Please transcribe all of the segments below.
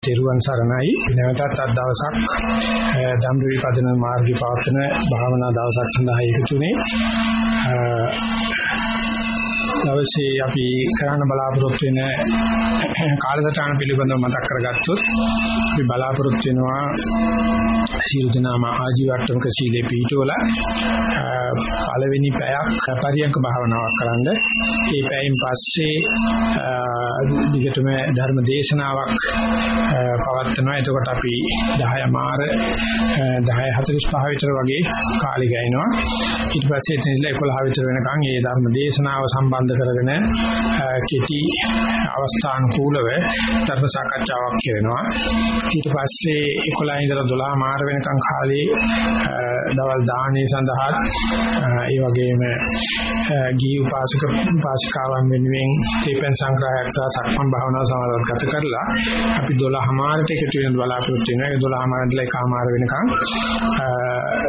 තෙරුවන් සරණයි. නැවතත් අද දවසක් ධම්රවි පදන මාර්ගී පවත්වන භාවනා දවසක් සඳහා එකතුනේ දවසේ අපි කරන්න බලාපොරොත්තු වෙන කාලසටහන පිළිබඳව මතක් කරගත්තොත් අපි බලාපොරොත්තු වෙනවා සීල දනාම ආජීවට්ටමක සීලේ පිටවල පළවෙනි පැයක් පරියන්ක භාවනාවක් කරන්න. ඒ පැයෙන් පස්සේ දිගටම ධර්ම දේශනාවක් පවත්වනවා. එතකොට අපි 10 මාර 10:45 විතර වගේ කාලය ගෑනවා. ඊට පස්සේ එතන ඉඳලා 11 විතර වෙනකන් මේ ධර්ම දේශනාව සම්බන්ධ කරගෙන කෙටි අවස්ථානුකූලව ධර්ම සාකච්ඡාවක් කරනවා. ඊට පස්සේ 11 ඉඳලා 12 මාර වෙනකන් කාලේ දවල් දාහනේ සඳහා ඒ වගේම ගිහි උපාසක උපාසිකාවන් වෙනුවෙන් තේපෙන් සංග්‍රහයක් සහ සක්මන් භාවනාව සමාදවත් ගත කරලා අපි 12 මාරට එකතු වෙන බලාපොරොත්තු වෙනවා. ඒ 12 මාරටලා එකමාර වෙනකන්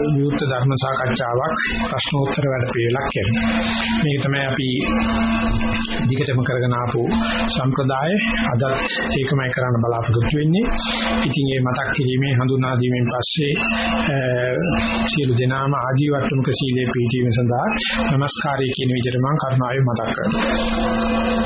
විවුර්ත ධර්ම සාකච්ඡාවක් ප්‍රශ්නෝත්තර වැඩ පිළිවෙලක් කරනවා. මේක තමයි අපි දිගටම කරගෙන ආපු සම්ප්‍රදාය අද ඒකමයි කරන්න බලාපොරොත්තු වෙන්නේ. ඉතින් මේ මතක් කිරීමේ හඳුනා දීමෙන් පස්සේ සියලු දෙනාම ආජීවත්වමක සීලේ පිළිපීම සඳහා নমස්කාරය කියන විදිහට මම කරුණාවෙන් මතක් කරනවා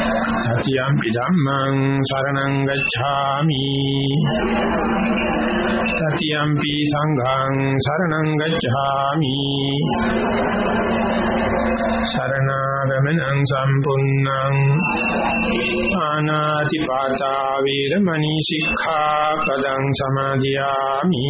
සතියම්පි ධම්මං සරණං ගච්ඡාමි. සතියම්පි සංඝං සරණං ගච්ඡාමි. සරණාගමනං සම්පුන්නං ආනාති පාතා වීරමණී සික්ඛාපදං සමාදියාමි.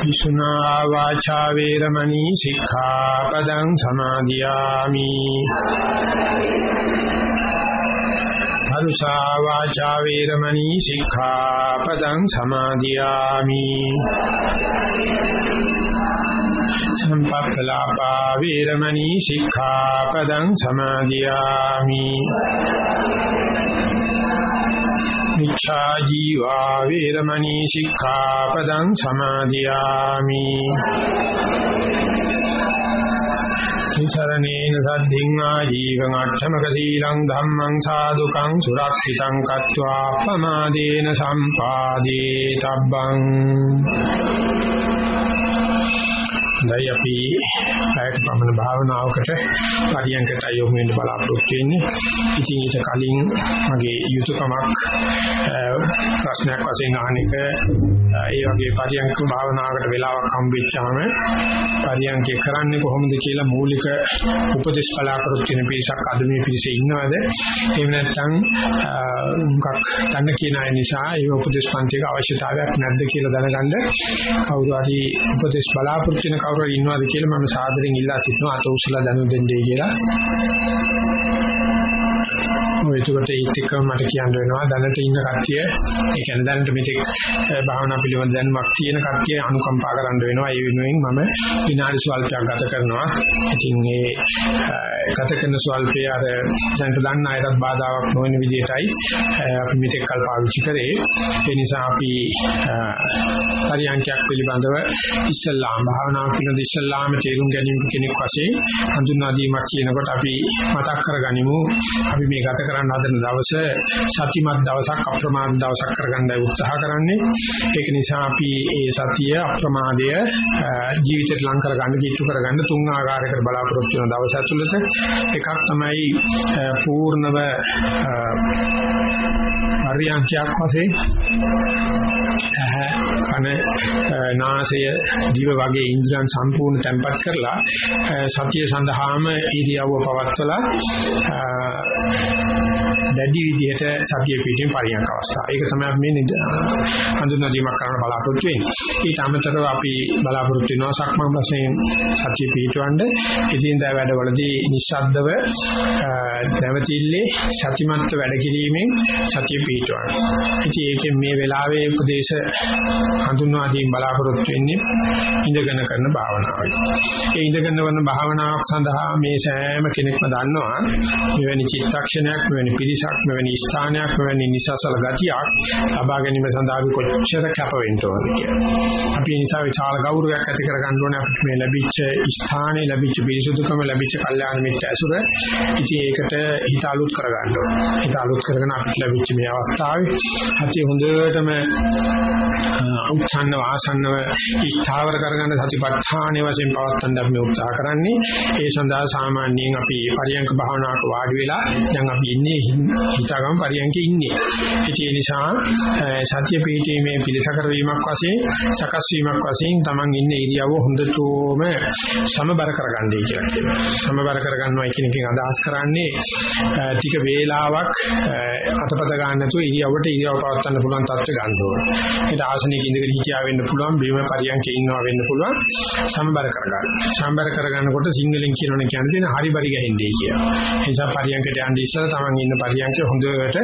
විසුනා වාචා වේරමණී සික්ඛාපදං සමාදියාමි අරුසා වාචා වේරමණී සික්ඛාපදං සමාදියාමි සම්පප්පලාපා වේරමණී සික්ඛාපදං සමාදියාමි මිච්ඡා ජීවා වේරමණී සික්ඛාපදං සමාදියාමි. සරණේන සද්ධින් ආජීවං අට්ඨමක සීලං ධම්මං සාදුකං සුරක්ෂිතං කତ୍වා පමාදේන සම්පාදේ තබ්බං. දැන් අපි පැයට පමණ භාවනාවකට පරියන්කට යොමු වෙන්න බලාපොරොත්තු වෙන්නේ. ඉතින් ඊට කලින් මගේ යුතුයකමක් ප්‍රශ්නයක් වශයෙන් අහන එක ඒ වගේ පරියන්ක භාවනාවකට වෙලාවක් හම්බෙච්චාම පරියන්කේ කරන්නේ කොහොමද කියලා මූලික උපදේශ බලාපොරොත්තු වෙන පිරිසක් අද මේ පිරිසේ ඉන්නවද? එහෙම නැත්නම් මොකක් දන්න කියන අය නිසා ඒ උපදේශ පන්තියක අවශ්‍යතාවයක් නැද්ද කියලා දැනගන්න කවුරු හරි උපදේශ බලාපොරොත්තු වෙන කවුරු හරි ඉන්නවද කියලා මම සාදරයෙන් ඉල්ලා සිටිනවා අත උසලා දැනුම් දෙන්නේ කියලා. ඔය එතකොට ඒත් එක්ක මට කියන්න වෙනවා දැනට ඉන්න කට්ටිය ඒ කියන්නේ දැනට මෙතෙක් භාවනා පිළිබඳ දැනුමක් තියෙන කට්ටිය අනුකම්පා කරන්න වෙනවා. ඒ වෙනුවෙන් මම විනාඩි ස්වල්පයක් ගත කරනවා. ඉතින් මේ ගත කරන ස්වල්පය අර දැනට දන්න අයටත් බාධාවක් නොවන විදිහටයි අපි මෙතෙක් කල් පාවිච්චි කරේ. ඒ නිසා අපි පරියන්ඛයක් පිළිබඳව ඉස්සල්ලාම භාවනා පිළිබඳ ඉස්සල්ලාම තේරුම් ගැනීම කෙනෙක් වශයෙන් හඳුන්වා දීමක් කියනකොට අපි මතක් කරගනිමු. අපි මේ ගත කරන්න හදන දවස සතිමත් දවසක් අප්‍රමාද දවසක් කරගන්නයි උත්සාහ කරන්නේ. ඒක නිසා අපි ඒ සතිය අප්‍රමාදය ජීවිතේට ලං කරගන්න කිච්චු කරගන්න තුන් ආකාරයකට බලාපොරොත්තු වෙන දවස් ඇතුළත. එකක් තමයි පූර්ණව පරියන්ඛයක් වශයෙන් කන නාසය දිව වගේ ඉන්ද්‍රයන් සම්පූර්ණ තැම්පත් කරලා සතිය සඳහාම ඉරියව්ව පවත්වලා දැඩි විදිහට සතිය පිටින් පරියන්ක අවස්ථාව. ඒක තමයි මේ හඳුන්වා දීමක් කරන්න බලාපොරොත්තු වෙන්නේ. ඊට අමතරව අපි බලාපොරොත්තු වෙනවා සක්මන් වශයෙන් සතිය පිටවන්න ඉදින්දා වැඩවලදී නිශ්ශබ්දව නැවතිල්ලේ සතිමත්ව වැඩ කිරීමෙන් සතිය පිටවන්න. ඉතින් ඒකෙන් මේ වෙලාවේ උපදේශ හඳුන්වා දීම බලාපොරොත්තු වෙන්නේ ඉඳගෙන කරන භාවනාවයි. ඒ ඉඳගෙන කරන භාවනාවක් සඳහා මේ සෑම කෙනෙක්ම දන්නවා මෙවැනි චිත්තක්ෂණයක් මෙවැනි පිරිසක් මෙවැනි ස්ථානයක් මෙවැනි නිසසල ගතියක් ලබා ගැනීම සඳහා අපි කොච්චර කැප වෙන්න ඕනද කියලා. අපි ඒ නිසා විශාල ගෞරවයක් ඇති කර ගන්න ඕනේ අපිට මේ ලැබිච්ච ස්ථානේ ලැබිච්ච පිරිසුදුකම ලැබිච්ච කල්යාණ මිත්‍ර ඇසුර. ඉතින් ඒකට හිත අලුත් කර ගන්න ඕනේ. හිත අලුත් කරගෙන අපිට ලැබිච්ච මේ අවස්ථාවේ සතිය හොඳටම උත්සන්න වාසන්නව ස්ථාවර කරගන්න සතිපට්ඨාන වශයෙන් පවත්වන්න අපි උත්සාහ කරන්නේ. ඒ සඳහා සාමාන්‍යයෙන් අපි පරියංක භාවනාවක වාඩි වෙලා දැන් අපි ඉන්නේ හිතාගම පරියංකේ ඉන්නේ. ඒ නිසා සත්‍ය පිහිටීමේ පිළිසකර වීමක් වශයෙන් සකස් වීමක් වශයෙන් Taman ඉන්නේ ඉරියව්ව හොඳටම සමබර කරගන්නයි කියලා කියනවා. සමබර කරගන්නවා කියන එකෙන් අදහස් කරන්නේ ටික වේලාවක් අතපත ගන්න නැතුව ඉරියව්වට ඉරියව් පවත්වන්න පුළුවන් තත්ත්ව ගන්න ඕනේ. ඒක ආසනයක ඉඳගෙන හිටියා වෙන්න පුළුවන්, බිම පරියන්කේ ඉන්නවා වෙන්න පුළුවන්. සමබර කරගන්න. සමබර කරගන්නකොට සිංහලෙන් කියනවනේ කියන්නේ හරි බරි ගහින්නේ කියලා. ඒ නිසා පරියන්කට යන්නේ ඉස්සෙල්ලා Taman ඉන්න පරියන්කේ හොඳට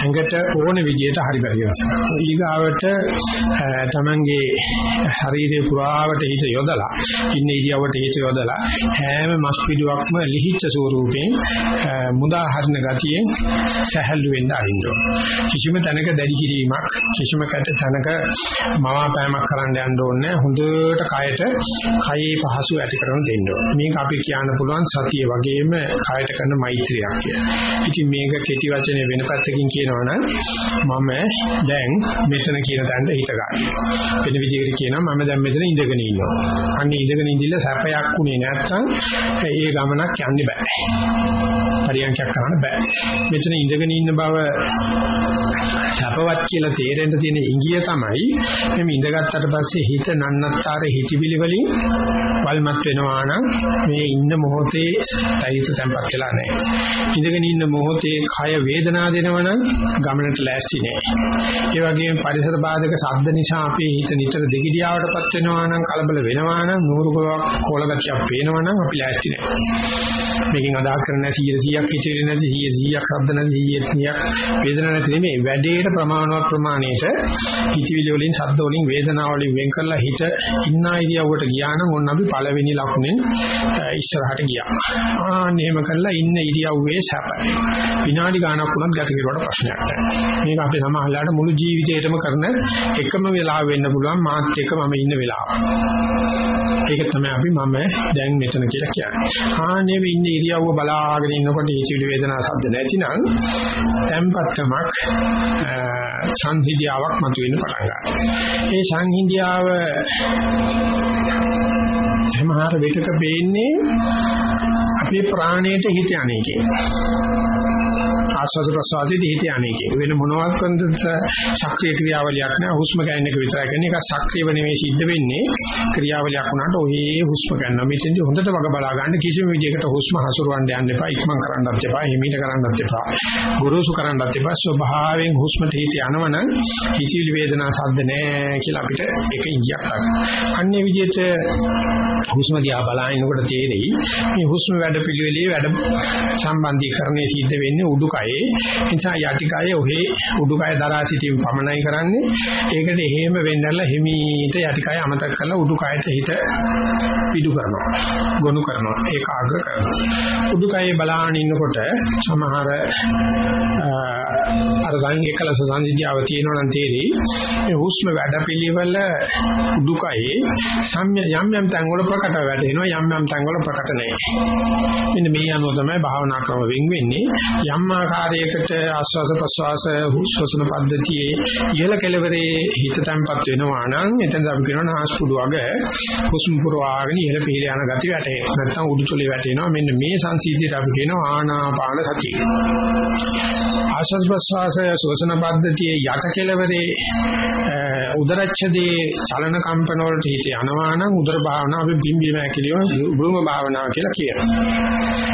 ඇඟට ඕන විදිහට හරි බරි රස. ඊගාවට තමන්ගේ ශරීරේ පුරාවට හිත යොදලා ඉන්න ඉරියවට හිත යොදලා හැම මස් පිටුවක්ම ලිහිච්ඡ ස්වරූපයෙන් මුදා හරින ගතියෙන් සැහැල්ලු වෙන්න අරින්න කිසිම තැනක දැඩි කිරීමක් කිසිම කට තැනක මවාපෑමක් කරන්න යන්න ඕනේ හොඳට කයට කයේ පහසු ඇති කරන දෙන්න ඕනේ මේක අපි කියන්න පුළුවන් සතිය වගේම කයට කරන මෛත්‍රියක් කියලා. ඉතින් මේක කෙටි වචනේ වෙන පැත්තකින් කියනවනම් මම දැන් මෙතන කියන තැනට හිත ගන්න. වෙන විදිහකට කියනවා මම දැන් මෙතන ඉඳගෙන ඉන්නවා. අන්න ඉඳගෙන ඉඳිලා සැපයක් උනේ නැත්තම් ඒ ගමනක් යන්න බෑ. පරියන්කයක් කරන්න බෑ. මෙතන ඉඳගෙන ඉන්න බව සැපවත් කියලා තේරෙන්න තියෙන ඉංගිය තමයි මේ ඉඳගත්තට පස්සේ හිත නන්නත්තර හිතවිලි වලින් වල්මත් වෙනවා නම් මේ ඉන්න මොහොතේ සයිත තැම්පත් වෙලා නැහැ. ඉඳගෙන ඉන්න මොහොතේ කය වේදනා දෙනවනම් ගමනට ලෑස්ති නෑ. ඒ වගේම පරිසර බාධක ශබ්ද නිසා අපේ හිත නිතර දෙගිඩියාවටපත් වෙනවා නම් කලබල වෙනවා නම් නూరుකවක් කොලගතියක් පේනවා නම් අපි ලෑස්ති නෑ. මේකෙන් අදහස් කරන්නේ 100%ක් හිතෙන්නේ නැති 100%ක් ශබ්ද නැති 100%ක් වේදනා නැති නෙමෙයි වැඩේට ප්‍රමාණවත් ප්‍රමාණයට හිතවිලි වලින් ශබ්ද වලින් වේදනා වලින් වෙන් කරලා හිත ඉන්න ඉරියව්වට ගියා නම් ඔන්න අපි පළවෙනි ලකුණෙන් ඉස්සරහට ගියා. ආන්න එහෙම කරලා ඉන්න ඉරියව්වේ සැප. විනාඩි ගාණක් වුණත් ගත කෙරුවට ප්‍රශ්නයක් නැහැ. මේක අපි සමහරලාට මුළු ජීවිතේටම කරන එකම වෙලාව වෙන්න පුළුවන් මාත් එක්ක මම ඉන්න වෙලාව. ඒක තමයි අපි මම දැන් මෙතන කියලා කියන්නේ. ආනේ මේ ඉන්න ඉරියව්ව බලාගෙන ඉන්නකොට හිතවිලි වේදනා ශබ්ද නැතිනම් tempatකමක් සංහිඳියාවක් මතුවෙන්න පටන් ගන්නවා. ඒ සංහිඳියාව සමහර විටක වෙන්නේ අපේ ප්‍රාණයට හිත අනේකේ. ආස්වාද ප්‍රසවාසයේ හිත අනේකේ. වෙන මොනවත් කරන්නද ශක්තිය ක්‍රියාවලියක් නෑ හුස්ම ගන්න එක විතරයි කරන්නේ. ඒක සක්‍රියව නෙමෙයි සිද්ධ වෙන්නේ. ක්‍රියාවලියක් වුණාට ඔහේ හුස්ම ගන්නවා. මෙතෙන්දි හොඳට වග බලා ගන්න කිසිම විදිහකට හුස්ම හසුරවන්න යන්න එපා. ඉක්මන් කරන්නත් එපා. හිමීට කරන්නත් එපා. ගුරුසු කරන්නත් එපා. ස්වභාවයෙන් හුස්මට හිත යනවනම් හිතවිලි වේදනා සද්ද නෑ කියලා අපිට එක ඉඟියක් ගන්න. අන්නේ විදිහට හුස්ම දිහා බලනකොට තේරෙයි මේ හුස්ම වැඩ පිළිවෙලේ වැඩ සම්බන්ධීකරණය සිද්ධ වෙන්නේ උඩුකය උඩුකයේ. නිසා යටිකයේ ඔහේ උඩුකය දරා සිටීම පමණයි කරන්නේ. ඒකට එහෙම වෙන්නැල්ල හිමීට යටිකය අමතක කරලා උඩුකයට හිත පිටු කරනවා. ගොනු කරනවා. ඒකාග්‍ර කරනවා. උඩුකයේ බලාගෙන ඉන්නකොට සමහර අර සංකේකලස සංසිද්ධියව තියෙනවා නම් තේරෙයි. මේ හුස්ම වැඩපිළිවෙල උඩුකයේ යම් යම් තැන් වල ප්‍රකට වැටෙනවා යම් යම් තැන් වල ප්‍රකට නැහැ. මෙන්න මේ අනුව තමයි භාවනා ක්‍රම වෙන් වෙන්නේ. යම් ආකාරයකට ආස්වාස ප්‍රස්වාස හුස්වසන පද්ධතියේ ඉහළ කෙළවරේ හිත තැම්පත් වෙනවා නම් එතෙන් අපි කියනවා නාස්පුඩු අග හුස්ම පුරවාගෙන ඉහළ පිළ යන ගති වැටේ. නැත්නම් උඩුතොලේ වැටෙනවා. මෙන්න මේ සංසිද්ධියට අපි කියනවා ආනාපාන සතිය. ආස්වාද ප්‍රස්වාස ශෝෂණ පද්ධතියේ යට කෙළවරේ උදරච්ඡදේ චලන කම්පන වලට හිත යනවා නම් උදර භාවනාව අපි බිම්බීම ඇකිලිම බුරුම භාවනාව කියලා කියනවා.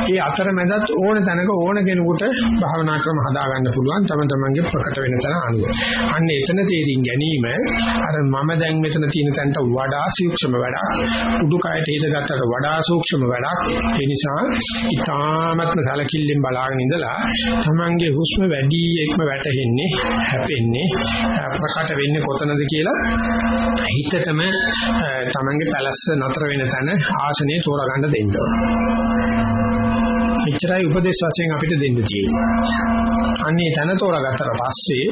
මේ අතරමැදත් ඕන තැනක ඕන කෙනෙකුට භාවනා ක්‍රම හදා ගන්න පුළුවන් තම තමන්ගේ ප්‍රකට වෙන තැන අනුව. අන්න එතන තේරින් ගැනීම අර මම දැන් මෙතන තියෙන තැනට වඩා සූක්ෂම වැඩක්. උඩුකයට හිත ගත්තට වඩා සූක්ෂම වැඩක්. ඒ නිසා ඊ타මත්ම සැලකිල්ලෙන් බලාගෙන ඉඳලා තමන්ගේ හුස්ම වැඩි එක්ම වැටෙන්නේ හැපෙන්නේ ප්‍රකට වෙන්නේ කොතනද කියලා? හිතටම තමන්ගේ පැලස්ස නතර වෙන තැන ආසනේ තෝරගන්න දෙන්න. එච්චරයි උපදේශ වශයෙන් අපිට දෙන්න තියෙන්නේ. අන්නේ තැන තෝරාගත්තට පස්සේ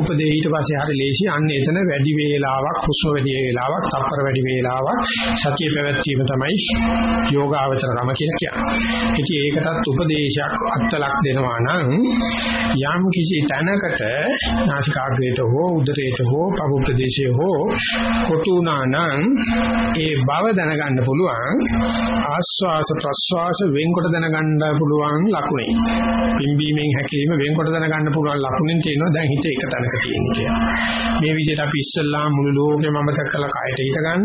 උපදේ ඊට පස්සේ හරි ලේසි අන්නේ එතන වැඩි වේලාවක් හුස්ම වැඩි වේලාවක් තප්පර වැඩි වේලාවක් සතිය පැවැත්වීම තමයි යෝගාවචරකම කියලා කියන්නේ. ඉතින් ඒකටත් උපදේශයක් අත්ලක් දෙනවා නම් යම් කිසි තැනකට නාසිකාග්‍රේට හෝ උදරයට හෝ පපු ප්‍රදේශයේ හෝ කොටුනා නම් ඒ බව දැනගන්න පුළුවන් ආස්වාස ප්‍රස්වාස වෙන්කොට දැනගන්න පුළුවන් ලකුණේ. පිම්බීමෙන් හැකීම වෙන්කොට දැනගන්න පුළුවන් ලකුණෙන් තියෙනවා දැන් හිත එක තැනක තියෙනවා කියලා. මේ විදිහට අපි ඉස්සල්ලා මුළු ලෝකෙම අමතක කරලා කයට හිත ගන්න.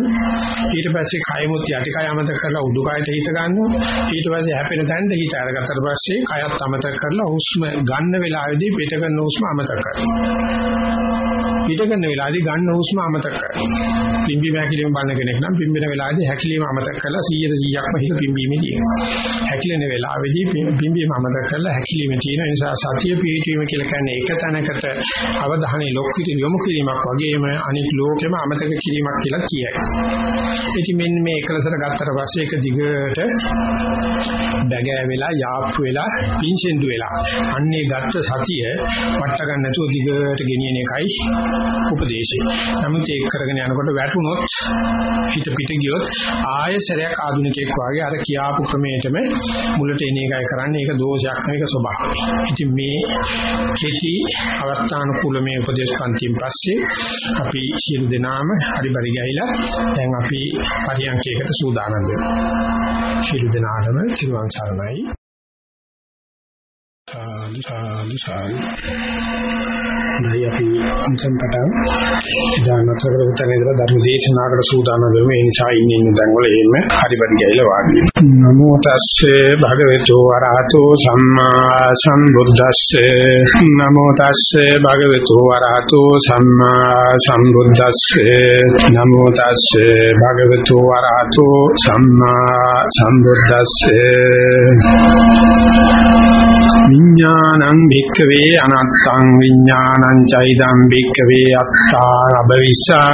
ඊට පස්සේ කයමුත් යටිකය අමතක කරලා උඩුකයට හිත ගන්නවා. ඊට පස්සේ හැපෙන තැනට හිත අරගත්තට පස්සේ කයත් අමතක කරලා හුස්ම ගන්න වෙලාවේදී පිට කරන හුස්ම අමතක කරනවා. පිට කරන වෙලාවේදී ගන්න හුස්ම අමතක කරනවා. පිම්බීම හැකිලිම බලන කෙනෙක් නම් පිම්බෙන වෙලාවේදී හැකිලිම අමතක කරලා 100%ක්ම හිත පිම්බීමේදී. හැකිලෙන වෙලාවේදී පිම්බීම අමතක කරලා හැකිලිම තියෙන නිසා සතිය පිහිටීම කියලා කියන්නේ එක තැනකට අවධානය ලොක්කිට යොමු කිරීමක් වගේම අනිත් ලෝකෙම අමතක කිරීමක් කියලා කියයි. ඉතින් මෙන්න මේ එකලසට ගත්තට පස්සේ ඒක දිගට බැගෑ වෙලා යාප්පු වෙලා පිංසෙන්දු වෙලා අන්නේ ගත්ත සතිය වට ගන්න නැතුව දිගට ගෙනියන එකයි උපදේශය. නමුත් ඒක කරගෙන යනකොට වැටුනොත් හිත පිට ගියොත් ආයෙ සරයක් ආධුනිකයෙක් වාගේ අර කියාපු ක්‍රමයටම මුලට එන එකයි කරන්නේ ඒක දෝෂයක් නෙවෙයි ස්වභාවය. ඉතින් මේ කෙටි අවස්ථානුකූල මේ උපදේශ පන්තියෙන් පස්සේ අපි සියලු දෙනාම හරි පරි ගයිලා දැන් අපි පරියන්කයකට සූදානම් වෙනවා. සියලු දෙනාටම කිරුවන් සරණයි. සාදු සාදු සාදු. දැන් අපි අන්තිම පටන් දානතර උතන ඉදලා ධර්ම දේශනාවකට සූදානම් වෙමු. ඒ නිසා ඉන්නේ ඉන්න තැන් වල එහෙම හරි පරි ගියලා වාඩි නමෝ තස්සේ භගවතු වරහතෝ සම්මා සම්බුද්දස්සේ. නමෝ තස්සේ භගවතු වරහතෝ සම්මා සම්බුද්දස්සේ. නමෝ තස්සේ භගවතු වරහතෝ සම්මා සම්බුද්දස්සේ. විඥානං භික්ඛවේ අනත්තං විඥානං චෛදං භික්ඛවේ අත්තා අබවිස්සා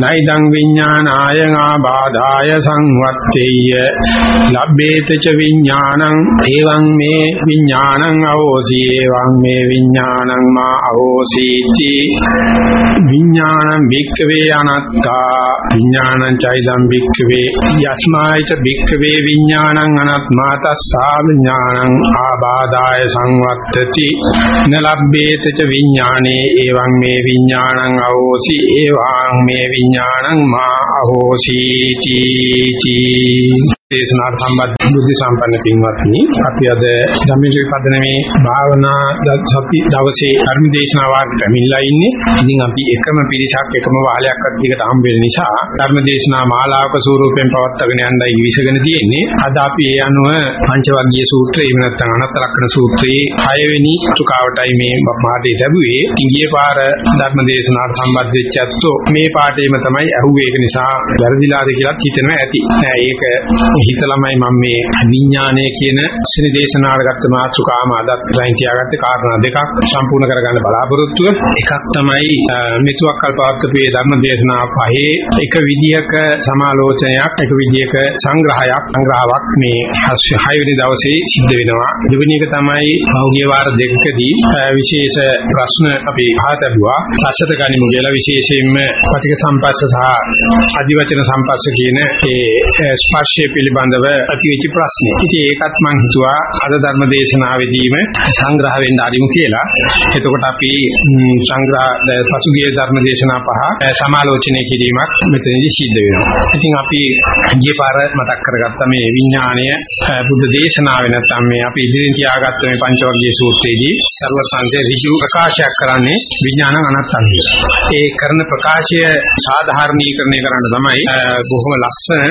නයිදං විඥානාය ආබාධාය සංවත්තේය ලබ්බේත ච විඥානං එවං මේ විඥානං අවෝසි එවං මේ විඥානං මා අවෝසීති විඥානං භික්ඛවේ අනත්තා විඥානං චෛදං භික්ඛවේ යස්මායිච භික්ඛවේ විඥානං අනත්මාතස්සා විඥානං ආබාධාය සංවත්තති නලබ්බේත ච විඥානේ එවං මේ විඥානං අවෝසි එවං මේ විඥානං මා අවෝසි තී දේශනා සම්බන්ධ බුද්ධ සම්පන්න පින්වත්නි අපි අද ධම්මික පදනමේ භාවනා සති දවසේ ධර්ම දේශනාවක් පැමිණලා ඉන්නේ. ඉතින් අපි එකම පිරිසක් එකම වාලයක් අධිකට හම් වෙන නිසා ධර්ම දේශනා මාලාවක ස්වරූපයෙන් පවත්වාගෙන යන්නයි විශ්ගෙන තියෙන්නේ. අද අපි ඒ අනුව පංචවග්ගීය සූත්‍රය එහෙම නැත්නම් අනත්ත ලක්ෂණ සූත්‍රයේ 6 වෙනි තුකාවටයි මේ පාඩේ ලැබුවේ. ඉංගියේ පාර ධර්ම දේශනාවට සම්බන්ධ වෙච්ච අත්ෝ මේ පාඩේම තමයි අහුවේ ඒක නිසා වැරදිලාද කියලා හිතෙනවා ඇති. නෑ ඒක හිතලමයි මම මේ විඥානය කියන සිනි දේශනාවට ගත්ත මාතෘකාවම අදත් ලයින් තියාගත්තේ. කාරණා දෙකක් සම්පූර්ණ කරගන්න බලාපොරොත්තුව එකක් තමයි මෙතුවක් කල්පවත්තු මේ ධර්ම දේශනා පහේ එක විදියක සමාලෝචනයක් එක විදියක සංග්‍රහයක් සංග්‍රහයක් මේ 6 වෙනි දවසේ සිද්ධ වෙනවා. දෙවෙනි එක තමයි පෞගිය වාර දෙකකදී විශේෂ ප්‍රශ්න අපි අහත ලැබුවා සාසත ගනිමු කියලා විශේෂයෙන්ම පටික සම්පස්ස සහ අධිවචන සම්පස්ස කියන ඒ ස්පර්ශය පිළිබඳව ඇතිවෙච්ච ප්‍රශ්නේ. ඉතින් ඒකත් මම හිතුවා අද ධර්ම දේශනාවේදීම සංග්‍රහ වෙන්න ආරිමු කියලා. එතකොට අපි සංග්‍රහ පසුගිය ධර්ම දේශනා පහ සමාලෝචනය කිරීමක් මෙතනදී සිද්ධ වෙනවා. ඉතින් අපි ගිය පාර මතක් කරගත්ත මේ විඥාණය බුද්ධ දේශනාවේ නැත්නම් මේ අපි ඉදිරියෙන් තියාගත්ත මේ පංචවර්ගීය සූත්‍රයේදී සර්වසංජය ඍජු ප්‍රකාශයක් කරන්නේ විඥානං අනත්තං කියලා. ඒ කරන ප්‍රකාශය සාධාරණීකරණය කරන්න තමයි බොහොම ලස්සන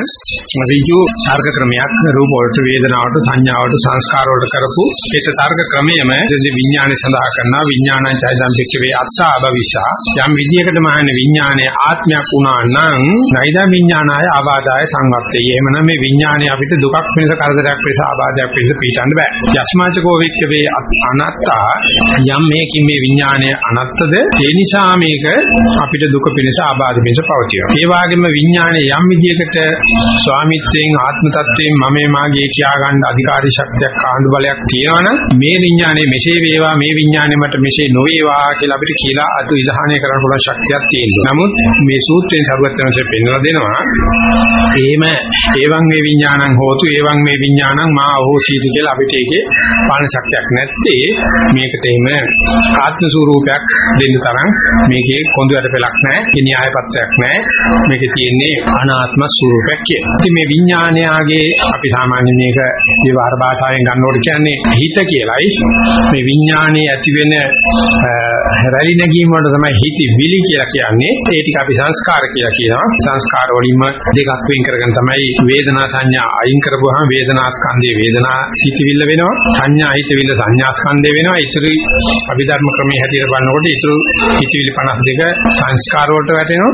ඍජු තර්ක ක්‍රමයක් රූප වලට වේදනාවට සංඥාවට සංස්කාර වලට කරපු ඒක තර්ක ක්‍රමයේම විඥානය සඳහා කරනවා විඥානං චෛතන් පිටකේ අත්තා භවිෂා යම් විදියකට මහන්නේ විඥානය ආත්මයක් වුණා නම් නයිදා විඥානාය ආබාධාය සංවත්තේ. එහෙමනම් මේ විඥානය අපිට දුකක් වෙනස කරදරයක් වෙනස ආබාධයක් වෙනස පිටින්න බෑ. යස්මාචකෝ වික්කවේ අනත්තා යම් මේකින් මේ විඥානය අනත්තද ඒ නිසා මේක අපිට දුක පිණිස ආබාධ පිණිස පවතිනවා. ඒ වගේම විඥානය යම් විදියකට ස්වාමිත්වයෙන් ආත්ම තත්වයෙන් මමේ මාගේ කියා ගන්න අධිකාරී ශක්තියක් ආණ්ඩු බලයක් තියෙනවනම් මේ විඥානය මෙසේ වේවා මේ විඥානය මට මෙසේ නොවේවා කියලා අපිට කියලා අතු ඉදහානය කරන්න පුළුවන් ශක්තියක් තියෙනවා. නමුත් මේ සූත්‍රයෙන් සරුවත්තරන්සේ පෙන්වලා දෙනවා එහෙම ඒවං මේ විඥානං හෝතු ඒවං මේ විඥානං මා අහෝසීති කියලා අපිට ඒකේ පාන ශක්තියක් නැත්තේ මේකට එහෙම ආත්ම ස්වරූපයක් දෙන්න තරම් මේකේ කොඳු යට පෙලක් නැහැ, න්‍යාය පත්‍රයක් නැහැ. මේකේ තියෙන්නේ අනාත්ම ස්වරූපයක් කියලා. ඉතින් මේ විඥානයාගේ අපි සාමාන්‍ය මේක විවහාර භාෂාවෙන් ගන්නකොට කියන්නේ හිත කියලයි. මේ විඥානයේ ඇති වෙන රැලි නැගීම වලට තමයි හිත විලි කියලා කියන්නේ. ඒ ටික අපි සංස්කාර කියලා කියනවා. සංස්කාර වලින්ම දෙකක් වෙන් කරගෙන තමයි වේදනා සංඥා අයින් කරපුවාම වේදනා ස්කන්ධයේ වේදනා සිටිවිල්ල වෙනවා. සංඥා හිතවිල්ල සංඥා ස්කන්ධය වෙනවා. ඊටු අභිධර්ම ක්‍රමයේ හැටියට බලනකොට ඊටු හිතවිලි 52 සංස්කාර වලට වැටෙනවා.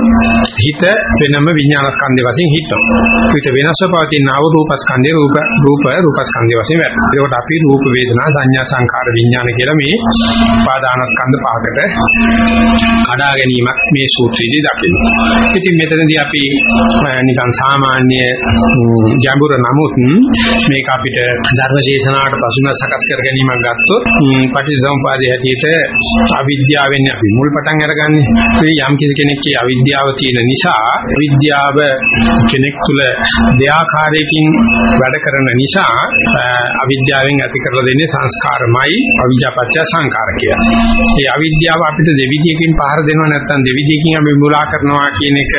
හිත වෙනම විඥාන ස්කන්ධය වශයෙන් හිටනවා. ඊට වෙනස්ව පවතින ආව රූපස්කන්ධය රූප රූප රූපස්කන්ධය වශයෙන් වැටෙනවා. ඒකට අපි රූප වේදනා සංඥා සංකාර විඥාන කියලා මේ උපාදානස්කන්ධ පහකට කඩා ගැනීමක් මේ සූත්‍රයේදී දකිනවා. ඉතින් මෙතනදී අපි නිකන් සාමාන්‍ය ගැඹුර නමුත් මේක අපිට ධර්ම දේශනාවට පසුන සකස් කර ගැනීමක් ගත්තොත් පටිච්චසමුපාදයේ හැටියට අවිද්‍යාවෙන් අපි මුල් පටන් අරගන්නේ. මේ යම් කෙනෙක්ගේ අවිද්‍යාව තියෙන නිසා විද්‍යාව කෙනෙක් තුළ දෙආකාරයකින් වැඩ කරන නිසා අවිද්‍යාවෙන් ඇති කරලා දෙන්නේ සංස්කාරමයි අවිජ්ජාපත්‍ය සංකාර කියලා. මේ අවිද්‍යාව අපිට දෙවිදියකින් පහර දෙනවා නැත්නම් දෙවිදියකින් අපි මුලා කරනවා කියන එක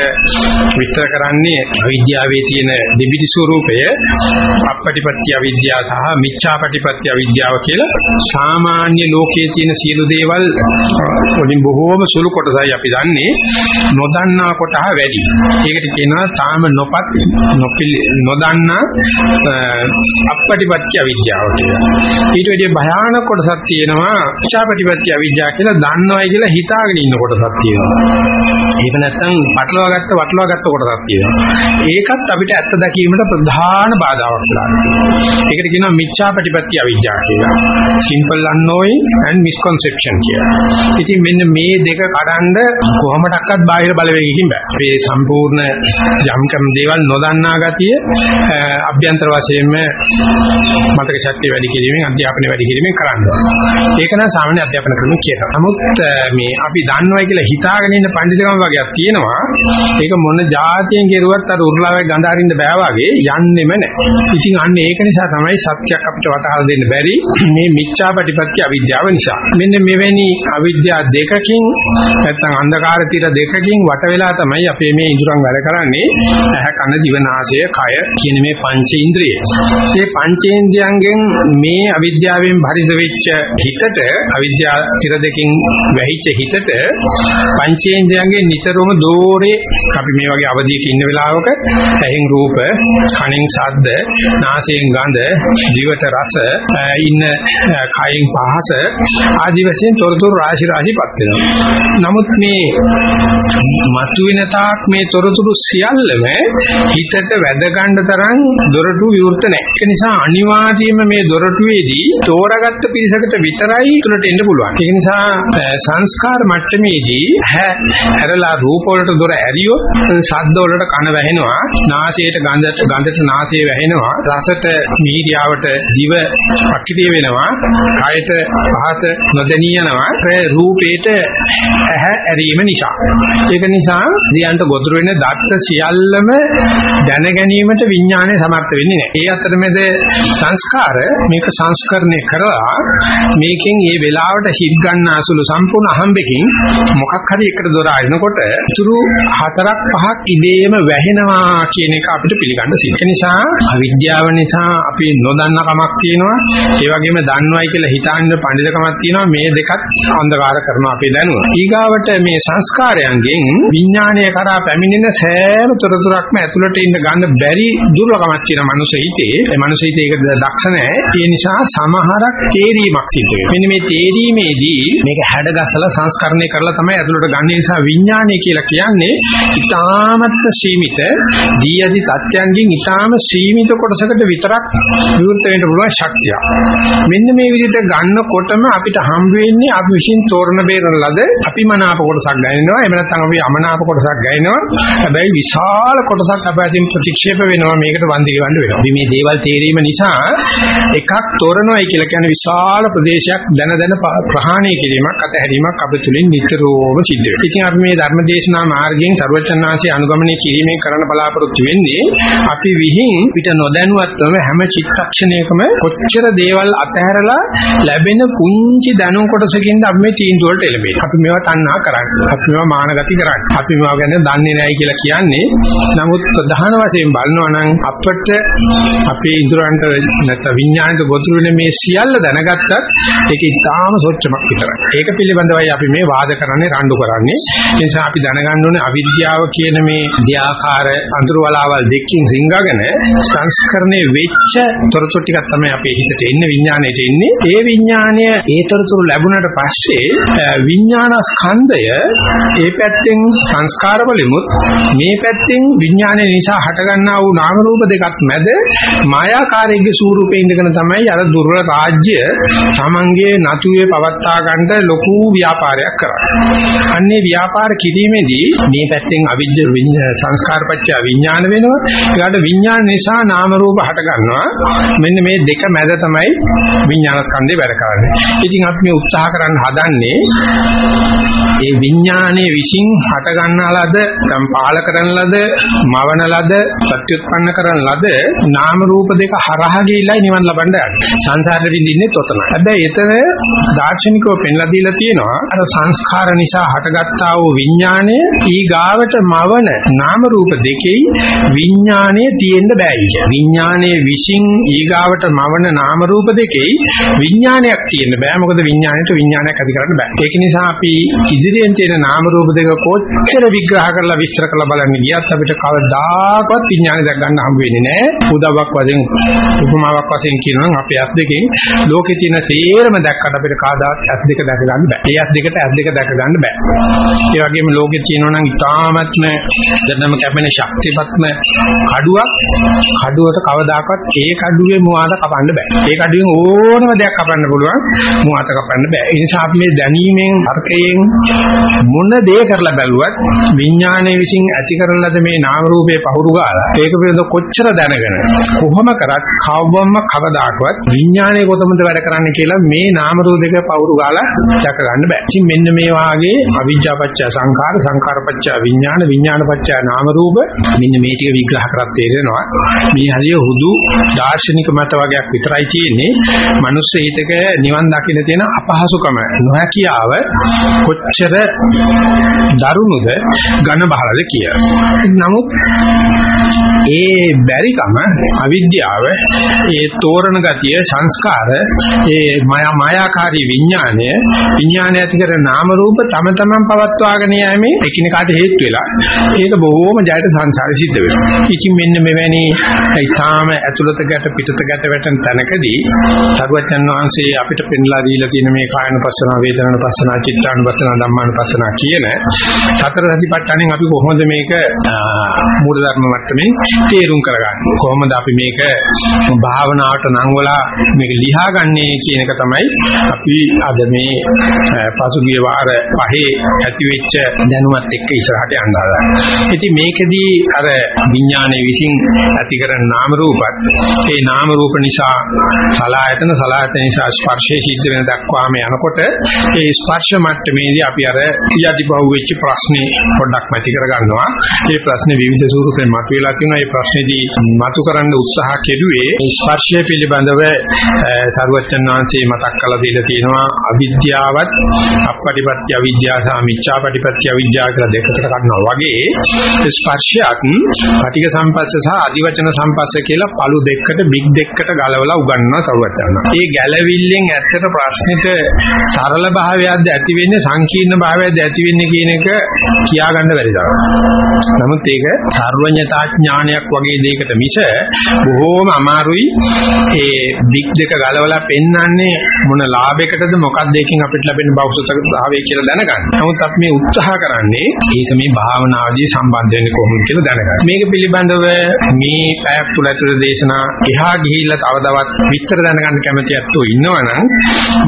විස්තර කරන්නේ අවිද්‍යාවේ තියෙන දෙවිදි ස්වરૂපය අපපටිපත්‍ය අවිද්‍යාව සහ මිච්ඡාපටිපත්‍ය අවිද්‍යාව කියලා සාමාන්‍ය ලෝකයේ තියෙන සියලු දේවල් වලින් බොහෝම සුළු කොටසයි අපි දන්නේ නොදන්නා කොටහ වැඩි. ඒකට කියනවා තාම නොපත් නොදන්නා අපපටිපත්‍ය අවිද්‍යාව කියලා. ඊට වැඩිය භයානක කොටසක් තියෙනවා මිච්ඡාපටිපත්‍ය අවිද්‍යාව කියලා දන්නවයි කියලා හිතාගෙන ඉන්න කොටසක් තියෙනවා. ඒක නැත්තම් පටලවා ගත්ත වටලවා ගත්ත කොටසක් තියෙනවා. ඒකත් අපිට ඇත්ත දැකීමට ප්‍රධාන බාධාවක් වෙලා තියෙනවා. ඒකට කියනවා මිච්ඡාපටිපත්‍ය අවිද්‍යාව කියලා. simple unknowing and misconception කියලා. ඉතින් මෙන්න මේ දෙක කඩන්ඩ කොහොමඩක්වත් බාහිර බලවේගකින් බෑ. මේ සම්පූර්ණ යම් කම් දේවල් නොදන්නා ගතිය අභ්‍යන්තර වශයෙන්ම මතක ශක්තිය වැඩි කිරීමෙන් අධ්‍යාපනය වැඩි කිරීමෙන් කරන්නේ. ඒක නම් සාමාන්‍ය අධ්‍යාපන ක්‍රම කියනවා. නමුත් මේ අපි දන්නවයි කියලා හිතාගෙන ඉන්න පඬිතුකම් වගේක් තියෙනවා. ඒක මොන જાතියෙන් කෙරුවත් අර උරුලාවේ ගඳ අරින්න බෑ වගේ යන්නෙම නැහැ. ඉතින් අන්න ඒක නිසා තමයි සත්‍යයක් අපිට වටහා දෙන්න බැරි මේ මිච්ඡාපටිපත්‍ය අවිද්‍යාව නිසා. මෙන්න මෙවැනි අවිද්‍යාව දෙකකින් නැත්නම් අන්ධකාර තිර දෙකකින් වට වෙලා තමයි අපේ මේ ඉඳුරන් වැඩ කරන්නේ. ඇහ කන දිව නාසය කය කියන මේ පංච ඉන්ද්‍රිය. මේ පංචේන්ද්‍රයන්ගෙන් මේ අවිද්‍යාවෙන් බරිත වෙච්ච හිතට අවිද්‍යාව තිර දෙකකින් වැහිච්ච හිතට පංචේන්ද්‍රයන්ගේ නිතරම දෝරේ අපි මේ වගේ අවදියක ඉන්න වෙලාවක ඇහෙන් රූප, කනෙන් ශබ්ද, නාසයෙන් ගඳ, දිවට රස, ඉන්න කයින් පහස ආදි වශයෙන් තොරතුරු රාශි රාශිපත් වෙනවා. නමුත් මේ මතුවෙන තාක් මේ තොරතුරු සියල්ලම හිතට වැද ගන්න තරම් දොරටු විවෘත නැහැ. ඒ නිසා අනිවාර්යයෙන්ම මේ දොරටුවේදී තෝරාගත්ත පිරිසකට විතරයි තුලට එන්න පුළුවන්. ඒ නිසා සංස්කාර මට්ටමේදී හැරලා රූප වලට දොර ඇරියොත් ශබ්ද වලට කන වැහෙනවා, නාසයට ගඳට ගඳට නාසය වැහෙනවා, රසට මීඩියාවට දිව අක්‍රිය වෙනවා, කයට පහත නොදැනී යනවා. රූපේට ඇහැ ඇරීම නිසා. ඒක නිසා දියන්ට ගොදුරු වෙන දත්ත සියල්ලම දැන ගැනීමට විඥානය සමර්ථ වෙන්නේ නැහැ. ඒ අතරමැද සංස්කාර මේක සංස්කරණය කරලා මේකෙන් ඒ වෙලාවට හිත් ගන්න අසුළු සම්පූර්ණ අහම්බෙකින් මොකක් හරි එකට දොර අරිනකොට ඉතුරු හතරක් පහක් ඉබේම වැහෙනවා කියන එක අපිට පිළිගන්න සිද්ධ. ඒ නිසා අවිද්‍යාව නිසා අපි නොදන්න කමක් තියෙනවා. ඒ වගේම දන්නවයි කියලා හිතාන්න පඬිතුකමක් තියෙනවා. මේ දෙකත් අන්ධකාර කරනවා අපේ දැනුම. ඊගාවට මේ සංස්කාරයන්ගෙන් විඥානය කරා පැමිණෙන සෑම තොරතුරක්ම ඇතුළට ඉන්න ගන්න බැරි දුර්ලභමක් තියෙන මනුස්ස හිතේ. ඒ මනුස්ස හිතේ ඒක දක්ෂ නැහැ. ඒ නිසා සමහරක් තේරීමක් සිද්ධ වෙනවා. මෙන්න මේ තේරීමේදී මේක හැඩගස්සලා සංස්කරණය කරලා තමයි ඇතුළට ගන්න නිසා විඥානය කියලා කියන්නේ ඉතාමත් සීමිත දී යදි තත්යන්ගෙන් ඉතාම සීමිත කොටසකට විතරක් විවෘත වෙන්න පුළුවන් ශක්තිය. මෙන්න මේ විදිහට ගන්නකොටම අපිට හම් වෙන්නේ අපි විශ්ින් තෝරන බේරන ලද අපි මනාප කොටසක් ගන්නවා. එහෙම නැත්නම් අපි අමනාප කොටසක් ගන්නවා. හැබැයි විශාල කොටසක් අපැතින් ප්‍රතික්ෂේප වෙනවා වෙනවා මේකට වන්දි ගෙවන්න වෙනවා. අපි මේ දේවල් තේරීම නිසා එකක් තොරනොයි කියලා කියන විශාල ප්‍රදේශයක් දන දන ප්‍රහාණය කිරීමක් අතහැරීමක් අප තුළින් නිතරම සිද්ධ වෙනවා. ඉතින් අපි මේ ධර්ම දේශනා මාර්ගයෙන් ਸਰවචන්නාංශය අනුගමනය කිරීමෙන් කරන්න බලාපොරොත්තු වෙන්නේ අපි විහිං පිට නොදැනුවත්වම හැම චිත්තක්ෂණයකම කොච්චර දේවල් අතහැරලා ලැබෙන කුංචි දැනුම් කොටසකින්ද අපි මේ තීන්දුව වලට එළඹෙන්නේ. අපි මේවා තණ්හා කරන්නේ. අපි මේවා මානගති කරන්නේ. අපි මේවා ගැන දන්නේ නැහැ කියලා කියන්නේ. නමුත් ප්‍රධාන වශයෙන් බලනවා නම් අපට අපේ ඉදරන්ට නැත්නම් විඥාණයට ගොදුරු වෙන මේ සියල්ල දැනගත්තත් ඒක ඉතාම සොච්චමක් විතරයි. ඒක පිළිබඳවයි අපි මේ වාද කරන්නේ රණ්ඩු කරන්නේ. ඒ නිසා අපි දැනගන්න ඕනේ අවිද්‍යාව කියන මේ ධ්‍යාකාර අඳුරවලාවල් දෙකකින් රිංගගෙන සංස්කරණය වෙච්ච තොරතුරු ටිකක් තමයි අපේ හිතට එන්නේ විඥාණයට එන්නේ. ඒ විඥාණය ඒ තොරතුරු ලැබුණාට පස්සේ විඥාන ස්කන්ධය ඒ පැත්තෙන් සංස්කාර වලිමුත් මේ පැත්තෙන් විඥානය නිසා හටගන්නා වූ නාම රූප දෙකක් මැද මායාකාරයේ ස්වරූපේ ඉඳගෙන තමයි අර දුර්වල රාජ්‍ය තමන්ගේ නතුවේ පවත්තා ගන්න ලොකු ව්‍යාපාරයක් කරන්නේ. අන්නේ ව්‍යාපාර කිරීමේදී මේ පැත්තෙන් අවිද්‍ය සංස්කාරපච්ච විඥාන වෙනවා. ඊළඟට විඥාන නිසා නාම රූප හට ගන්නවා. මෙන්න මේ දෙක මැද තමයි විඥාන ස්කන්ධේ වැඩ කරන්නේ. ඉතින් අපි මේ උත්සාහ කරන්න හදන්නේ ඒ විඥානයේ විශ්ින් හට ගන්නාලද, සම්පාල කරන ලද, මවන ලද, ප්‍රත්‍යুৎපන්න කරන ලද නාම රූප දෙක හරහා ගිහිල්ලා නිවන් ලබන්න යන්නේ. සංසාරෙ විඳින්නේ තොතන. හැබැයි එතන දාර්ශනිකව පෙන්ලා දීලා තියෙනවා අර සංස්කාර නිසා හටගත්තා වූ විඥාණය ඊගාවට මවන නාම රූප දෙකෙයි විඥාණය තියෙන්න බෑ කිය. විඥාණයේ විශ්ින් ඊගාවට මවන නාම රූප දෙකෙයි විඥානයක් තියෙන්න බෑ. මොකද විඥාණයට විඥානයක් ඇති කරන්න බෑ. ඒක නිසා අපි ඉදිරියෙන් තියෙන නාම රූප දෙක කොච්චර විග්‍රහ කරලා විස්තර කරලා බලන්න ගියත් අපිට කවදාකවත් විඥානය දැක ගන්න හම්බ වෙන්නේ නෑ. උදාවක් වශයෙන් උපමාවක් වශයෙන් කියනවා නම් අපේ අත් දෙකෙන් ලෝකේ තියෙන තේරම දැක්කට අපිට කාදාත් ඇස් දෙක දැක ගන්න බෑ. ඒ ඇස් දෙකට ඇස් දෙක දැක ගන්න බෑ. ඒ වගේම ලෝකේ තියෙනවා නම් ඉතාමත්ම දැනම කැපෙන ශක්තිපත්ම කඩුවක් කඩුවට කවදාකවත් ඒ කඩුවේ මුවාට කපන්න බෑ. ඒ කඩුවෙන් ඕනම දෙයක් කපන්න පුළුවන් මුවාට කපන්න බෑ. ඒ නිසා අපි මේ දැනීමෙන් අර්ථයෙන් මොන දේ කරලා බැලුවත් විඥානයේ විසින් ඇති කරන ලද මේ නාම රූපේ පහුරු ගාලා ඒක පිළිබඳ කොච්චර දැනගෙන කොහොම කරත් කවවම කවදාකවත් විඥානයේ කොතනද වැඩ කරන්නේ කියලා මේ නාම රූප දෙක පවුරු ගාලා දැක ගන්න බෑ. ඉතින් මෙන්න මේ වාගේ අවිජ්ජාපච්ච සංඛාර සංඛාරපච්ච විඥාන විඥානපච්ච නාම රූප මෙන්න මේ ටික විග්‍රහ කරත් තේරෙනවා. මේ හරිය හුදු දාර්ශනික මත වගේක් විතරයි තියෙන්නේ. මනුස්ස හිතක නිවන් දකින්න තියෙන අපහසුකම නොහැකියාව කොච්චර දරුණුද ඝන බහලද කියලා. නමුත් ඒ බැරිකම අවිද්‍යාව ඒ තෝරණ ගතිය සංස්කාර ඒ මායා මායාකාරී විඥානය විඥානය ඇති කරන නාම රූප තම තමන් පවත්වාගෙන යෑමේ එකිනෙකාට හේතු වෙලා ඒක බොහෝම ජයට සංසාරෙ සිද්ධ වෙනවා. ඉතින් මෙන්න මෙවැනි ඊටාම ඇතුළත ගැට පිටත ගැට වැටෙන තැනකදී සරුවචන් වහන්සේ අපිට පෙන්ලා දීලා තියෙන මේ කායන පස්සන වේදනන පස්සන චිත්තාන පස්සන ධම්මාන පස්සන කියන සතර සතිපට්ඨානෙන් අපි කොහොමද මේක මූල ධර්ම මට්ටමින් තේරුම් කරගන්නේ. කොහොමද අපි මේක භාවනාවට නංවලා මේක ලියා ගන්නේ කියන එක තමයි අපි අද මේ පසුගිය වාර පහේ ඇති වෙච්ච දැනුමත් එක්ක ඉස්සරහට යන්න හදන්නේ. ඉතින් මේකෙදී අර විඥානයේ විසින් ඇති කරන නාම රූපත් ඒ නාම රූප නිසා සලායතන සලායතන නිසා ස්පර්ශයේ සිද්ධ වෙන දක්වාම යනකොට ඒ ස්පර්ශ මට්ටමේදී අපි අර යටිපහුව වෙච්ච ප්‍රශ්නේ පොඩ්ඩක් මැති කර ගන්නවා. ඒ ප්‍රශ්නේ විවිධ ස්වරූපෙන් මතුවලා තියෙනවා. ඒ ප්‍රශ්නේදී මතු කරන්න උත්සාහ කෙරුවේ ස්පර්ශය පිළිබඳව සරුවච්චන් වහන්සේ මතක් කරලා දීලා තියෙනවා අවිද්‍යාවත් අපපටිපත්‍ය අවිද්‍යාව සහ මිච්ඡාපටිපත්‍ය අවිද්‍යාව කියලා දෙකකට කඩනවා වගේ ස්පර්ශයත් පටික සම්පස්ස සහ අදිවචන සම්පස්ස කියලා පළු දෙකකට බිග් දෙකකට ගලවලා උගන්වනවා සරුවච්චන්. මේ ගැළවිල්ලෙන් ඇත්තට ප්‍රශ්නෙට සරල භාවයක්ද ඇති වෙන්නේ සංකීර්ණ භාවයක්ද ඇති වෙන්නේ කියන එක කියා ගන්න බැරි තරම්. නමුත් ඒක සර්වඥතා ඥානයක් වගේ දෙයකට මිස බොහෝම අමාරුයි ඒ දික් දෙක ගලවලා පෙන්වන්නේ මොන ලාභයකටද මොකක්ද ඒකෙන් අපිට ලැබෙන බෞද්ධතාවය කියලා දැනගන්න. නමුත් අපි මේ උත්සාහ කරන්නේ ඒක මේ භාවනාවදී සම්බන්ධ වෙන්නේ කොහොමද කියලා දැනගන්න. මේක පිළිබඳව මේ පැයක් තුළ ඇතුළත දේශනා එහා ගිහිල්ලා තව තවත් විස්තර දැනගන්න කැමති ඇත්තෝ ඉන්නවනම්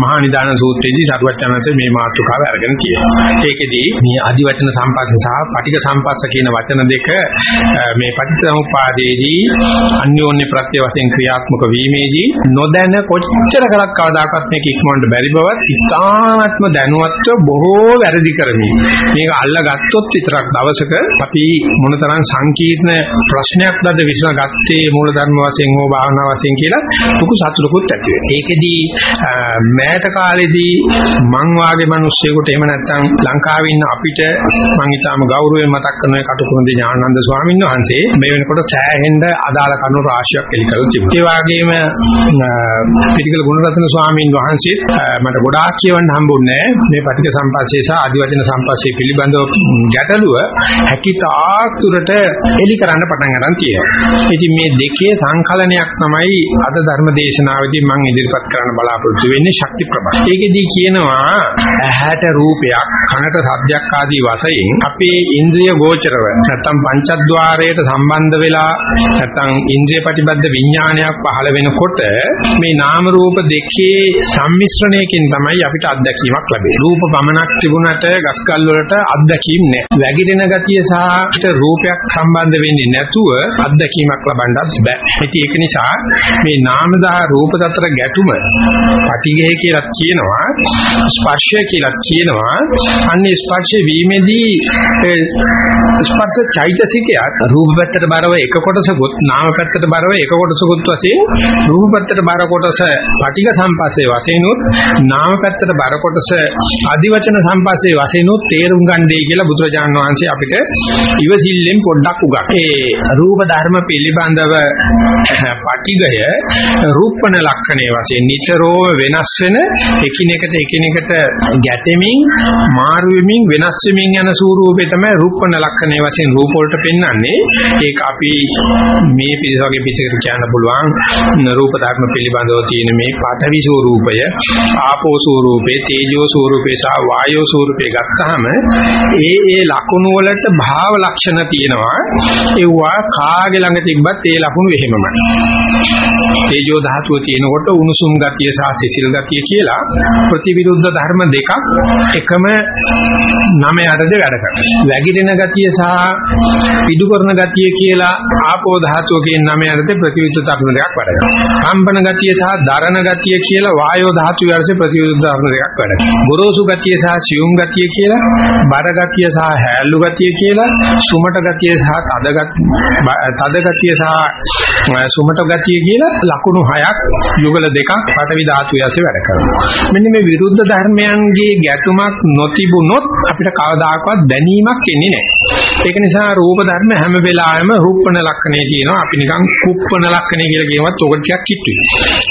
මහා නිදාන සූත්‍රයේදී සරුවචනanse මේ මාතෘකාව අරගෙන තියෙනවා. ඒකෙදී මේ අදිවචන සම්පස්ස සහ පටික සම්පස්ස කියන වචන දෙක මේ පටිච්චසමුපාදයේදී අන්‍යෝන්‍ය ප්‍රත්‍ය වශයෙන් ක්‍රියාත්මක වීමේදී නොදැන කොච්චර කරක් කවදාකවත් මේක ඉක්මවන්න බැරි බවත් ඉතාමත්ම දැනුවත්ව බොහෝ වැරදි කරමින් මේක අල්ලගත්තොත් විතරක් දවසක අපි මොනතරම් සංකීර්ණ ප්‍රශ්නයක්ද විසඳගත්තේ මූලධර්ම වශයෙන් හෝ භාවනා වශයෙන් කියලා ලොකු සතුටකුත් ඇති වෙනවා. ඒකෙදී මෑත කාලෙදී මං වාගේ මිනිස්සුෙකුට එහෙම නැත්නම් ලංකාවේ ඉන්න අපිට මං ඊටාම ගෞරවයෙන් මතක් කරන කටුකුරුන්දී ඥානানন্দ ස්වාමීන් වහන්සේ මේ වෙනකොට සෑහෙන්න අදාළ කරුණු රාශියක් එලි කරලා තිබුණා. ඒ වගේම පිටිකල ගුණරත්න ස්වාමීන් වහන්සේ මට ගොඩාක් කියවන්න හම්බුන්නේ මේ පටික සම්පස්සේ සහ ආදිවචන සම්පස්සේ පිළිබඳව ගැටලුව හැකිතාක් දුරට එලි කරන්න පටන් ගන්න තියෙනවා. ඉතින් මේ දෙකේ සංකලනයක් තමයි අද ධර්ම දේශනාවේදී මම ඉදිරිපත් කරන්න බලාපොරොත්තු වෙන්නේ ශක්ති ප්‍රබල. ඒකෙදී කියනවා ඇහැට රූපයක්, කනට ශබ්දයක් ආදී වශයෙන් අපේ ඉන්ද්‍රිය ගෝචරව නැත්තම් පංචද්වාරයට සම්බන්ධ වෙලා නැත්තම් ඉන්ද්‍රිය ප්‍රතිබද්ධ විඥානයක් පහළ වෙනකොට මේ නාම රූප දෙකේ සම්මිශ්‍රණයකින් තමයි අපිට අත්දැකීමක් ලැබෙන්නේ. රූප පමණක් තිබුණට ගස්කල් වලට අත්දැකීම් නැහැ. වැగిරෙන ගතිය සහ රූපයක් සම්බන්ධ වෙන්නේ නැතුව අත්දැකීමක් ලබන්නත් බෑ. ඉතින් ඒක නිසා මේ නාම දහ රූප අතර ගැටුම පටිඝය කියලා කියනවා ස්පර්ශය කියලා කියනවා අන්නේ ස්පර්ශ වීමේදී ස්පර්ශ චෛතසිකයක් රූප පැත්තට බරව එක කොටසකුත් නාම පැත්තට බරව එක කොටසකුත් වශයෙන් රූප පැත්තට බර කොටස පටිඝ සම්පස්සේ වශයෙන් උත් නාම පැත්තට බර කොටස අදිවචන සම්පස්සේ වශයෙන් උත් තේරුම් ගන්නයි කියලා බුදුරජාණන් වහන්සේ අපිට ඉවසිල්ලෙන් පොඩ්ඩක් උගක්. ඒ රූප ධර්ම පිළිබඳව පටිඝය රූපණ ලක්ෂණයේ වශයෙන් නිතරම වෙනස් වෙන එකිනෙකට එකිනෙකට ගැටෙමින් මාරු වෙමින් වෙනස් වෙමින් යන ස්වරූපේ තමයි රූපණ ලක්ෂණයේ වශයෙන් රූප වලට පෙන්වන්නේ ඒක අපි මේ පිළිස වගේ පිටකට කියන්න පුළුවන්. රූප ධර්ම පිළිබඳව තියෙන මේ පාඨවි ස්වරූපය ආපෝ ස්වරූපේ තේජෝ ස්වරූපේ සහ වායෝ ස්වරූපේ ගත්තාම ඒ ඒ ලක්ෂණ වලට භාව ලක්ෂණ තියෙනවා. ඒවා කාගේ ළඟ තිබ්බත් ඒ ලක්ෂණ එහෙමමයි තේජෝ ධාතුව තියෙනකොට උණුසුම් ගතිය සහ සිසිල් ගතිය කියලා ප්‍රතිවිරුද්ධ ධර්ම දෙකක් එකම නම යටද වැඩ කරනවා. වැగిරෙන ගතිය සහ පිදු කරන ගතිය කියලා ආපෝ ධාතුව කියන නම යටතේ ප්‍රතිවිරුද්ධ ධර්ම දෙකක් වැඩ කරනවා. කම්පන ගතිය සහ දරණ ගතිය කියලා වායෝ ධාතුව යටතේ ප්‍රතිවිරුද්ධ ධර්ම දෙකක් වැඩ කරනවා. ගොරෝසු ගතිය සහ සියුම් ගතිය කියලා බර ගතිය සහ හැල්ලු ගතිය කියලා සුමට ගතිය සහ තද තද ගතිය සහ සුමට ගතිය කියලා ලකුණු හයක් යුගල දෙකක් පටවි ධාතු යසේ වැඩ කරනවා. මෙන්න මේ විරුද්ධ ධර්මයන්ගේ ගැටුමක් නොතිබුනොත් අපිට කවදාකවත් දැනීමක් එන්නේ නැහැ. ඒක නිසා රූප ධර්ම හැම වෙලාවෙම රූපණ ලක්ෂණේ කියනවා. අපි නිකන් කුප්පණ ලක්ෂණේ කියලා කියවත් ඔක ටිකක් කිට්ටුයි.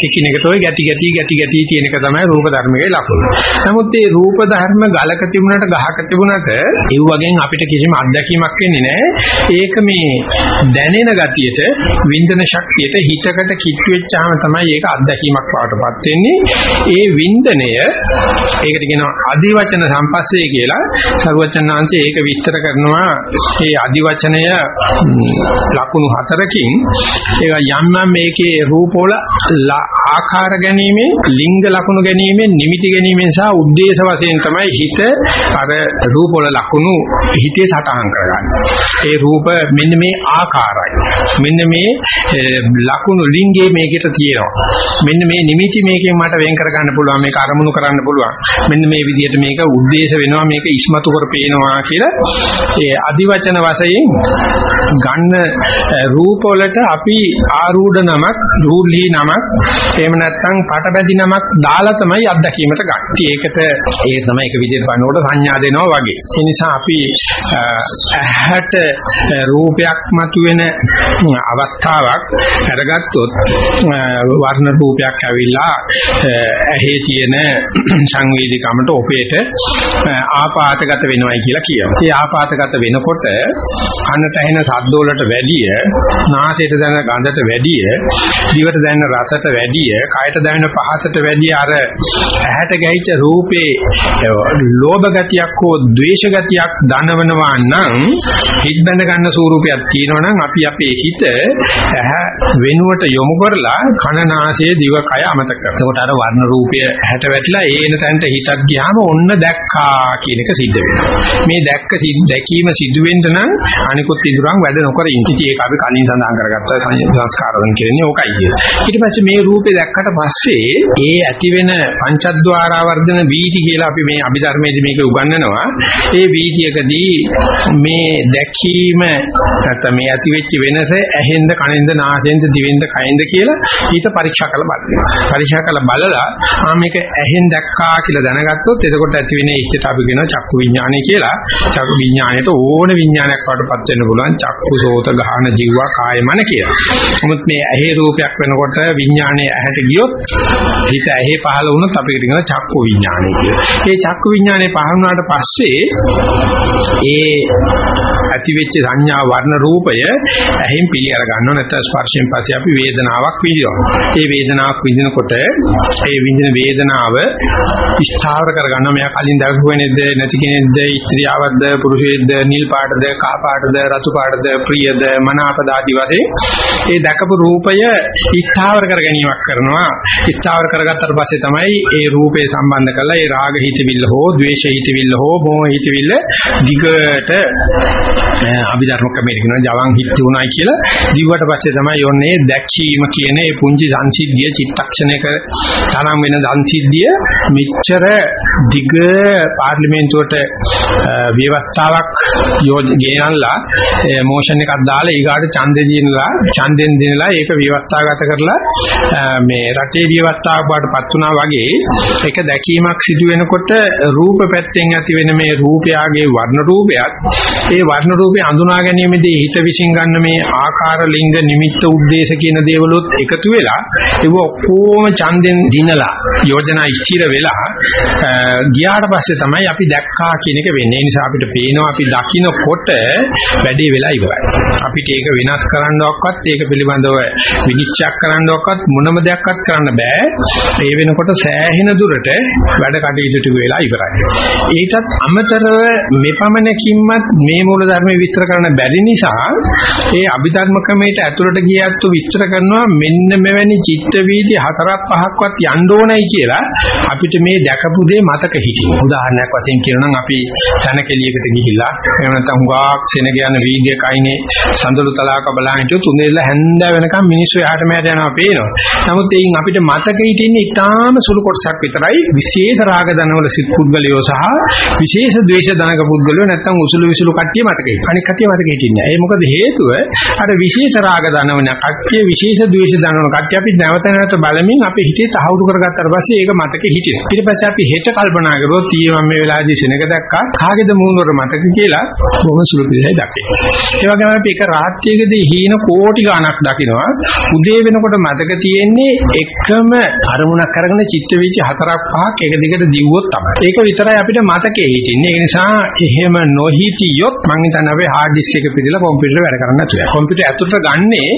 එකිනෙකට ඔය ගැටි ගැටි ගැටි ගැටි තියෙන එක තමයි රූප ධර්මයේ ලක්ෂණ. නමුත් මේ රූප ධර්ම ගලක තිබුණට ගහක තිබුණට ඒ වගේන් අපිට කිසිම අත්දැකීමක් එන්නේ නැහැ. ඒක මේ දැනෙන ගතියට වින්දන ශක්තියට හිතකට කිට්ටු වෙච්චාම තමයි ඒක අත්දැකීමක් වඩටපත් වෙන්නේ. ඒ වින්දනය ඒකට කියනවා අදිවචන සම්පස්සේ කියලා සරුවචනාංශයේ ඒක විස්තර කරනවා මේ අදිවචනය ලකුණු හතරකින් ඒක යම් යම් මේකේ රූපවල ආකාර ගැනීම, ලිංග ලකුණු ගැනීම, නිමිති ගැනීම සහ උද්දේශ වශයෙන් තමයි හිත අර රූපවල ලකුණු හිතේ සටහන් කරගන්නේ. ඒ රූප මෙන්න මේ ආකාරයි. මෙන්න මේ ලකුණු ලිංගේ මේකට තියෙනවා. මෙන්න මේ නිමිති මේකෙන් මට වෙන් කරගන්න පුළුවන් මේක අරමුණු කරන්න පුළුවන්. මෙන්න මේ විදිහට මේක උද්දේශ වෙනවා මේක ඉස්මතු කර පේනවා කියලා ඒ අදි අදිවචන වශයෙන් ගන්න රූප වලට අපි ආරූඪ නමක්, රූලී නමක්, එහෙම නැත්නම් පටබැදි නමක් දාලා තමයි අත්දැකීමට ගන්න. ඒකට ඒ තමයි එක විදිහට බලනකොට සංඥා දෙනවා වගේ. ඒ නිසා අපි ඇහැට රූපයක් මතුවෙන අවස්ථාවක් අරගත්තොත් වර්ණ රූපයක් ඇවිල්ලා ඇහි තියෙන සංවේදීකමට ඔපේට ආපాతගත වෙනවයි කියලා කියනවා. ඒ ආපాతගත වෙනකොට කනට ඇහෙන ශබ්ද වලට වැඩිය, නාසයට දැනෙන ගඳට වැඩිය, දිවට දැනෙන රසට වැඩිය, කයට දැනෙන පහසට වැඩිය අර ඇහැට ගැහිච්ච රූපේ ලෝභ ගතියක් හෝ ද්වේෂ ගතියක් දනවනවා නම් හිත බඳ ගන්න ස්වරූපයක් තියෙනවා නම් අපි අපේ හිත ඇහැ වෙනුවට යොමු කරලා කන නාසය දිව කය අමතක කරනවා. එතකොට අර වර්ණ රූපය ඇහැට වැටිලා ඒන තැනට හිතක් ගියාම ඔන්න දැක්කා කියන එක සිද්ධ වෙනවා. මේ දැක්ක දැකීම සිදු වෙන්න නම් අනිකුත් ඉදurang වැඩ නොකර ඉන්න. ඉතින් ඒක අපි කලින් සඳහන් කරගත්ත සංස්කාරයන් කියන්නේ ඕකයි. ඊට පස්සේ මේ රූපේ දැක්කට පස්සේ ඒ ඇති වෙන පංචද්වාරා වර්ධන වීති කියලා අපි මේ අභිධර්මයේදී මේක උගන්වනවා. ඒ වීතියකදී මේ දැකීම නැත්නම් මේ ඇති වෙච්ච වෙනස ඇහෙන්ද කනෙන්ද නාසයෙන්ද දිවෙන්ද කයෙන්ද කියලා ඊට පරීක්ෂා කරලා බලන්න. පරීක්ෂා කරලා බලලා ආ මේක ඇහෙන් දැක්කා කියලා දැනගත්තොත් එතකොට ඇති වෙන ඉෂ්ඨට අපි කියනවා චක්කු විඥානය කියලා. චක්කු විඥාණයට ඕන විඥානයක් වඩපත් වෙන්න පුළුවන් චක්කු සෝත ගාහන ජීවා කාය මන කියලා. නමුත් මේ ඇහි රූපයක් වෙනකොට විඥානයේ ඇහැට ගියොත් හිත ඇහි පහළ වුණොත් අපිට කියනවා චක්කු විඥානය කියලා. මේ චක්කු විඥානේ පහළ වුණාට පස්සේ ඒ ඇති වෙච්ච සංඥා වර්ණ රූපය ඇහෙන් පිළි අර ගන්නවා නැත්නම් ස්පර්ශයෙන් පස්සේ අපි වේදනාවක් විඳිනවා. ඒ වේදනාවක් විඳිනකොට ඒ විඳින වේදනාව ස්ථාවර කරගන්නවා. මෙයා කලින් දැකපු කෙනෙක්ද නැති කෙනෙක්ද ස්ත්‍රියවක්ද පුරුෂයෙක්ද නිල් පාටද කහ පාටද රතු පාටද ප්‍රියද මනාපද ආදි වශයෙන් ඒ දැකපු රූපය ස්ථාවර කර ගැනීමක් කරනවා. ස්ථාවර කරගත්තට පස්සේ තමයි ඒ රූපේ සම්බන්ධ කරලා ඒ රාග හිතවිල්ල හෝ ද්වේෂ හිතවිල්ල හෝ මොහ හිතවිල්ල දිගට අභිධර්ම ක්‍රමයේ කියනවා ජවන් හිත උනායි කියලා දිව්වට පස්සේ තමයි යොන්නේ දැක්වීම කියන ඒ පුංචි සංසිද්ධිය චිත්තක්ෂණයක තරම් වෙන සංසිද්ධිය මෙච්චර දිග පාර්ලිමේන්තුවට ව්‍යවස්ථාවක් ගෙනල්ලා මොෂන් එකක් දාලා ඊගාට ඡන්දෙ දිනලා ඡන්දෙන් දිනලා ඒක ව්‍යවස්ථාගත කරලා මේ රටේ ව්‍යවස්ථාවක් බාටපත් වුණා වගේ ඒක දැකීමක් සිදු වෙනකොට රූප පැත්තෙන් ඇති වෙන මේ රූපයාගේ වර්ණ රූපයත් ඒ වර්ණ රූපේ අඳුනා ගැනීමේදී හිත විසින් ගන්න මේ ආකාර ලිංග නිමිත්ත උද්දේශ කියන දේවලුත් එකතු වෙලා ඒක ඔක්කොම ඡන්දෙන් දිනලා යෝජනා ස්ථිර වෙලා ගියාට පස්සේ තමයි අපි දැක්කා කියන එක වෙන්නේ. ඒ නිසා අපිට පේනවා අපි දකින්නකොට වැඩේ වෙලා ඉවරයි. අපිට ඒක වෙනස් කරන්නවක්වත් ඒක පිළිබඳව විනිශ්චය කරන්නවක්වත් මොනම දෙයක්වත් කරන්න බෑ. ඒ වෙනකොට සෑහෙන දුරට වැඩ කටයුතු ටික වෙලා ඉවරයි. ඊටත් අමතරව මෙපමණකින්මත් මේ මූල ධර්මයේ විස්තර කරන්න බැරි නිසා ඒ අභිධර්ම ක්‍රමයට ඇතුළට ගියත් විස්තර කරනවා මෙන්න මෙවැනි චිත්ත වීදි හතරක් පහක්වත් යන්න ඕනයි කියලා අපිට මේ දැකපු දේ මතක හිටිනවා. උදාහරණයක් වශයෙන් කියනනම් අපි සනකෙලියකට ගිහිල්ලා එහෙම නැත්නම් හුඟක් සෙනග යන වීදියේ කයිනේ සඳලු තලාවක බලන් හිටියොත් තුනේලා හැන්ද වෙනකම් මිනිස්සු එහාට මෙහාට යනවා පේනවා. නමුත් එයින් අපිට මතක හිටින්නේ ඊටාම සුළු කොටසක් විතරයි විශේෂ රාග දනවල සිත් පුද්ගලයෝ සහ විශේෂ ද්වේෂ දනක පුද්ගලයෝ නැත්නම් උසුළු විසුළු කට්ටිය මතක හිටින්නේ. අනික කට්ටිය මතක හිටින්නේ නැහැ. ඒ මොකද හේතුව අර විශේෂ රාග දනවන කට්ටිය විශේෂ ද්වේෂ දනවන කට්ටිය අපි නැවත නැවත බලමින් අපේ හිතේ තහවුරු කරගත්තාට පස්සේ ඒක මතකෙ හිටිනවා. ඊට පස්සේ අපි හෙට කල්පනා කරුවොත් ඊයේ මම මේ වෙලාවේදී සෙනග දැක්කා කාගේද මූණවර මතක කියලා බොහොම සුළු පිළිසයි දකිනවා. ඒ වගේම අපි එක රාත්‍රියකදී හීන කෝටි ගණක් දකිනවා. උදේ වෙනකොට මතක තියෙන්නේ එකම අරමුණක් අරගෙන චිත්ත වීචි හතරක් පහක් එක දිගට දිව්වොත් තමයි. ඒක විතරයි අපිට මතකේ හිටින්නේ. ඒ නිසා එහෙම නොහිටියොත් මම හිතන්නේ කියන්නේ අපේ hard disk එක පිළිලා කම්පියුටර් වැඩ කරන්නේ නැතුව. කම්පියුටර් ඇතුළට ගන්නේ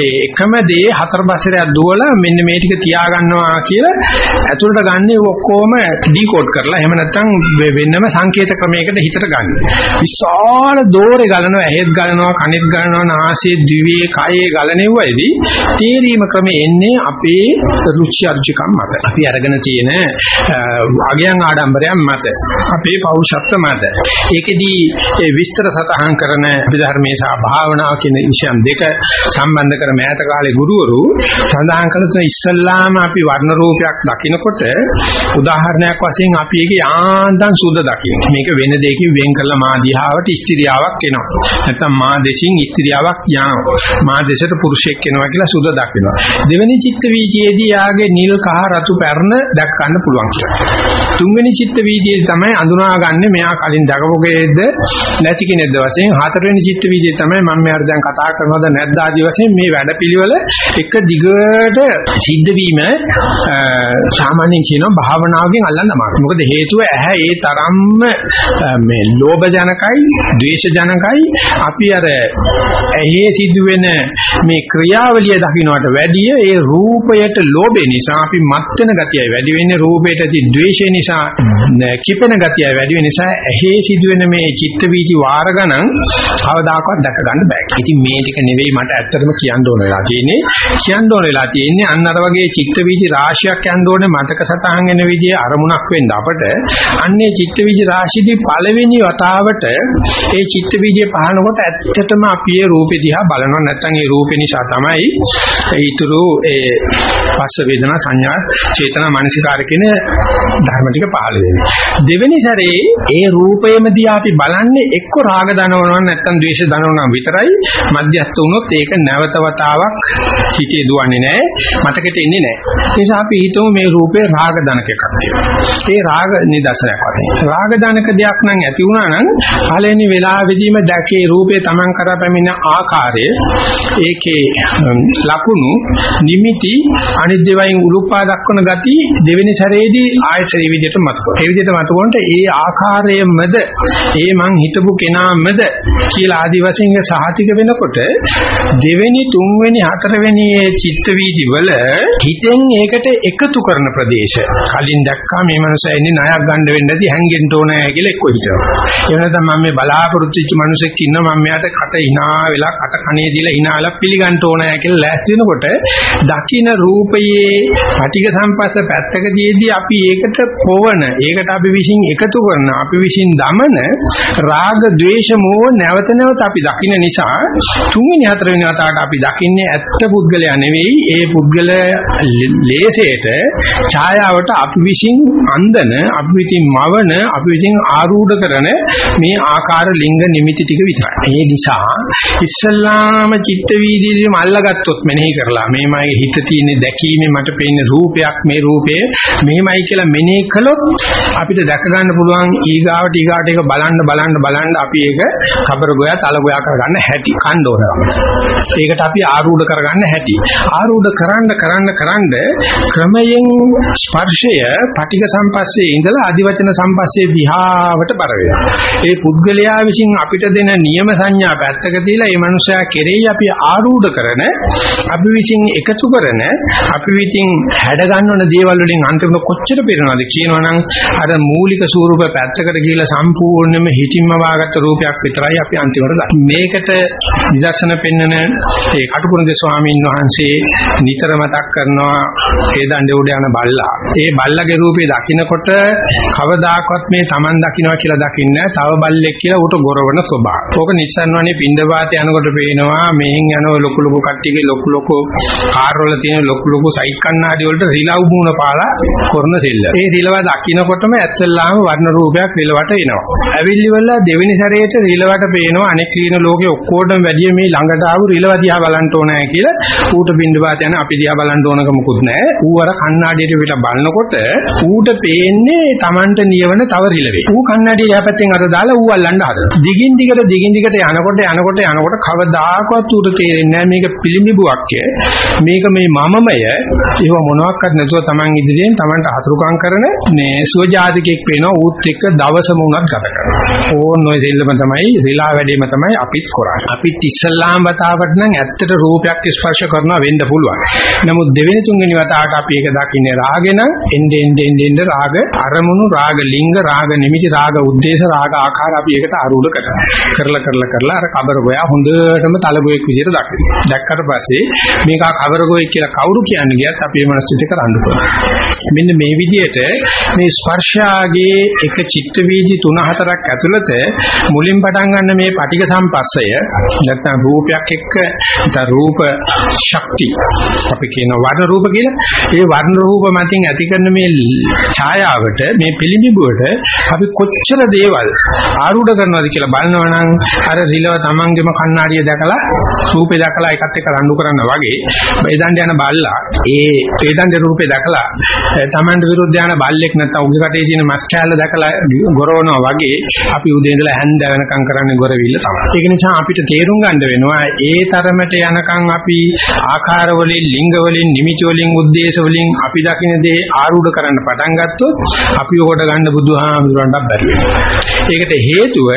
ඒ එකම දේ හතර පස්සරයක් දුවලා මෙන්න මේ ටික තියා ගන්නවා කියලා ඇතුළට ගන්නේ ඔක්කොම ඩිකෝඩ් කරලා එහෙම නැත්නම් වෙන්නම සංකේත ක්‍රමයකට හිතට ගන්න. විශාල දෝරේ ගලනවා, ඇහෙත් ගලනවා, කනෙත් ගලනවා, නාසයේ, දිවේ, කයේ ගලනෙව්වයිදී තේරීම ක්‍රමේ එන්නේ අපේ රුචි අරුචිකම් මත. අපි අරගෙන තියෙන අගයන් ආඩම්බරයන් මත. අපේ පෞරුෂත්ව මත. ඒකෙදී ඒ විස්තර සතහන් කරන විධර්මයේ සහ භාවනාව කියන විෂයන් දෙක සම්බන්ධ කර මෑත කාලේ ගුරුවරු සඳහන් කළ තුන ඉස්සල්ලාම අපි වර්ණ රූපයක් දකිනකොට උදාහරණයක් වශයෙන් අපි ඒකේ ආන්දන් සුද්ධ දකින්න. මේක වෙන දෙයකින් වෙන් කරලා මා දිහාවට ස්ත්‍රියාවක් එනවා. නැත්නම් මා දෙසින් ස්ත්‍රියාවක් යනවා. මා දෙසට පුරුෂයෙක් එනවා කියලා සුද්ධ දකිනවා. දෙවෙනි චිත්ත වීදියේදී යාගේ නිල් කහ රතු පැරණ දැක් ගන්න පුළුවන් කියලා. තුන්වෙනි චිත්ත වීදියේදී තමයි අඳුනාගන්නේ මෙයා කලින් දකපොකේද නැති කෙනෙක්ද වශයෙන් හතරවෙනි චිත්ත වීදියේ තමයි මම මෙයාට දැන් කතා කරනවද නැද්ද ආදී වශයෙන් මේ වැඩපිළිවෙල එක දිගට සිද්ධ වීම සාමාන්‍යයෙන් කියනවා භාවනාවකින් අල්ලන්න අමාරුයි. මොකද හේතුව ඇහැ ඒ තරම්ම මේ ලෝභ ජනකයි, ද්වේෂ ජනකයි අපි අර ඇහි සිදුවෙන මේ ක්‍රියාවලිය දකින්නට වැඩිය ඒ රූපයට ලෝභය නිසා අපි මත් වෙන ගතියයි වැඩි වෙන්නේ රූපයට ඇති ද්වේෂය නිසා කිපෙන ගතියයි වැඩි වෙන නිසා ඇහි සිදුවෙන මේ චිත්ත වීති වාර ගණන් කවදාකවත් දැක ගන්න බෑ. ඉතින් මේ ටික නෙවෙයි මට ඇත්තටම කියන්න ඕන වෙලා තියෙන්නේ. කියන්න ඕන වෙලා තියෙන්නේ අන්න අර වගේ චිත්ත වීති රාශියක් යන්න ඕනේ මතක සටහන් වෙන විදිහේ අරමුණක් වෙන්න අපට අන්නේ චිත්ත වීති රාශියදී පළවෙනි වතාවට ඒ චිත්ත වීදියේ පහනකොට ඇත්තටම අපි ඒ රූපේ දිහා බලනවා නැත්නම් ඒ රූපේ නිසා තමයි ඊතුරු ඒ පස්ස වේදනා සංඥා චේතනා මානසිකාර කියන ධර්ම ටික පහළ වෙන්නේ. දෙවෙනි සැරේ ඒ රූපයම දිහා අපි බලන්නේ එක්ක රාග දනවනවා නැත්නම් ද්වේෂ දනවනවා විතරයි මධ්‍යස්ත වුණොත් ඒක නැවත වතාවක් හිතේ දුවන්නේ නැහැ මතකෙට එන්නේ නැහැ. ඒ නිසා අපි හිතමු මේ රූපේ රාග දනක එකක් කියලා. ඒ රාග නිදර්ශනයක් වශයෙන්. රාග දනක දෙයක් නම් ඇති වුණා නම් පළවෙනි වෙලාවෙදීම දැකේ රූපේ Taman කරා පැමිණ ආකාරය ඒකේ ලකුණු නිමිති අනිත් දේවයින් උලුප්පා දක්වන ගති දෙවෙනි සැරේදී ආයතන විදිහට මතකෝ. ඒ විදිහට මතකොන්ට ඒ ආකාරයෙන්මද ඒ මං හිතපු කෙනාමද කියලා ආදි වශයෙන් සහතික වෙනකොට දෙවෙනි තුන්වෙනි හතරවෙනි චිත්ත වීදි වල හිතෙන් ඒකට එකතු කරන ප්‍රදේශ කලින් දැක්කා මේ මනුස්සයා ඉන්නේ ණයක් ගන්න වෙන්නේ නැති හැංගෙන්න ඕනේ කියලා එක්ක හිතනවා. ඒ වෙනතම මම මේ බලාපොරොත්තු වෙච්ච මිනිසෙක් ඉන්නවා මම මෙයාට කට hina වෙලා කට කනේ දීලා hinaලා පිළිගන්න ඕනේ කියලා ලෑස්ති වෙනකොට දකින්න රූපයේ පටික සම්පස්ස පැත්තකදීදී අපි ඒකට පොවන ඒකට අපි විසින් එකතු කරන අපි විසින් දමන රාග ద్వේෂ මෝහ නැවත නැවත අපි දකින්න නිසා තුන්වෙනි හතරවෙනි වතාවට අපි දකින්නේ ඇත්ත පුද්ගලයා නෙවෙයි. ඒ පුද්ගල ලේසයට ඡායාවට අපි විසින් අන්දන අපි විසින් මවන අපි විසින් ආරූඪ කරන මේ ආකාර ලිංග නිමිති ටික විතරයි. ඒ නිසා ඉස්සල්ලාම චිත්ත වීදීදීම අල්ලගත්තොත් මෙනෙහි කරලා මේමයි හිත තියෙන දැකීමේ මට පේන රූපයක් මේ රූපය මෙහෙමයි කියලා මෙනෙහි කළොත් අපිට දැක ගන්න පුළුවන් ඊගාවට ඊගාට ඒක බලන්න බලන්න බලන්න අපි ඒක කබර ගෝයා තල ගෝයා කරගන්න හැටි කණ්ඩෝරම. ඒකට අපි ආරූඪ කරගන්න හැටි. ආරූඪ කරන්න කරන්න කරන්න ක්‍රමයෙන් ස්පර්ශය පටික සම්පස්සේ ඉඳලා අදිවචන සම්පස්සේ දිහාවට බර ඒ පුද්ගලයා විසින් අපිට දෙන නියම සංඥා පැත්තක තියලා මේ මනුස්සයා කෙරෙහි අපි ආරූඪ කරන අපි විසින් එකතු කරන අපි විසින් හැඩ ගන්නවන දේවල් වලින් අන්තිමට කොච්චර පේනවද කියනවනම් අර මූලික ස්වරූප පැත්තකට ගිහිලා සම්පූර්ණයෙන්ම හිතින්ම වාගත්ත රූපයක් විතරයි අපි අන්තිමට මේකට නිදර්ශන පෙන්වන ඒ කටුකුරුන්ද ස්වාමීන් වහන්සේ නිතර මතක් කරනවා ඒ දණ්ඩේ උඩ යන බල්ලා. ඒ බල්ලගේ රූපේ දකින්නකොට කවදාකවත් මේ Taman දකින්නවා කියලා දකින්නේ තව බල්ලෙක් කියලා ඌට ගොරවන ස්වභාවය. ඕක නිස්සන්වනේ පින්දපාත යනකොට පේනවා මෙහෙන් යන ලොකු ලොකු කට්ටියගේ ලොකු ලොකු කාර් වල තියෙන ලොකු ලොකු සයිඩ් කණ්ණාඩි වලට රිලව් මුණ පාලා කරන සෙල්ල. ඒ රිලව දකින්නකොටම ඇත්තල්ලාම වර්ණ රූපයක් රිලවට එනවා. ඇවිල්ලි වල දෙවෙනි සැරේට රිලවට පේනවා අනෙක් ක්‍රීන ලෝකේ ඔක්කොටම වැඩිය මේ ළඟට ආපු රිලව දිහා බලන්න ඕනෑ කියලා ඌට පින්දපාත යන අපි දිහා බලන්න ඕනක මොකුත් නැහැ. ඌ අර කණ්ණාඩියට පිට බලනකොට ඌට පේන්නේ Tamanට නියවන තව රිලවේ. ඌ කණ්ණාඩිය යහපැත්තෙන් අර දාලා ඌ අල්ලන්න හදනවා. දිගින් දිගට දිගින් දිගට යනකොට යනකොට යනකොට කවදාකවත් ඌට තේරෙන්නේ නැහැ මේක පිළිඹුවක් මේක මේ මමමය ඒව මොනවත් නැතුව Taman ඉදිරියෙන් Tamanට හතුරුකම් කරන මේ සුවජාතිකෙක් වෙනවා ඌත් එක්ක දවසම උනත් ගත කරනවා. ඕන් ඔය දෙල්ලම තමයි රිලා වැඩිම තමයි අපිත් කරන්නේ. අපිත් ඉස්සල්ලාම වතාවට නම් ඇත්තට රූපයක් ස්පර්ශ කරනවා වෙන්න පුළුවන්. නමුත් දෙවෙනි තුන්වෙනි වතාවට අපි ඒක දකින්නේ රාගෙන එන්නේ එන්නේ එන්නේ රාග අරමුණු රාග ලිංග රාග නිමිති රාග උද්දේශ රාග ආකාර අපි ඒකට අරූඪ කරනවා. කරලා කරලා කරලා අර කබර ගෝයා හොඳටම තලගොයෙක් විදිහට දකිනවා. දැක්කට පස්සේ මේක කබර ගෝයෙක් කියලා කවුරු කියන්නේ ගියත් අපි මේ මනසිත කරන්න මෙන්න මේ විදිහට මේ ස්පර්ශාගේ එක චිත්ත වීදි 3-4ක් ඇතුළත මුලින් පටන් ගන්න මේ පටික සම්පස්සය නැත්නම් රූපයක් එක්ක නැත්නම් රූප ශක්ති අපි කියන වර්ණ රූප කියලා ඒ වර්ණ රූප මතින් ඇති කරන මේ ඡායාවට මේ පිළිඹුවට අපි කොච්චර දේවල් ආරූඪ කරනවද කියලා බලනවනම් අර රිලව තමන්ගේම කණ්ණාඩිය දැකලා රූපේ දැකලා එකත් එක්ක රණ්ඩු කරනවා වගේ වේදන්ඩ යන බල්ලා ඒ වේදන්ඩ රූපේ දැකලා තමන්ට විරුද්ධ යන බල්ලෙක් නැත්නම් උගේ කටේ තියෙන මස් කෑල්ල දැකලා ගොරවනවා වගේ අපි උදේ ඉඳලා හැන්ද වෙනකම් කරන්නේ ගොරවිල්ල තමයි. ඒක නිසා අපිට තේරුම් ගන්න වෙනවා ඒ තරමට යනකම් අපි ආකාර වලින් ලිංග වලින් නිමිති වලින් උද්දේශ වලින් අපි දකින්න දේ ආරූඪ කරන්න පටන් ගත්තොත් අපි උකට ගන්න බුදුහාමුදුරන්ට බැරි වෙනවා. ඒකට හේතුව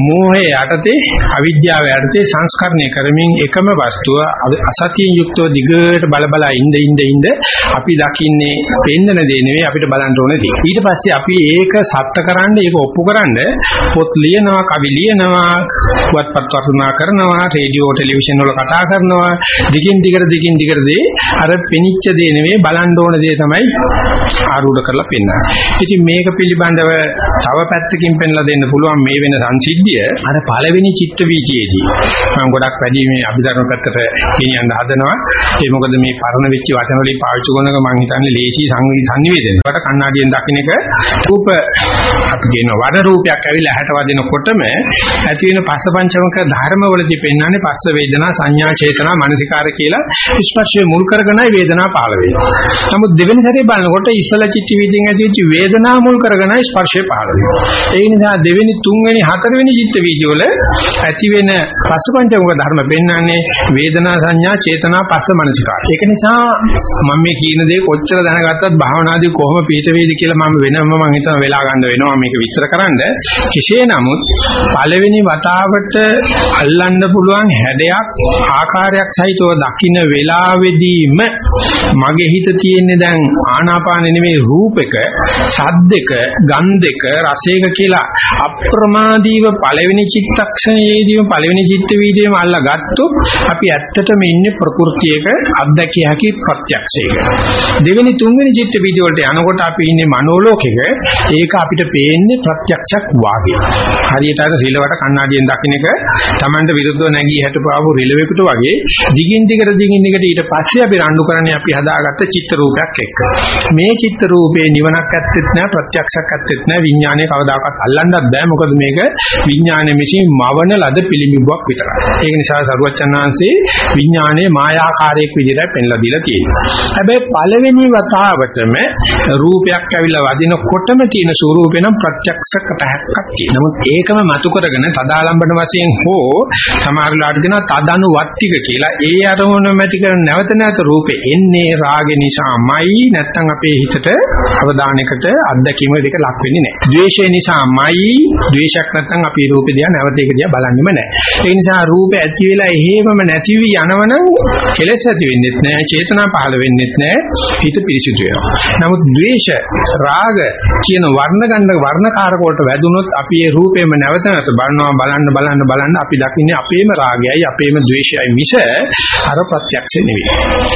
මෝහය යටතේ අවිද්‍යාව යටතේ සංස්කරණය කරමින් එකම වස්තුව අසතියෙන් යුක්තව දිගට බල බල ඉඳ ඉඳ ඉඳ අපි දකින්නේ පෙන්නන දේ නෙවෙයි අපිට බලන්න ඕනේ දේ. ඊට පස්සේ අපි ඒක සත්‍ය කරන්න ඒක ඔප්පු කරන්න පොත් ලියනවා, කවි ලියනවා, පුවත්පත් වර්ණනා කරනවා, රේඩියෝ ටෙලිවිෂන් වල කතා කරනවා. දිගින් දිගට දිගින් දිගට දේ අර පෙනිච්ච දේ නෙවෙයි බලන්න ඕන දේ තමයි ආරූඪ කරලා පෙන්නන්නේ. ඉතින් මේක පිළිබඳව තව පැත්තකින් පෙන්ලා දෙන්න පුළුවන් මේ වෙන සංසිද්ධිය අර පළවෙනි චිත්ත වීතියේදී මම ගොඩක් වැඩි මේ අභිධර්ම පැත්තට ගෙනියන්න හදනවා ඒ මොකද මේ පරණ වෙච්ච වචන වලින් පාවිච්චි කරනක මම හිතන්නේ ලේසි සංනිවේදනය. කොට කණ්ණාඩියෙන් දකින්න එක රූප අපි කියන වද රූපයක් ඇවිල්ලා ඇහැට වදිනකොටම ඇති වෙන පස්සපංචමක ධර්ම වලදී පෙන්වන්නේ පස්ස වේදනා සංඥා චේතනා මනසිකාර කියලා ස්පර්ශයේ මුල් කරගෙනයි වේදනා පහළ වෙන්නේ. නමුත් දෙවෙනි සැරේ බලනකොට ඉස්සල චිත්ත වීදියෙන් ඇතිවෙච්ච වේදනා මුල් කරගෙනයි ස්පර්ශය පහළ වෙන්නේ. ඒ නිසා දෙවෙනි තුන්වෙනි හතරවෙනි චිත්ත වීදි වල ඇති වෙන පස්සපංචමක ධර්ම පෙන්වන්නේ වේදනා සංඥා චේතනා පස්ස මනසිකාර. ඒක නිසා මම මේ කියන දේ කොච්චර දැනගත්තත් භාවනාදී කොහොම පිට වේද කියලා මම වෙනම මම හිතන වෙලා ගන්න වෙනවා මේක විස්තර කරන්න. කෙසේ නමුත් පළවෙනි වතාවට අල්ලන්න පුළුවන් හැඩයක් ආකාරයක් සහිතව දකින්න වෙලාවේදීම මගේ හිත තියෙන්නේ දැන් ආනාපාන නෙමෙයි රූපෙක, ශබ්දෙක, ගන්ධෙක, රසයක කියලා අප්‍රමාදීව පළවෙනි චිත්තක්ෂණයේදීම පළවෙනි චිත්ත වීදියේම අල්ලගත්තොත් අපි ඇත්තටම ඉන්නේ ප්‍රകൃතියක අත්දැකිය හැකි ප්‍රත්‍යක්ෂයක. දෙවෙනි තුන්වෙනි චිත්ත වීදිය වලට යනකොට අපි ඉන්නේ මනෝලෝකෙක. ඒක අපිට පේන්නේ ප්‍රත්‍යක්ෂයක් වාගේ. හරියට අර රිලවට කණ්ණාඩියෙන් දකින්න එක Tamanට විරුද්ධව නැගී හැටපාවු රිලෙවෙකුට වගේ දිගින් දිගට දිගින් දිගට ඊට පස්සේ අපි රණ්ඩු කරන්නේ අපි හදාගත්ත චිත්ත රූපයක් එක්ක. මේ චිත්ත රූපේ නිවනක් ඇත්තෙත් නැහැ ප්‍රත්‍යක්ෂයක් ඇත්තෙත් නැහැ විඥානයේ කවදාකවත් අල්ලන්නත් බෑ මොකද මේක විඥානයේ විසින් මවන ලද පිළිඹුවක් විතරයි. ඒක නිසා සරුවචනාංශේ විඥානයේ මායාකාරයක් විදිහට පෙන්ලා දීලා තියෙනවා. හැබැයි පළවෙනි වතාවටම රූපයක් ඇවිල්ලා වදිනකොටම තියෙන ස්වරූපේ නම් ප්‍රත්‍යක්ෂකට හැක්කක් තියෙනවා. නමුත් ඒකම මතු කරගෙන තදාලම්බන වශයෙන් හෝ සමහරලාට දෙනවා තදනු වත්තික කියලා. ඒ අරමුණ මැති කරන නැවත නැවත රූපේ එන්නේ රාග නිසාමයි නැත්තම් අපේ හිතට අවධානයකට අත්දැකීම දෙක ලක් වෙන්නේ නැහැ. ද්වේෂය නිසාමයි ද්වේෂයක් නැත්තම් අපි රූපේ දිහා නැවත ඒක දිහා බලන්නෙම නැහැ. ඒ නිසා රූපේ ඇති වෙලා එහෙමම නැති වී යනවනම් කෙලෙස් ඇති වෙන්නෙත් නැහැ, චේතනා පහළ වෙන්නෙත් නැහැ, හිත පිරිසිදු වෙනවා. නමුත් ද්වේෂ, රාග කියන වර්ණ ගන්න වර්ණකාරක වලට වැදුනොත් අපි ඒ රූපේම නැවත නැවත බලනවා බලන්න බලන්න බලන්න අපි දකින්නේ අපේම රාගයයි අපේම ද්වේෂයයි මිස අර ප්‍රත්‍යක්ෂ නෙවෙයි.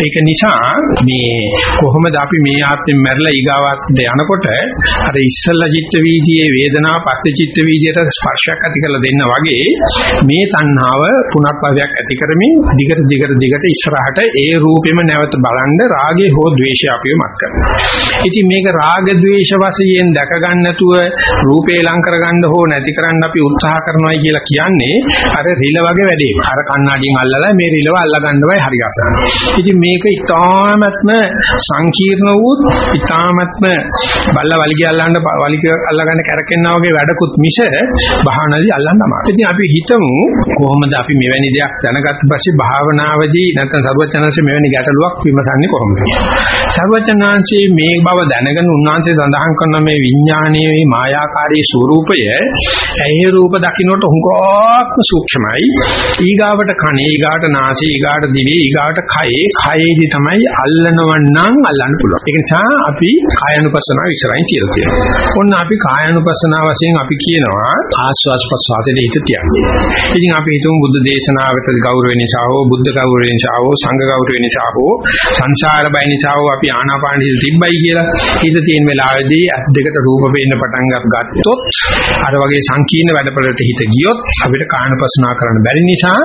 ඒක නිසා මේ කොහොමද අපි මේ ආත්මෙන් මැරලා ඊගාවත් යනකොට අර ඉස්සල්ලා චිත්ත වීදියේ වේදනාව පස්සේ චිත්ත වීදියට ස්පර්ශයක් ඇති කරලා දෙන්න වගේ මේ තණ්හාව පුනර්භවයක් ඇති කරමින් දිගට දිගට දිගට ඉස්සරහට ඒ රූපෙම නැවත බලන්න රාගය හෝ ද්වේෂය අපිව මත් කරනවා. ඉතින් මේක රාග ද්වේෂ වශයෙන් දැක ගන්න නැතුව රූපේ ලං කරගන්න හෝ නැති කරන්න අපි උත්සාහ කරනවායි කියලා කියන්නේ අර රිල වගේ වැඩේ. අර කණ්ණාඩියෙන් අල්ලලා මේ රිලව අල්ලා ගන්නවයි හරි අසන්න. ඉතින් මේක ඉතාමත්ම සංකීර්ණ වූත් ඉතාමත්ම බල්ල වලිගය අල්ලන්න වලිගය අල්ලා ගන්න කැරකෙන්නා වගේ වැඩකුත් මිස භාවනාදී අල්ලන්න අමාරුයි. ඉතින් අපි හිතමු කොහොමද අපි මෙවැනි දෙයක් දැනගත්ත පස්සේ භාවනාවදී නැත්නම් සර්වඥාන්සේ මෙවැනි ගැටලුවක් විමසන්නේ කොහොමද? සර්වඥාන්සේ මේ බව දැනගෙන උන්වහන්සේ සඳහන් කරන මේ විඥානීය මේ මායාකාරී ස්වરૂපය ඇහි රූප දකින්නට හුඟක් සූක්ෂමයි. ඊගාවට කනේ, ඊගාට නාසය, ඊගාට දිවේ, ඊගාට කයේ, කයේදී තමයි අල්ලනවන්නම් අල්ලන්න පුළුවන්. ඒ නිසා අපි කායानुපස්සනාව ඉස්සරහින් කියලා තියෙනවා. ඔන්න අපි කායानुපස්සනාව වශයෙන් අපි කියනවා ආස්වාස් ප්‍රසවාසයේ හිත තියන්නේ. ඉතින් අපි හිතමු බුද්ධ දේශනාවට ගෞරව නිසා හෝ බුද්ධ ගෞරව නිසා හෝ සංඝ ගෞරව නිසා හෝ සංසාර බය නිසා හෝ අපි ආනාපාන හිත තිබ්බයි කියලා හිත තියෙන වෙලාවේදී අත් දෙකට රූප පේන්න පටන් ගත්තොත් අර වගේ සංකීර්ණ වැඩපළට හිත ගියොත් අපිට කායानुපස්සනාව කරන්න බැරි නිසා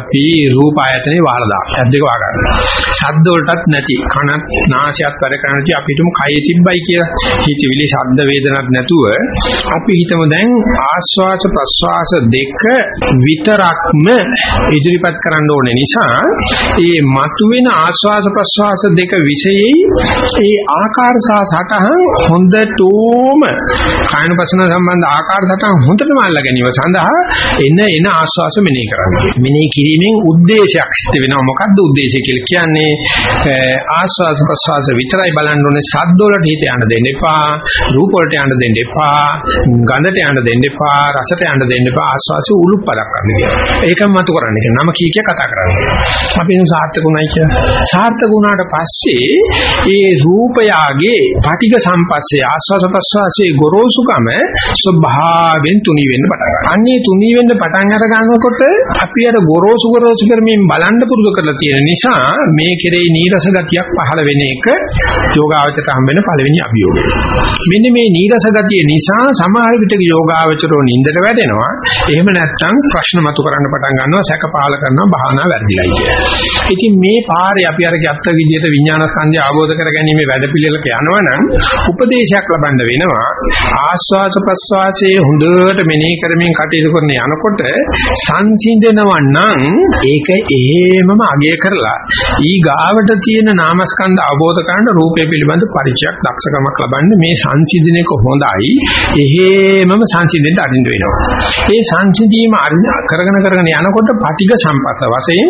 අපි රූප ආයතනේ වහලා දානවා. ඇස් දෙක වහගන්නවා. ශබ්ද වලටත් නැති කනත් නාසයත් වැඩ කරන්නේ අපිටම කයේ තිබ්බයි කියලා. හිතවිලි ශබ්ද වේදනත් නැතුව අපි හිතමු දැන් ආස්වාස ප්‍රස්වාස දෙක විතරක්ම ඉදිරිපත් කරන්න ඕනේ නිසා මේ මතුවෙන ආස්වාස ප්‍රස්වාස දෙක විශේෂයි ඒ ආකාර සහ සටහන් හොඳටම කායනපසන සම්බන්ධ ආකාර සටහන් හොඳටම අල්ලා ගැනීම සඳහා එන එන ආස්වාස මෙනෙහි කරන්න. මෙනෙහි කිරීමෙන් ಉದ್ದೇಶයක් සිදු වෙනවා. මොකද්ද ಉದ್ದೇಶය කියලා කියන්නේ ආස්වාස ප්‍රස්වාස විතරයි බලන්න ඕනේ. සද්දවලට හිත යන්න දෙන්න එපා. රූප වලට යන්න දෙන්න එපා. ගඳට යන්න දෙන්න එපා. රසට යන්න දෙන්න එපා. ආස්වාසය උලුප්පලක් කරන්න කියලා. ඒකම මතු කරන්න කියලා. නම කී කිය කතා කරන්නේ. අපි එනු සාර්ථකුණයි කියලා. සාර්ථක වුණාට පස්සේ ඒ රූපයාගේ පටිඝ සම්පස්සේ ආස්වාස ප්‍රස්වාසයේ ගොරෝසුකම ස්වභාවයෙන් තුනී වෙන්න පටන් ගන්නවා. අන්නේ තුනී වෙන්න පටන් අර ගන්නකොට අපි අර ගොරෝසු ගොරෝසු කරමින් බලන්න පුරුදු කරලා තියෙන නිසා මේ කෙරෙහි නීරස ගතියක් පහළ වෙන එක යෝගාවචරයට හම්බ වෙන පළවෙනි අභියෝගය. මෙන්න මේ නීරස ගතිය නිසා සමහර විටක යෝගාවචරෝ නින්දට වැටෙනවා. එහෙම නැත්නම් ප්‍රශ්න මතු කරන්න පටන් ගන්නවා සැක පහල කරනවා භාවනා වැඩිලයි කියලා. ඉතින් මේ පාරේ අපි අර ගැත්ත විදියට විඥාන ස්කන්ධය අවබෝධ කරගැනීමේ වැඩපිළිවෙලක යනවනම් උපදේශයක් ලබන්න වෙනවා. ආස්වාස ප්‍රස්වාසයේ හොඳට මෙනෙහි කරමින් කටයුතු කරන යනකොට සංසිඳනවා නම් ඒක එහෙමම අගය කරලා ඊ ගාවට තියෙන නාමස්කන්ධ අවබෝධ කරගන්න රූපය පිළිබඳ පරිචයක් දක්ෂකමක් ලබන්න මේ සංසිඳනයක හොඳයි එහෙමම සංසිඳෙන්න අරින්න වෙනවා. ඒ සංසිඳීම කරගෙන කරගෙන යනකොට පටිඝ සම්පත වශයෙන්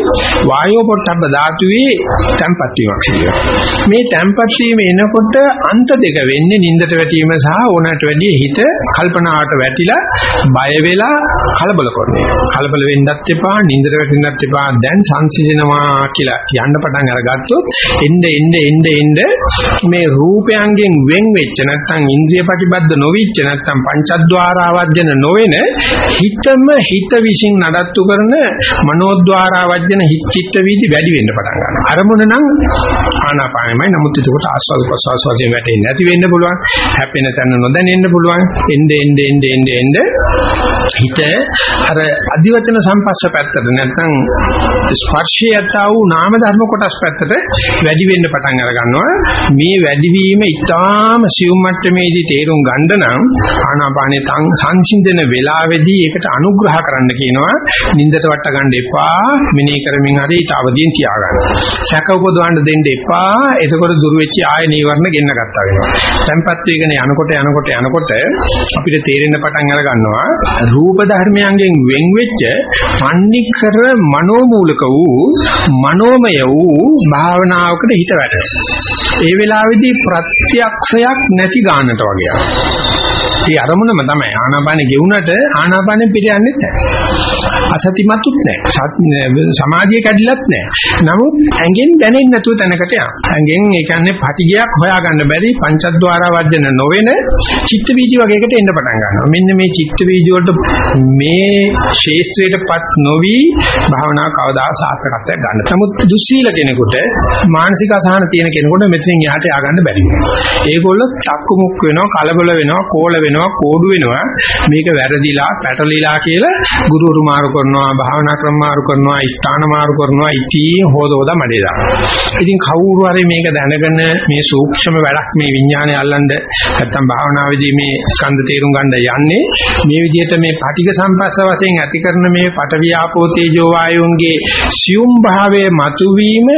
වායෝ පොට්ටබ්බ ධාතුවේ තැම්පත් වීමක් සිදුවෙනවා මේ තැම්පත් වීම එනකොට අන්ත දෙක වෙන්නේ නින්දට වැටීම සහ ඕනට වැඩි හිත කල්පනාවට වැටිලා බය වෙලා කලබල කරනවා. කලබල වෙන්නත් එපා නින්දට වැටෙන්නත් එපා දැන් සංසිඳනවා කියලා යන්න පටන් අරගත්තොත් එnde එnde එnde එnde මේ රූපයන්ගෙන් වෙන් වෙච්ච නැත්නම් ඉන්ද්‍රිය ප්‍රතිබද්ධ නොවිච්ච නැත්නම් පංචද්වාරාවර්ජන නොවන හිතම හිත විසින් නඩත්තු කරන මනෝද්වාරාවර්ජන හිත චිත්ත වීදි වැඩි වෙන්න පටන් ගන්නවා. අරමුණ නම් ආනාපානමයි. නමුත් එතකොට ආස්වාද ප්‍රසවාස වශයෙන් වැටෙන්නේ නැති වෙන්න පුළුවන්. හැපෙන තැන නොදැනෙන්න පුළුවන්. එnde එnde එnde එnde එnde හිත අර අධිවචන සම්පස්ස පැත්තට නැත්නම් ස්පර්ශයතා වූ නාම ධර්ම කොටස් පැත්තට වැඩි වෙන්න පටන් අර ගන්නවා. මේ වැඩිවීම ඊටාම සියුම් මට්ටමේදී තේරුම් ගන්න නම් ආනාපානේ සංසිඳන වෙලාවේදී ඒකට අනුග්‍රහ කරන්න කියනවා. නින්දට වට ගන්න එපා. මෙනෙහි කරමින් හරි ඊට අවදියෙන් තියාගන්න. සැක උපදවන්න දෙන්න එපා. එතකොට දුර වෙච්ච ආය නීවරණ ගෙන්න ගත්තා වෙනවා. tempat වේගන යනකොට යනකොට යනකොට අපිට තේරෙන්න පටන් අර ගන්නවා. රූප ධර්මයන්ගෙන් වෙන් වෙච්ච පන්නිකර මනෝමූලක වූ මනෝමය වූ භාවනාවකට හිත වැටෙනවා. ඒ වෙලාවේදී ප්‍රත්‍යක්ෂයක් නැති ගන්නට වගේ ඒ අරමුණම තමයි ආනාපානෙ ගෙවුනට ආනාපානෙ පිළියන්නේ නැහැ. අසතිමත්ුත් නැහැ. සමාධිය කැඩිලත් නැහැ. නමුත් ඇඟෙන් දැනෙන්නේ නැතුව තැනකට යනවා ඇඟෙන් ඒ කියන්නේ පටිගයක් හොයාගන්න බැරි පංචද්වාරා වර්ජන නොවන චිත්ත වීජි වගේකට එන්න පටන් ගන්නවා. මෙන්න මේ චිත්ත වීජි වලට මේ ශේස්ත්‍රයටපත් නොවි භාවනා කවදා සාර්ථකත්වයක් ගන්න. නමුත් දුස්සීල කෙනෙකුට මානසික අසහන තියෙන කෙනෙකුට මෙතනින් යාට ය아가න්න බැරි වෙනවා. ඒගොල්ලෝ තක්කු මුක් වෙනවා, කලබල වෙනවා, කෝල වෙනවා, කෝඩු වෙනවා. මේක වැරදිලා, පැටලිලා කියලා ගුරුවරු මාරු කරනවා, කරනවා භාවනා ක්‍රම මාරු කරනවා ස්ථාන මාරු කරනවා ඉතින් හොදෝද මඩේ දානවා ඉතින් කවුරු හරි මේක දැනගෙන මේ සූක්ෂම වැඩක් මේ විඥානය අල්ලන්න නැත්තම් භාවනාවේදී මේ ස්කන්ධ තේරුම් ගන්න යන්නේ. මේ විදිහට මේ පටික සම්පස්ස වශයෙන් ඇති කරන මේ පටවිය ආපෝ තේජෝ වායුන්ගේ සියුම් භාවයේ මතුවීම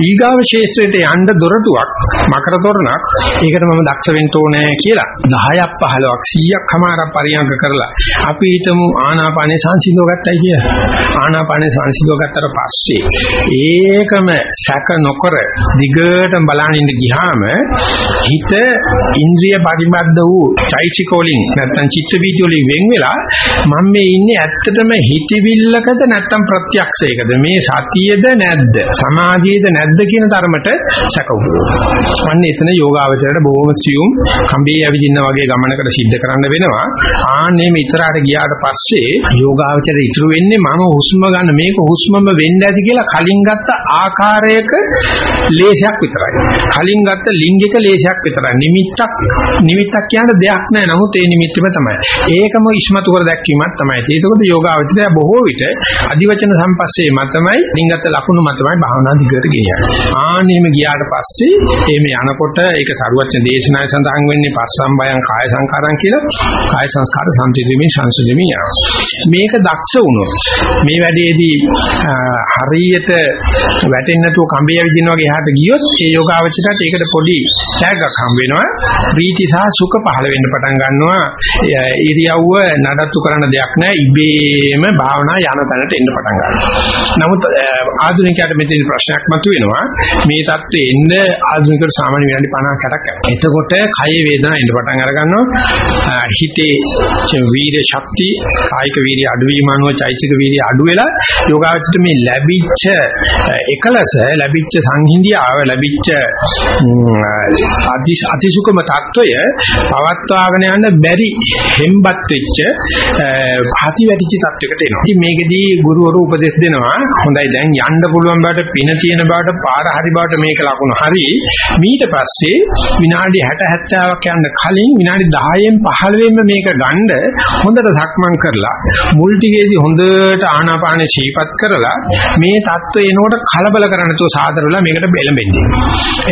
ඊගාව ශේෂ්ත්‍රයට යන්න දොරටුවක් මකර තොරණක්. ඒකට මම දක්ෂ වෙන්න ඕනේ කියලා. 10ක් 15ක් 100ක් හමාරක් පරියන්ක කරලා අපි හිතමු ආනාපානේ සංසිඳව ගත්තයි කියලා. ආනාපානේ සංසිඳව ගත්තට පස්සේ ඒකම සැක නොකර දිගටම බලන ඉඳ ගියාම හිත ඉන්ද්‍රිය පරිබද්ධ වූ චෛසිකෝලින් නැත්නම් චිත්ත වීජ වලින් වෙන් වෙලා මම මේ ඉන්නේ ඇත්තටම හිතවිල්ලකද නැත්නම් ප්‍රත්‍යක්ෂයකද? මේ සතියද නැද්ද? සමාධියද නැද්ද කියන තරමට සැකවුණා. අන්න එතන යෝගාවචරයට බොහොම සියුම් කම්බේ ඇවිදින්න වගේ ගමනකට සිද්ධ කරන්න වෙනවා. ආන්නේ මේ ඉතරාට ගියාට පස්සේ යෝගාවචරය ඉතුරු වෙන්නේ මම හුස්ම ගන්න මේක හුස්මම වෙන්න ඇති කියලා කලින් ගත්ත ආකාරයක ලේශයක් විතරයි. කලින් ගත්ත ලිංගික ලේශයක් විතරයි. නිමිත්තක් නිමිත්තක් කියන දෙයක් නෑ. නමුත් ඒ නිමිත්තම තමයි. ඒකම ඉස්මතු කර දැක්වීමක් තමයි. ඒකකොට යෝගාවචරය බොහෝ විට අදිවචන සම්පස්සේ මතමයි ලිංගත් ලකුණු මතමයි භාවනා දිගට ගෙනියන්නේ. ආනෙම ගියාට පස්සේ එහෙම යනකොට ඒක සරුවච්ච දේශනාවේ සඳහන් වෙන්නේ පස්සම්බයං කාය සංකාරං කියලා. කාය සංස්කාර සංසිඳීමේ සංසිඳීමේ යනවා. මේක දක්ෂ වුණොත් මේ වැඩේදී හරියට වැටෙන්නේ නැතුව කඹේ ඇවිදිනා වගේ එහාට ගියොත් ඒ යෝගාවචරයට ඒකට පොඩි ටැග්ගක් හම් වෙනවා. ප්‍රීති සහ සුඛ පහළ වෙන්න පටන් ගන්නවා. ඉරියව්ව නඩත්තු කරන දෙයක් නෑ. ඉබේම භාවනා යන තැනට එන්න පටන් ගන්නවා. නමුත් ආධුනිකයාට මෙතන ප්‍රශ්නයක් මතුවෙනවා මේ தත්ත්වෙ ඉන්න ආධුනිකයෝ සාමාන්‍ය විනාඩි 50 60ක් කරනවා. එතකොට කය වේදනා එන්න පටන් අර ගන්නවා. හිතේ වීර ශක්තිය, කායික වීර්ය අඩුවීම අනුව චෛතසික වීර්ය අඩු වෙලා යෝගාවචිත මේ ලැබිච්ච එකලස, ලැබිච්ච සංහිඳියාව, ලැබිච්ච අති අතිසුකම தত্ত্বය පවත්වාගෙන යන්න බැරි හෙම්බත් වෙච්ච ඇති වැඩිචි තත්වයකට එනවා. ඉතින් මේකෙදී ගුරුවරු උපදෙස් දෙනවා. හොඳයි දැන් යන්න පුළුවන් බාට පින තියෙන බාට පාර හරි බාට මේක ලකුණු. හරි. ඊට පස්සේ විනාඩි 60 70ක් යන්න කලින් විනාඩි 10න් 15න්ම මේක ගන්න හොඳට සක්මන් කරලා මුල් ටිකේදී හොඳට ආනාපානෙ ශීපත් කරලා මේ தত্ত্বය එනකොට කලබල කරන්න තුව සාදර වෙලා මේකට බෙලඹෙන්නේ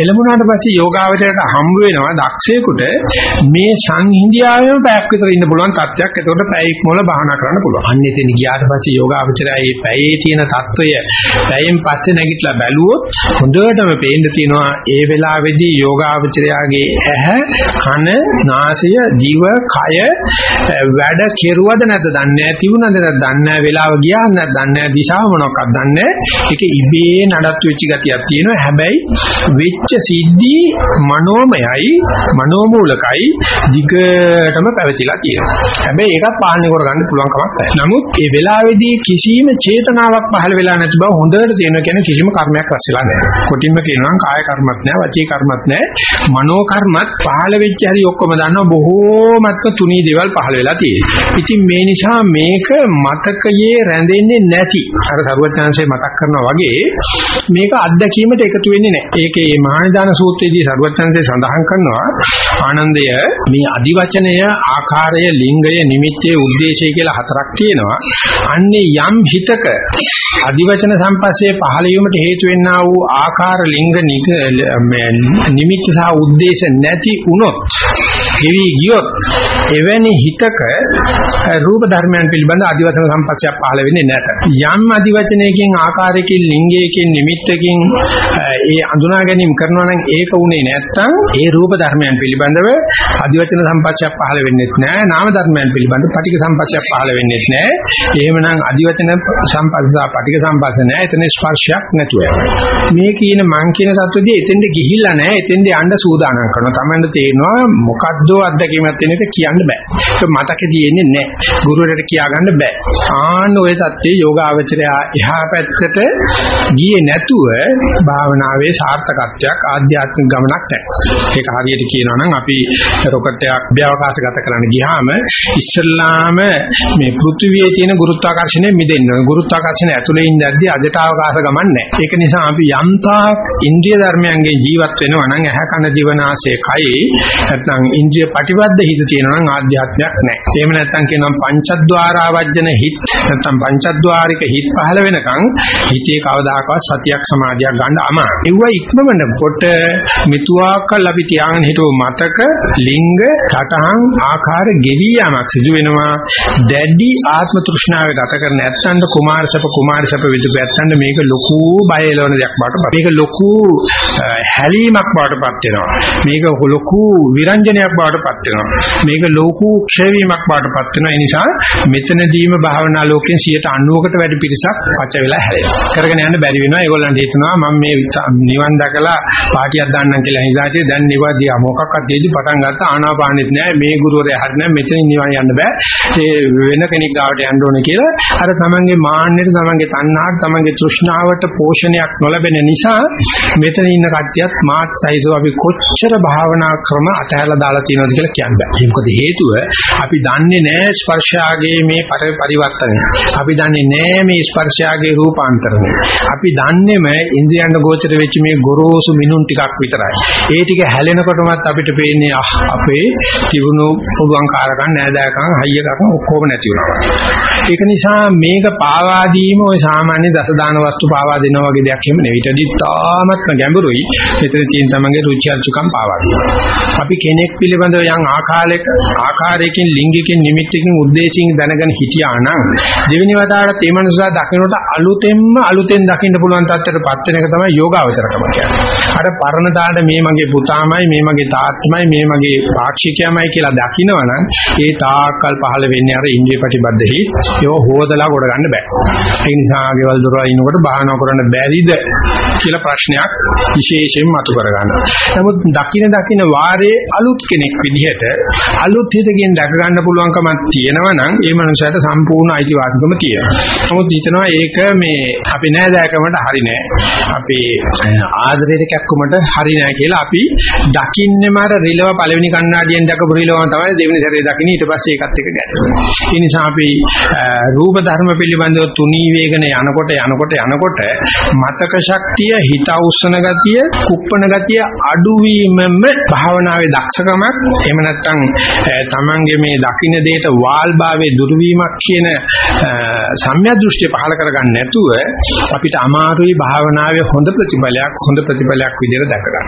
එළඹුණාට පස්සේ යෝගාවචරයට හම්බ වෙනවා දක්ෂයෙකුට මේ සංහිඳියාවෙම පැයක් විතර ඉන්න පුළුවන් තත්ත්වයක් එතකොට පැයක් මොල බහනා කරන්න පුළුවන්. අන්න එතන ගියාට පස්සේ යෝගාවචරය මේ පැයේ තියෙන தত্ত্বය පැයෙන් පස්සේ නැගිටලා බැලුවොත් හොඳටම පේන්න තියෙනවා ඒ වෙලාවේදී යෝගාවචරයාගේ ඇහැ, කන, නාසය, දිව, කය වැඩ කෙරුවද නැද්ද දන්නේ නැහැ. තිබුණද නැද්ද දන්නේ නැහැ. වෙලාව ගියා නැද්ද දන්නේ නැහැ. දිශාව මොනවක්වත් දන්නේ නැහැ. ඒක ඉබේ නඩත්තු වෙච්ච ගතියක් තියෙනවා. හැබැයි වෙච්ච සිද්ධි මනෝමයයි, මනෝමූලකයි දිගටම පැවතිලා තියෙනවා. හැබැයි ඒකත් පාලනය කරගන්න පුළුවන් කමක් නැහැ. නමුත් ඒ වෙලාවේදී කිසිම චේතනාවක් පහළ වෙලා නැති බව හොඳට තේරෙනවා කියන්නේ කිසිම කර්මයක් රැස් වෙලා නැහැ. කොටින්ම කියනවා කාය කර්මත් නැහැ, වචී කර්මත් නැහැ, මනෝ කර්මත් පහළ වෙච්ච හැටි ඔක්කොම දන්නවා බොහෝමත්ම තුනී දේවල් පහළ වෙලා තියෙනවා. ඉතින් මේ නිසා මේක මතකයේ රැඳෙන්නේ නැති. අර සරුවචාන්සේ මතක් කරනවා වගේ මේක අත්දැකීමට එකතු වෙන්නේ නැහැ. ඒකේ මහානිදාන සූත්‍රයේදී සරුවචාන්සේ සඳහන් කරනවා ආනන්දය මේ අදිවචනය ආකාරය ලිංගය නිමිත්තේ උද්දේශය කියලා හතරක් තියෙනවා. අන්නේ යම් හිතක අදිවචන සම් සම්පස්සේ පහළ වීමට හේතු වෙන්නා වූ ආකාර ලිංග නිමිත්ත සහ ಉದ್ದೇಶ නැති වුණොත් ගෙවි ගියොත් එවැනි හිතක රූප ධර්මයන් පිළිබඳ අදිවචන සම්පස්සයක් පහළ වෙන්නේ නැත. යම් අදිවචනයකින් ආකාරයකින් ලිංගයකින් නිමිත්තකින් ඒ අඳුනා ගැනීම කරනවා නම් ඒක උනේ නැත්තම් ඒ රූප ධර්මයන් පිළිබඳව අදිවචන සම්පස්සයක් පහළ වෙන්නේ නැහැ. නාම ධර්මයන් පිළිබඳ පටික සම්පස්සයක් පහළ වෙන්නේ නැහැ. එහෙමනම් අදිවචන සම්පස්සා පටික සම්පස්ස නැහැ. එතන ස්පර්ශයක් නැතුව මේ කියන මං කියන தත්ත්වදී එතෙන්ද ගිහිල්ලා නැහැ. එතෙන්ද යන්න සූදානම් කරනවා. Tamanට තේරෙනවා මොකද්ද අත්දැකීමක් තියෙන එක කියන්න බෑ. ඒක මතකෙදී එන්නේ නැහැ. ගුරුවරට කියාගන්න බෑ. ආන්න ඔය தත්ත්වයේ යෝගාවචරය එහා පැත්තට ගියේ නැතුව භාවනාවේ සාර්ථකත්වයක් ආධ්‍යාත්මික ගමනක් නැහැ. ඒක හරියට කියනවා නම් අපි රොකට් එකක් අභ්‍යවකාශ ගත කරන්න ගියාම ඉස්සල්ලාම මේ පෘථිවියේ තියෙන ගුරුත්වාකර්ෂණය මිදෙන්න ඕන. ගුරුත්වාකර්ෂණය ඇතුලේ ඉඳද්දී අජට අවකාශ ගමන් නැහැ. ඒක නිසා අපි යම්තාක් ඉන්ද්‍රිය ධර්මයන්ගෙන් ජීවත් වෙනවා නම් ඇහැ කන දිව නාසය කයි නැත්නම් ඉන්ද්‍රිය ඉන්ද්‍රිය ප්‍රතිබද්ධ හිත තියෙනවා නම් ආධ්‍යාත්මයක් නැහැ. එහෙම නැත්නම් කියනවා පංචද්වාරාවජන හිත නැත්නම් පංචද්වාරික හිත පහළ වෙනකන් හිතේ කවදාකවත් සතියක් සමාධියක් ගන්න අමාරුයි. ඒවා ඉක්මවනකොට මෙතුආකල් අපි තියාගෙන හිටව මතක ලිංග සටහන් ආකාර ගෙවි යාමක් සිදු වෙනවා. දැඩි ආත්ම තෘෂ්ණාවේ ගත කරන නැත්නම් කුමාරසප කුමාරසප විදුපැත්තන්ට මේක ලොකු බය එළවන දෙයක් බවට මේක ලොකු හැලීමක් බවටපත් වෙනවා. මේක ලොකු විරංජනයක් බවටපත් වෙනවා. මේක ලොකු ක්ෂේවීමක් බවටපත් වෙනවා. ඒ නිසා මෙතනදීම භාවනා ලෝකෙන් 90කට වැඩි පිරිසක් පච වෙලා හැරෙනවා. කරගෙන යන්න බැරි වෙනවා. ඒගොල්ලන්ට හිතනවා මම මේ නිවන් දැකලා පාටියක් දාන්නම් කියලා හිතාචේ දැන් නිවදියා මොකක්වත් දෙදි පටන් ගත්ත ආනාපානෙත් නෑ මේ ගුරුවරයා හරි නෑ මෙතනින් නිවන් යන්න බෑ. ඒ වෙන කෙනෙක් ගාවට යන්න ඕනේ කියලා අර තමන්ගේ මාන්නයට තමන්ගේ තණ්හාවට තමන්ගේ තෘෂ්ණාවට පෝෂණයක් නොලැබෙන නිසා මෙතන ඉන්න කට්ටියත් මාත් සයිසෝ අපි කොච්චර භාවනා ක්‍රම අතහැරලා දාලා තියෙනවද කියලා කියන්න බෑ. මොකද හේතුව අපි දන්නේ නෑ ස්පර්ශාගේ මේ පරිවර්තනය. අපි දන්නේ නෑ මේ ස්පර්ශාගේ රූපාන්තරණය. අපි දන්නේම ඉන්ද්‍රියයන්ග ගෝචර වෙච්ච මේ ගොරෝසු මිනුන් ටිකක් විතරයි. ඒ ටික හැලෙනකොටමත් අපිට පේන්නේ අපේ තිබුණු පුළුවන් කාරකම් නෑදෑකම් හයියකම් ඔක්කොම නැති වෙනවා. ඒක නිසා මේක පාවා දීම ওই සාමාන්‍ය ප්‍රධාන වස්තු පාවා දෙනවා වගේ දෙයක් එහෙම නෙවෙයි. ඊටදී තාමත්ම ගැඹුරුයි. මෙතන තියෙන තමන්ගේ රුචි අරුචිකම් පාවා දෙනවා. අපි කෙනෙක් පිළිබඳව යම් ආකාරයක ආකාරයකින් ලිංගිකෙන් නිමිත්තකින් උද්දේශයෙන් දැනගෙන හිටියා නම් දෙවෙනි වතාවට ඒ මනුස්සයා දකින්නට අලුතෙන්ම අලුතෙන් දකින්න පුළුවන් තත්ත්වයටපත් වෙන එක තමයි යෝගාවචරකම කියන්නේ. අර පරණ දාඩ මේ මගේ පුතාමයි මේ මගේ තාත්තමයි මේ මගේ පාක්ෂිකයමයි කියලා දකිනවනම් ඒ තාක්කල් පහළ වෙන්නේ අර ඉන්ද්‍රිය ප්‍රතිබද්ධෙහි ඒව හොදලා ගොඩ ගන්න බෑ. ඒ නිසා ගෙවල් දොරවල් ඉන්නකොට භාවනා කරන්න බැරිද කියලා ප්‍රශ්නයක් විශේෂයෙන් මතු කර ගන්නවා. නමුත් දකින දකින වාරේ අලුත් කෙනෙක් විදිහට අලුත් හිතකින් දැක ගන්න පුළුවන්කමක් තියෙනවා නම් ඒ මනුස්සයාට සම්පූර්ණ අයිතිවාසිකම තියෙනවා. නමුත් හිතනවා ඒක මේ අපි නෑදෑකමට හරි නෑ. අපි ආදරයට කැක්කුමට හරි නෑ කියලා අපි දකින්නේම අර රිලව පළවෙනි කණ්ණාඩියෙන් දැකපු රිලවම තමයි දෙවෙනි සැරේ දකින්නේ ඊට පස්සේ ඒකත් එක්ක ගැටෙනවා. ඒ නිසා අපි රූප ධර්ම පිළිබඳව තුනී වේගන යනකොට යනකොට යනකොට මතක ශක්තිය හිත උස්සන ගතිය කුප්පන ගතිය අඩුවීමම භාවනාවේ දක්ෂකමක් එහෙම නැත්නම් තමන්ගේ මේ දකින්න දෙයට වාල්භාවයේ දුර්වීමක් කියන සම්‍යක් දෘෂ්ටිය පහල කරගන්න නැතුව අපිට අමාරුයි භාවනාවේ හොඳ ප්‍රතිඵලයක් හොඳ ප්‍රතිඵලයක් විදිහට දැක ගන්න.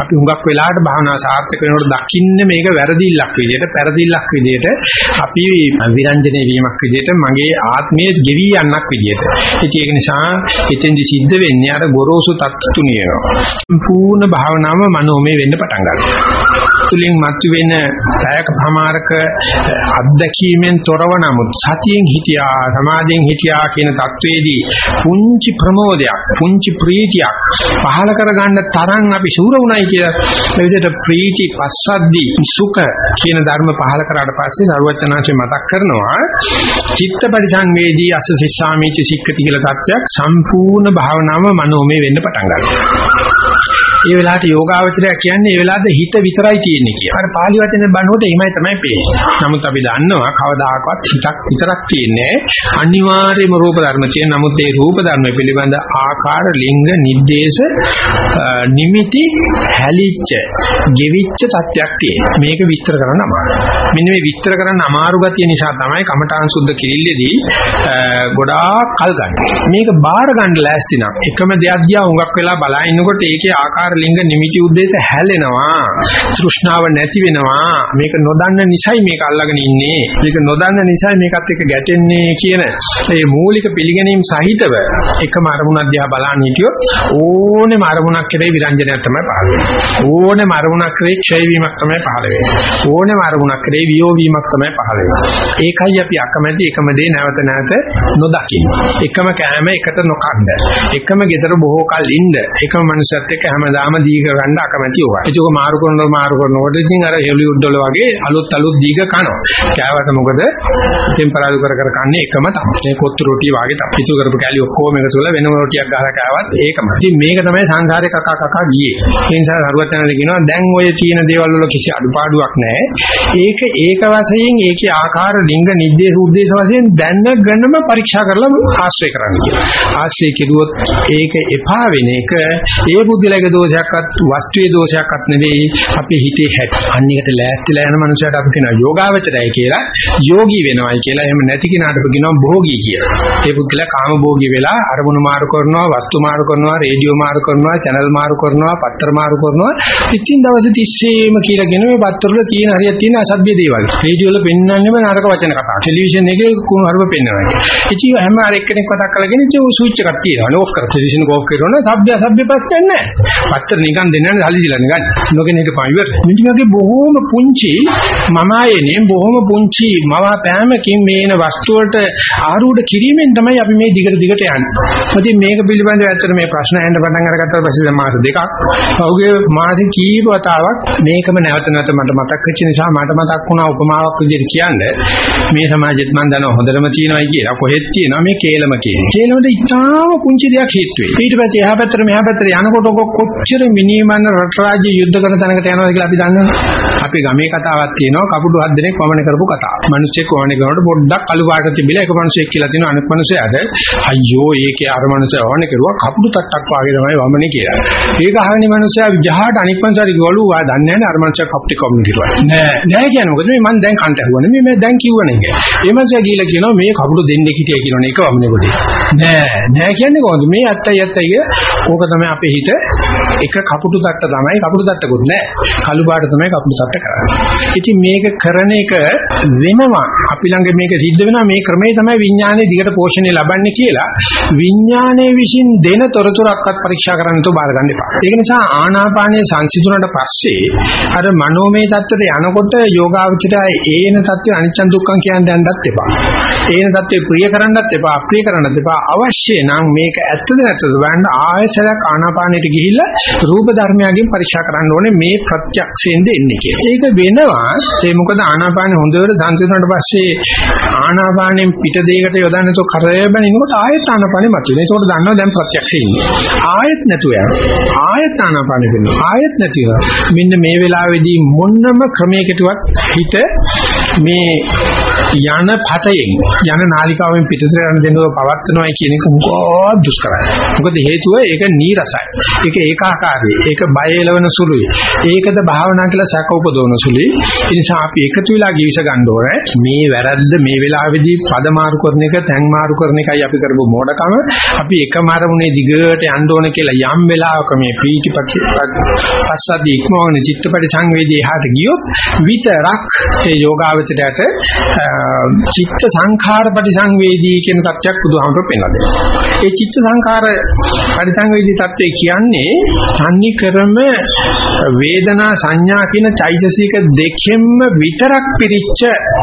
අපි හුඟක් වෙලාවට භාවනාව සාර්ථක වෙනකොට දකින්නේ මේක වැරදිල්ලක් විදිහට, පෙරදිල්ලක් විදිහට අපි විරංජනේ වීමක් විදිහට මගේ ආත්මයේ ගෙවි යන්නක් විදිහට. ඉතින් ඒක නිසා එතෙන්දි සිද්ධ වෙන්නේ අර ගොරෝසු තත්ත්ව තුනියනවා. සම්පූර්ණ භාවනාව මනෝමය වෙන්න පටන් ගන්නවා. තුලින් මතුවෙන පැයක ප්‍රමාණක අත්දැකීමෙන් තොරව නමුත් සතියෙන් හිටියා සමාධියෙන් හිටියා කියන தത്വෙදී පුංචි ප්‍රමෝදයක් පුංචි ප්‍රීතියක් පහල කරගන්න තරම් අපි සූර වුණයි කියලා විදිහට ප්‍රීති පස්සද්දී සුඛ කියන ධර්ම පහල කරාට පස්සේ සරුවචනාංශය මතක් කරනවා චිත්ත පරිසංවේදී අසසිස්සාමීච සික්කති කියලා தත්වයක් සම්පූර්ණ භාවනාවම මනෝමය වෙන්න පටන් ගන්නවා. ඒ වෙලාවට යෝගාවචරය කියන්නේ ඒ වෙලාවට හිත විතරයි තියෙන්නේ කියලා. අර පාලි වචනේ බනකොට එහෙමයි තමයි පේන්නේ. නමුත් අපි දන්නවා කවදාකවත් හිතක් විතරක් තියෙන්නේ අනිවාර්යම රූප ධර්ම කියන නමුත් ඒ රූප ධර්ම පිළිබඳ ආකාර ලිංග නිर्देश නිමිති හැලිච්ච ගෙවිච්ච තත්යක් තියෙනවා. මේක විස්තර කරන්න අමාරුයි. මෙන්න මේ විස්තර කරන්න අමාරු ගතිය නිසා තමයි කමඨාන් සුද්ධ කිරිල්ලේදී ගොඩාක් කල් ගන්න. මේක බාර ගන්න ලෑස්ති නම් එකම දෙයක් දිහා හුඟක් වෙලා බලනකොට ඒකේ ආකාර ලිංග නිමිති උද්දේශ හැලෙනවා. තෘෂ්ණාව නැති වෙනවා. මේක නොදන්න නිසයි මේක අල්ලගෙන ඉන්නේ. මේක නොදන්න නිසයි මේකත් එක්ක ගැටෙන්නේ කියන මේ මූලික පිළිගැනීම් සහිතව එකම අරමුණක් දිහා බලන්න හිටියොත් ඕනෙම අරමුණක් කෙරේ විරංජනයක් තමයි පහළ වෙන්නේ. ඕනෙම අරමුණක් කෙරේ ක්ෂය වීමක් තමයි පහළ වෙන්නේ. ඕනෙම අරමුණක් කෙරේ වියෝ වීමක් තමයි පහළ වෙන්නේ. ඒකයි අපි අකමැති එකම දේ නැවත නැවත නොදකින්න. එකම කෑම එකට නොකන්න. එකම ගෙදර බොහෝ කල් ඉන්න. එකම මනුස්සයත් එක්ක හැමදාම හැමදාම දීක ගන්න අකමැති ඕවා. ඒක මාරු කරනකොට මාරු කරනකොට ඉතින් අර හෙලිවුඩ් වල වගේ අලුත් අලුත් දීක කනවා. කෑවට මොකද? ටෙම්පරාදු කර කර කන්නේ එකම තමයි. මේ කොත්තු රොටි වගේ තමයි. පිටු කරපු කැලි ඔක්කොම එකතු කරලා වෙනම රොටියක් ගහලා කෑවත් ඒකම. ඉතින් මේක තමයි සංසාරේ කකා කකා ගියේ. ඒ නිසා හරුවත් යනද කියනවා දැන් ඔය තියෙන දේවල් වල කිසි අඩුපාඩුවක් නැහැ. ඒක ඒක වශයෙන් ඒකේ ආකාර ලිංග නිද්දේශ උද්දේශ වශයෙන් දැනගෙනම පරීක්ෂා කරලා ආශ්‍රය කරන්න කියලා. ආශ්‍රය කෙරුවොත් ඒක එපා වෙන එක ඒ බුද්ධිලගේ දෝෂ දෝෂයක්වත් වස්තුවේ දෝෂයක්වත් නෙවෙයි අපේ හිතේ හැටි. අන්න එකට ලෑස්තිලා යන මනුස්සයට අපි කියනවා යෝගාවචරය කියලා යෝගී වෙනවයි කියලා. එහෙම නැති කෙනාට අපි කියනවා භෝගී කියලා. ඒ පුද්ගලයා කාම භෝගී වෙලා අරමුණු මාරු කරනවා, වස්තු මාරු කරනවා, රේඩියෝ මාරු කරනවා, channel මාරු කරනවා, පත්‍ර මාරු කරනවා. ඉතින් දවස් 30ෙම කියලාගෙන මේ පත්‍ර වල තියෙන හරියක් තියෙන අසභ්‍ය දේවල්. රේඩියෝ වල පෙන්වන්නේම නරක වචන කතා. ටෙලිවිෂන් එකේ කුණු හරුව පෙන්වනවා. ඉතින් හැම අර එක්කෙනෙක් කතා කරගෙන ඉතින් ස්විච් එකක් තියෙනවා. ඕෆ් කර ටෙලිවිෂන් එක ඕෆ් කරනවා. සભ્ય අසභ්‍ය ප්‍රශ්නයක් නැහැ. පත්‍ර නිකන් දෙන්නේ නැහැ සල්ලි දීලා නිකන්. නොගෙන හිටපන් ඉවර. මෙන්න වගේ බොහෝම පුංචි මම ආයේනේ බොහෝම පුංචි මවා පෑමකින් මේන වස්තු වලට ආරූඪ කිරීමෙන් තමයි අපි මේ දිගට දිගට යන්නේ. ඉතින් මේක පිළිබඳව ඇත්තට මේ ප්‍රශ්න අහන්න පටන් අරගත්තා පස්සේ දැන් මාස දෙකක් පහුගිය මාසෙ කීප වතාවක් මේකම නැවත නැවත මට මතක් වෙච්ච නිසා මට මතක් වුණා උපමාවක් විදිහට කියන්නේ මේ සමාජෙත් මම දන්නවා හොඳටම තියෙනවායි කියලා කොහෙත් තියෙනවා මේ කේලම කියන්නේ. කේලමට ඉතාම පුංචි දෙයක් හේතු වෙයි. ඊට පස්සේ එහා පැත්තට මෙහා පැත්තට යනකොට කොච්චර මිනිමන්න රට රාජ්‍ය යුද්ධ කරන තැනකට යනවද කියලා අපි දන්නවනේ. අපි ගමේ කතාවක් තියෙනවා කපුඩු හත් දෙනෙක් වමන කරපු කතාව. මිනිස්සෙක් වමන කරනකොට පොඩ්ඩක් අලු පාට තිබිලා එක මිනිසෙක් කියලා තියෙනවා අනිත් මිනිසයාට අයියෝ ඒකේ අර මිනිසා වමන කරුවා කපුඩු තට්ටක් වාගේ තමයි වමනේ කියලා. ඒක අහගෙන මිනිසයා විජහාට අනිත් මිනිසාට කිව්වලු වා දන්නේ නැහැ අර මිනිසා කපුටි කොම්නි කිරුවා. නෑ නෑ කියන්නේ මොකද මේ මං දැන් කන්ට ඇහුවා නෙමෙයි මම දැන් කිව්වනේ ඒක. ඒ මිනිසා ගිහලා කියනවා මේ කපුඩු දෙන්නේ හිටියයි කියනවනේ ඒක වමනේ කොටේ. නෑ නෑ කියන්නේ කොහොමද මේ ඇත්තයි ඇත්තයි ඕක තමයි අපේ හිත එක කපුටු තට්ට තමයි කපුටු තට්ටකුත් නෑ. කළු පාට තමයි කපුටු තට්ට කරන්නේ. ඉතින් මේක කරන එක වෙනවා. අපි ළඟ මේක සිද්ධ වෙනවා මේ ක්‍රමේ තමයි විඥානයේ දිගට පෝෂණය ලබන්නේ කියලා විඥානයේ විසින් දෙන තොරතුරක්වත් පරීක්ෂා කරන්න තෝ බාර ගන්න එපා. ඒක නිසා ආනාපානයේ සංසිඳුණාට පස්සේ අර මනෝමය தත්තට යනකොට යෝගාවචරය ඒන தත්ත්ව අනිච්ච දුක්ඛම් කියන්නේ දැනවත් එපා. ඒන தත්ත්වේ ප්‍රිය කරන්නත් එපා, අප්‍රිය කරන්නත් එපා. අවශ්‍ය නම් මේක ඇත්තද නැත්තද බලන්න ආයසයක් ආනාපානෙට ගිහිල්ලා රූප ධර්මයන්ගෙන් පරීක්ෂා කරන්න ඕනේ මේ ප්‍රත්‍යක්ෂයෙන් දෙන්නේ කියලා. ඒක වෙනවා ඒ මොකද ආනාපානෙ හොඳට සංසිඳුණාට පස්සේ ආනාපානෙන් පිට දෙයකට යොදන්න තෝ කරය බැනිනකොට ආයෙත් ආනාපානෙ මතුවෙන. ඒකෝට දන්නවා දැන් ප්‍රත්‍යක්ෂේ ඉන්නේ. ආයෙත් නැතුව යනවා. ආයෙත් ආනාපානෙ වෙනවා. ආයෙත් නැතිව. මෙන්න මේ වෙලාවේදී මොන්නම ක්‍රමයකටවත් හිත මේ යන පතයෙන් යන නාලිකාවෙන් පිටතට යන දෙන්නව පවත්වනවා කියන එක මොකෝ දුෂ්කරයි. මොකද හේතුව ඒක නීරසයි. ඒක ඒකාකාරයි. ඒක බය එලවන සුළුයි. ඒකද භාවනා කියලා සැක උපදවන සුළුයි. ඒ නිසා අපි එකතු වෙලා ගිවිස ගන්න ඕනේ. මේ වැරද්ද මේ වෙලාවේදී පද මාරු කරන එක, තැන් මාරු කරන එකයි අපි කරපු මෝඩකම. අපි එකම අරමුණේ දිගට යන්න ඕන කියලා යම් වෙලාවක මේ පීටිපටි පස්සද්ධි ඉක්මවන චිත්තපටි සංවේදී එහාට ගියොත් විතරක් ඒ යෝගාවචරයට චිත්ත සංඛාර පරිසංවේදී කියන තත්ත්වයක් බුදුහාමර පෙන්නලා දෙනවා. ඒ චිත්ත සංඛාර පරිසංවේදී තත්ත්වය කියන්නේ සංනි ක්‍රම වේදනා සංඥා කියන චෛතසික දෙකෙන්ම විතරක් පිරිච්ච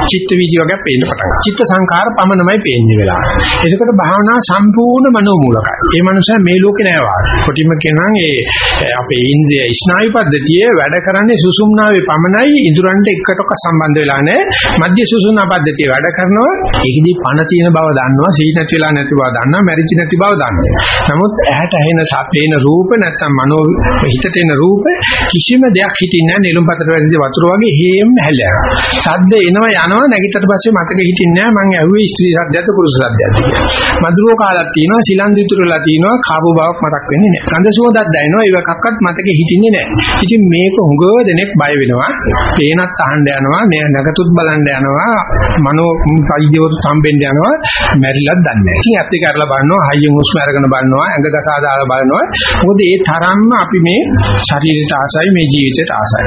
චිත්ත වීදි වගේ පේන්න පටන් ගන්නවා. චිත්ත සංඛාර පමණමයි පේන්නේ වෙලා. එතකොට භාවනා සම්පූර්ණ මනෝමූලකයි. ඒ මනුස්සයා මේ ලෝකේ නෑ වාගේ. කොටිම කියනනම් ඒ අපේ ඉන්ද්‍රිය ස්නායු පද්ධතියේ වැඩ කරන්නේ සුසුම්නාවේ පමණයි ඉඳුරන්ට එකටක සම්බන්ධ වෙලා නෑ. මධ්‍ය සුසුම්නා පද්ධතිය වැඩ කරනවා. ඒකෙදි පණ තියෙන බව දන්නවා, සී නැති වෙලා නැති බව දන්නවා, මැරිච්ච නැති බව දන්නවා. නමුත් ඇහැට ඇහෙන සපේන රූප නැත්තම් මනෝ හිතට එන රූප කිසිම දෙයක් හිතින්නේ නැහැ නිලුම්පතට වැදිච්ච වතුර වගේ හේම හැලෙනවා. සද්ද එනවා යනවා නැගිටට පස්සේ මතක හිටින්නේ නැහැ මං ඇහුවේ ස්ත්‍රී සද්දයක්ද පුරුෂ සද්දයක්ද කියලා. මధుරෝ කාලක් තියෙනවා සිලන්දු ඉතුරුලා තියෙනවා කාබු බවක් මතක් වෙන්නේ නැහැ. ගඳ සුවඳක් දැනෙනවා ඒව එකක්වත් මතකෙ හිටින්නේ නැහැ. ඉතින් මේක හුඟව දෙනෙක් බය වෙනවා. පේනත් අහන්න යනවා නැගතුත් බලන්න යනවා මනෝ පයිදවරු සම්බෙන්න යනවා මැරිලත් දන්නේ නැහැ. ඉතින් ඇත්ත කරලා බලනවා හයියෙන් හුස්ම අරගෙන බලනවා ඇඟ ගසා දාලා බලනවා. මොකද ඒ තරම්ම අපි මේ ශරීරයට ආසයි මේ ජීවිතයට ආසයි.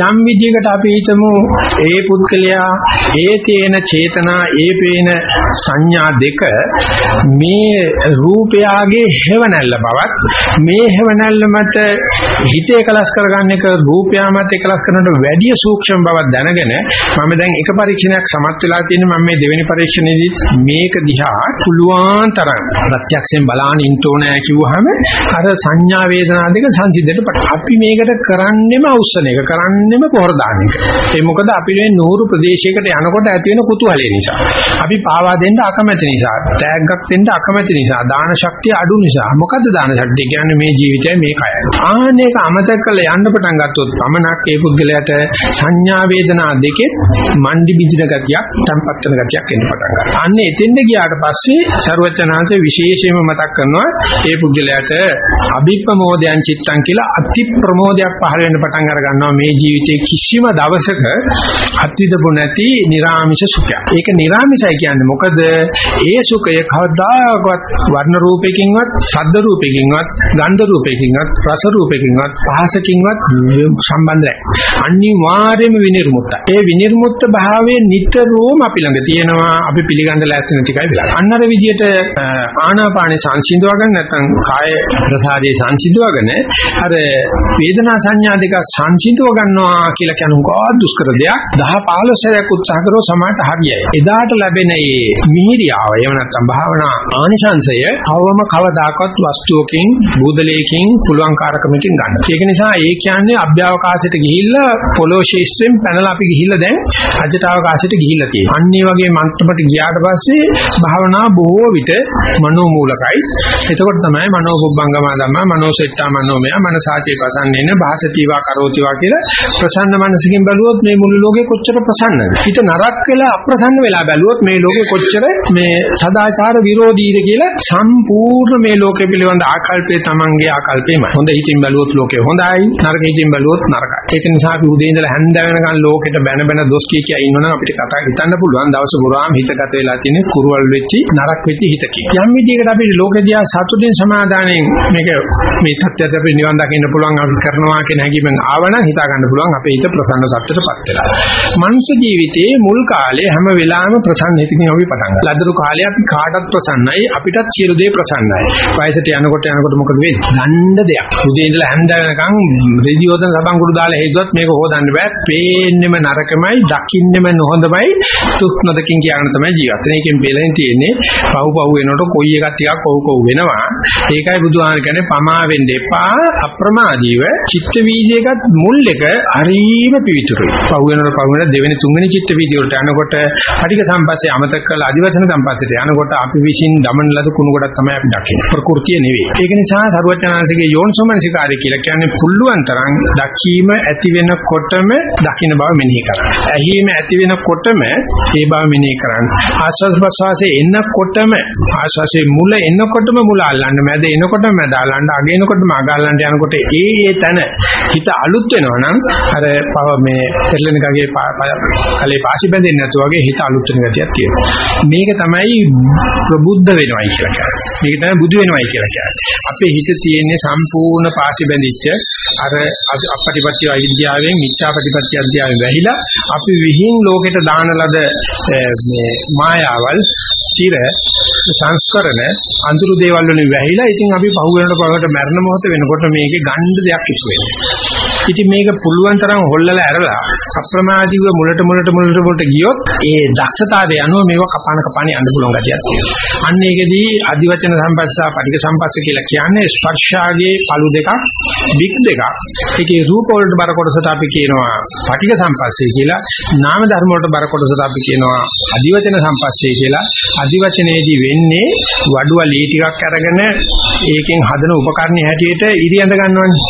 යම් විදිහකට අපි හිතමු ඒ පුද්ගලයා ඒ තේන චේතනා ඒ පේන සංඥා දෙක මේ රූපයාගේ හැවණැල්ල බවත් මේ හැවණැල්ල මත හිතේ කලස් කරගන්න එක රූපයා මත කලස් කරනට වැඩිය සූක්ෂම බවක් දැනගෙන මම දැන් එක පරීක්ෂණයක් සමත් වෙලා තියෙන මම මේ දෙවෙනි පරීක්ෂණයේදී මේක දිහා පුළුවන් තරම් ප්‍රත්‍යක්ෂයෙන් බලාගෙන ඉන්න ඕනෑ කිව්වහම අර සංඥා වේදනා දෙක සංසිද්ධට අපි මේකට කරන්නෙම අවශ්‍යන එක කරන්නෙම පොර දාන එක. ඒ මොකද අපි මේ නూరు ප්‍රදේශයකට යනකොට ඇති වෙන කුතුහලය නිසා. අපි පාවා දෙන්න අකමැති නිසා, ටැග්ගක් දෙන්න අකමැති නිසා, දාන ශක්තිය අඩු නිසා. මොකද්ද දාන ශක්තිය කියන්නේ මේ ජීවිතය මේ කයයි. ආනේක අමතක කරලා යන්න පටන් ගත්තොත් පමණක් ඒ පුද්ගලයාට සංඥා වේදනා දෙකෙත් මණ්ඩි බිඳින ගතියක් ගතියක්, tempat වෙන ගතියක් එන්න පටන් ගන්නවා. අන්න එතෙන්ද ගියාට පස්සේ ਸਰවචනාංශ විශේෂයෙන්ම මතක් කරනවා ඒ පුද්ගලයාට අභිප්‍රමෝදයන් චිත්තං කියලා අති ප්‍රමෝදයක් පහළ වෙන්න පටන් අර ගන්නවා මේ ජීවිතයේ කිසිම දවසක අත්විඳපු නැති නිර්ාමිෂ සුඛයක්. ඒක නිර්ාමිෂයි කියන්නේ මොකද? ඒ සුඛය කවදාකවත් වර්ණ රූපයකින්වත්, ශබ්ද රූපයකින්වත්, ගන්ධ රූපයකින්වත්, රස රූපයකින්වත්, පහසකින්වත් සම්බන්ධ නැහැ. අනිවාර්යයෙන්ම විනිර්මුක්තයි. ඒ විනිර්මුක්ත භාවයේ නිතරම අපි ළඟ තියෙනවා. අපි පිළිගන්න ලෑස්ති නැතිකයි වෙලා. අන්නර විදියට ආනාපානේ සංසිඳවගෙන නැත්නම් කාය ප්‍රසාදේ සංසිඳවගෙන අර වේදනා සංඥා දෙක සංසිඳව ගන්නවා කියලා කියන උගා දුෂ්කර දෙයක් 10 15 සැරයක් උත්සාහ කරෝ සමාත හරියයි. එදාට ලැබෙන මේ මිහිරියාව එහෙම නැත්නම් භාවනා ආනිසංශය කවම කවදාකවත් වස්තුවකින් බුදලයකින් පුළුවන් කාරකමකින් ගන්න. ඒක නිසා ඒ කියන්නේ අභ්‍යවකාශයට ගිහිල්ලා පොළොව ශේෂ්ත්‍රයෙන් පැනලා අපි ගිහිල්ලා දැන් අජටවකාශයට ගිහිල්ලා තියෙනවා. අන්න ඒ වගේ මන්ත්‍රපට ගියාට පස්සේ භාවනා බොහෝ විට මනෝමූලකයි. එතකොට තමයි මනෝ පුබ්බංගම ධම්ම මනෝසෙට්ටා මනෝමය මනසාචේ පසන්නේන භාසතිවා කරෝතිවා කියලා ප්‍රසන්න මනසකින් බැලුවොත් මේ මුළු ලෝකේ කොච්චර ප්‍රසන්නද? හිත නරක් වෙලා අප්‍රසන්න වෙලා බැලුවොත් මේ ලෝකේ කොච්චර මේ සදාචාර විරෝධීද කියලා සම්පූර්ණ මේ ලෝකේ පිළිබඳ ආකල්පය Tamange ආකල්පෙමයි. හොඳ හිතින් බැලුවොත් ලෝකේ හොඳයි, නරක හිතින් බැලුවොත් නරකයි. ඒක නිසා අපි උදේ ඉඳලා හැන්ද වෙනකන් ලෝකෙට බැන බැන දොස් කිය කිය ඉන්නවනම් අපිට කතා හිතන්න පුළුවන් දවස පුරාම හිතගත වෙලා තියෙන කුරුවල් වෙච්චි නරක වෙච්ච හිතකින්. යම් විදිහකට අපි ලෝකෙදියා සතුටින් සමාදානයෙන් මේක මේ තත්ත්වයට අපි නිවන් දකින්න පුළුවන් අපි කරනවා කියන හැඟීමෙන් ආවනම් හිතා ගන්න පුළුවන් අපේ හිත ප්‍රසන්න තත්ත්වයටපත් වෙලා. මනුෂ්‍ය ජීවිතයේ මුල් කාලේ හැම වෙලාවෙම ප්‍රසන්න හිතකින් අපි පටන් ගන්නවා. ලදරු කාලේ අපි කාටත් ප්‍රසන්නයි අපිටත් සියලු දේ ප්‍රසන්නයි. වයසට යනකොට යනකොට මොකද වෙන්නේ? ගණ්ඩ දෙයක්. උදේ ඉඳලා හැන්ද වෙනකන් රෙදියෝතන සබන් කුඩු දාලා හේදුවත් මේක හොදන්න බෑ. පේන්නෙම නරකමයි, දකින්නෙම නොහොඳමයි. තුක් නොදකින් කියන තමයි ජීවත් වෙන එකෙන් බෙලෙන් තියෙන්නේ. පව් පව් වෙනකොට කොයි එකක් ටිකක් කොව් කොව් වෙනවා. ඒකයි බුදුහාම කියන්නේ පමා වෙන්න එපා. අප්‍රමාදීව චිත්ත වීදියේකත් මුල් එක හරීම පිවිතුරුයි. පව් වෙනකොට පව් වෙන දෙවෙනි තුන්වෙනි චිත්ත වීදිය වලට යනකොට අධික සම්පස්සේ අමතක කරලා අධිවචන සම්පස්සේට යනකොට අපි විසින් දමන ලද කුණු කොටක් තමයි අපි දකින්නේ. ප්‍රകൃතිය නෙවෙයි. ඒක නිසා සරුවචනාංශගේ යෝනිසෝමනසිකාරය කියලා කියන්නේ පුළුවන් තරම් දකීම ඇති වෙනකොටම දකින්න බව මෙනෙහි කරන්න. ඇහිීම ඇති වෙනකොටම ඒ බව මෙනෙහි කරන්න. ආස්වාද ප්‍රසවාසයේ එන්නකොටම ආස්වාසේ මුල එන්නකොටම මුල අල්ලන්න, මැද එනකොටම මැද අල්ලන්න, අග එනකොටම අග අල්ලන්න යනකොට ඒ ඒ තැන හිත අලුත් වෙනවා නම් අර පව මේ පෙරලෙන ගගේ කලේ පාසි බැඳෙන්නේ නැතු වගේ හිත අලුත් වෙන ගතියක් තියෙනවා. මේක තමයි ප්‍රබුද්ධ වෙනවයි කියලා කියන්නේ. මේක තමයි බුදු වෙනවයි කියලා කියන්නේ. අපේ හිත තියෙන්නේ සම්පූර්ණ පාසි බැඳිච්ච අර අපපටිපත්‍ය අවිද්‍යාවෙන් මිච්ඡාපටිපත්‍ය අධ්‍යාවෙන් වැහිලා අපි විහිං ලෝකෙට දාන ලද මේ මායාවල් තිර සංස්කරණ අඳුරු දේවල් වලින් වැහිලා ඉතින් අපි පහු වෙනකොට පහකට මරණ මොහොත වෙනකොට මේකේ ගණ්ඩ දෙයක් ඉස්සු වෙනවා. ඉතින් මේක පුළුවන් තරම් හොල්ලලා ඇරලා අප්‍රමාදීව මුලට මුලට මුලට මුලට ගියොත් ඒ දක්ෂතාවය අනුව මේව කපාන කපාන යන්න පුළුවන් ගතියක් තියෙනවා. අන්න ඒකෙදී අදිවචන සම්පස්සා පටික සම්පස්ස කියලා කියන්නේ ස්පර්ශාගේ පළු දෙකක් බික් දෙකක්. ඒකේ රූප වලට බර කොටසට අපි කියනවා පටික සම්පස්සේ කියලා. නාම ධර්ම වලට බර කොටසට අපි කියනවා අදිවචන සම්පස්සේ කියලා. අදිවචනයේදී වෙන්නේ වඩුව ලී ටිකක් අරගෙන ඒකෙන් හදන උපකරණ හැටියට ඉරියඳ ගන්නවනේ.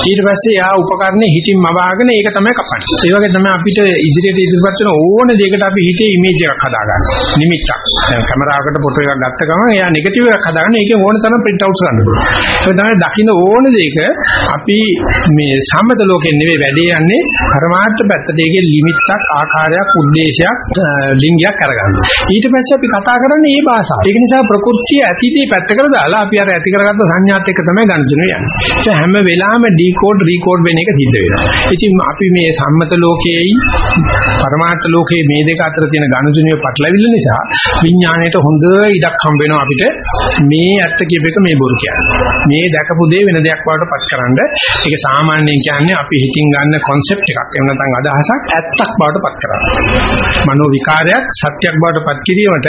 ඊට පස්සේ යා උපකරණේ හිතින් මවාගෙන ඒක තමයි කපන්නේ. ඒ වගේ තමයි අපිට ඉදිරියට ඉදිරිපත් වෙන ඕන දෙයකට අපි හිතේ ඉමේජ් එකක් හදාගන්න. නිමිත්තක්. දැන් කැමරාවකට ෆොටෝ එකක් ගත්ත ගමන් එයා නෙගටිව් එකක් හදාගන්න ඒකේ ඕන තරම් print out කරන්න පුළුවන්. ඒක තමයි දකින්න ඕන දෙයක අපි මේ සම්මත ලෝකෙන් නෙවෙයි වැඩේ යන්නේ පරමාර්ථ පැත්තට ඒකේ ලිමිට්ක් ආකාරයක් උද්දේශයක් ලිංගයක් අරගන්න. ඊට පස්සේ අපි කතා කරන්නේ මේ භාෂාව. ඒක නිසා ප්‍රകൃතිය ඇතිදී පැත්තකට දාලා අපි අර ඇති කරගත්ත සංඥාත් එක්ක තමයි ගනුදෙනු යන්නේ. ඒ හැම වෙලාවෙම ඩිකෝඩ් රීකෝඩ් වෙන එක සිද්ධ වෙනවා. ඉතින් අපි මේ සම්මත ලෝකයේයි පරමාර්ථ ලෝකයේ මේ දෙක අතර තියෙන ගනුදෙනුවේ පටලවිල්ල නිසා විඥාණයට හොඳ ඉඩක් හම්බ වෙනවා අපිට මේ ඇත්ත කියප එක මේ බොරු කියන්නේ. මේ දැකපු දේ වෙන දෙයක් වඩට පත්කරනද ඒක සාමාන්‍යයෙන් කියන්නේ අපි හිතින් ගන්න concept එකක්. එහෙම නැත්නම් අදහසක් ඇත්තක් බවට පත් කරනවා. මනෝ විකාරයක් සත්‍යයක් බවට පත් කිරීමට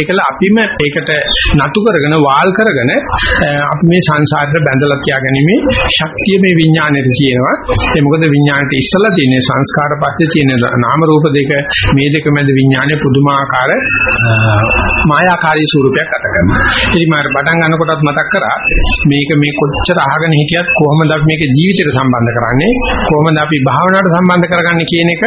ඒකල අපිම ඒකට නතු කරගෙන වාල් කරගෙන අපි මේ සංසාරයට බැඳලා තියාගැනීමේ ශක්තිය මේ විඥාණයට තියෙනවා. ඒ මොකද විඥාණයට ඉස්සලා තියෙන සංස්කාර පස්සේ තියෙන නාම රූප දෙක මේ දෙක මැද විඥානයේ පුදුමාකාර මායාකාරී ස්වරූපයක් ගත කරනවා. ඉතින් මම පටන් ගන්නකොටත් මතක් කරා මේක මේ කොච්චර අහගෙන හිටියත් කොහොමද අපි මේක ජීවිතයට සම්බන්ධ කරන්නේ කොහොමද අපි භාවනාවට සම්බන්ධ කරගන්නේ කියන එක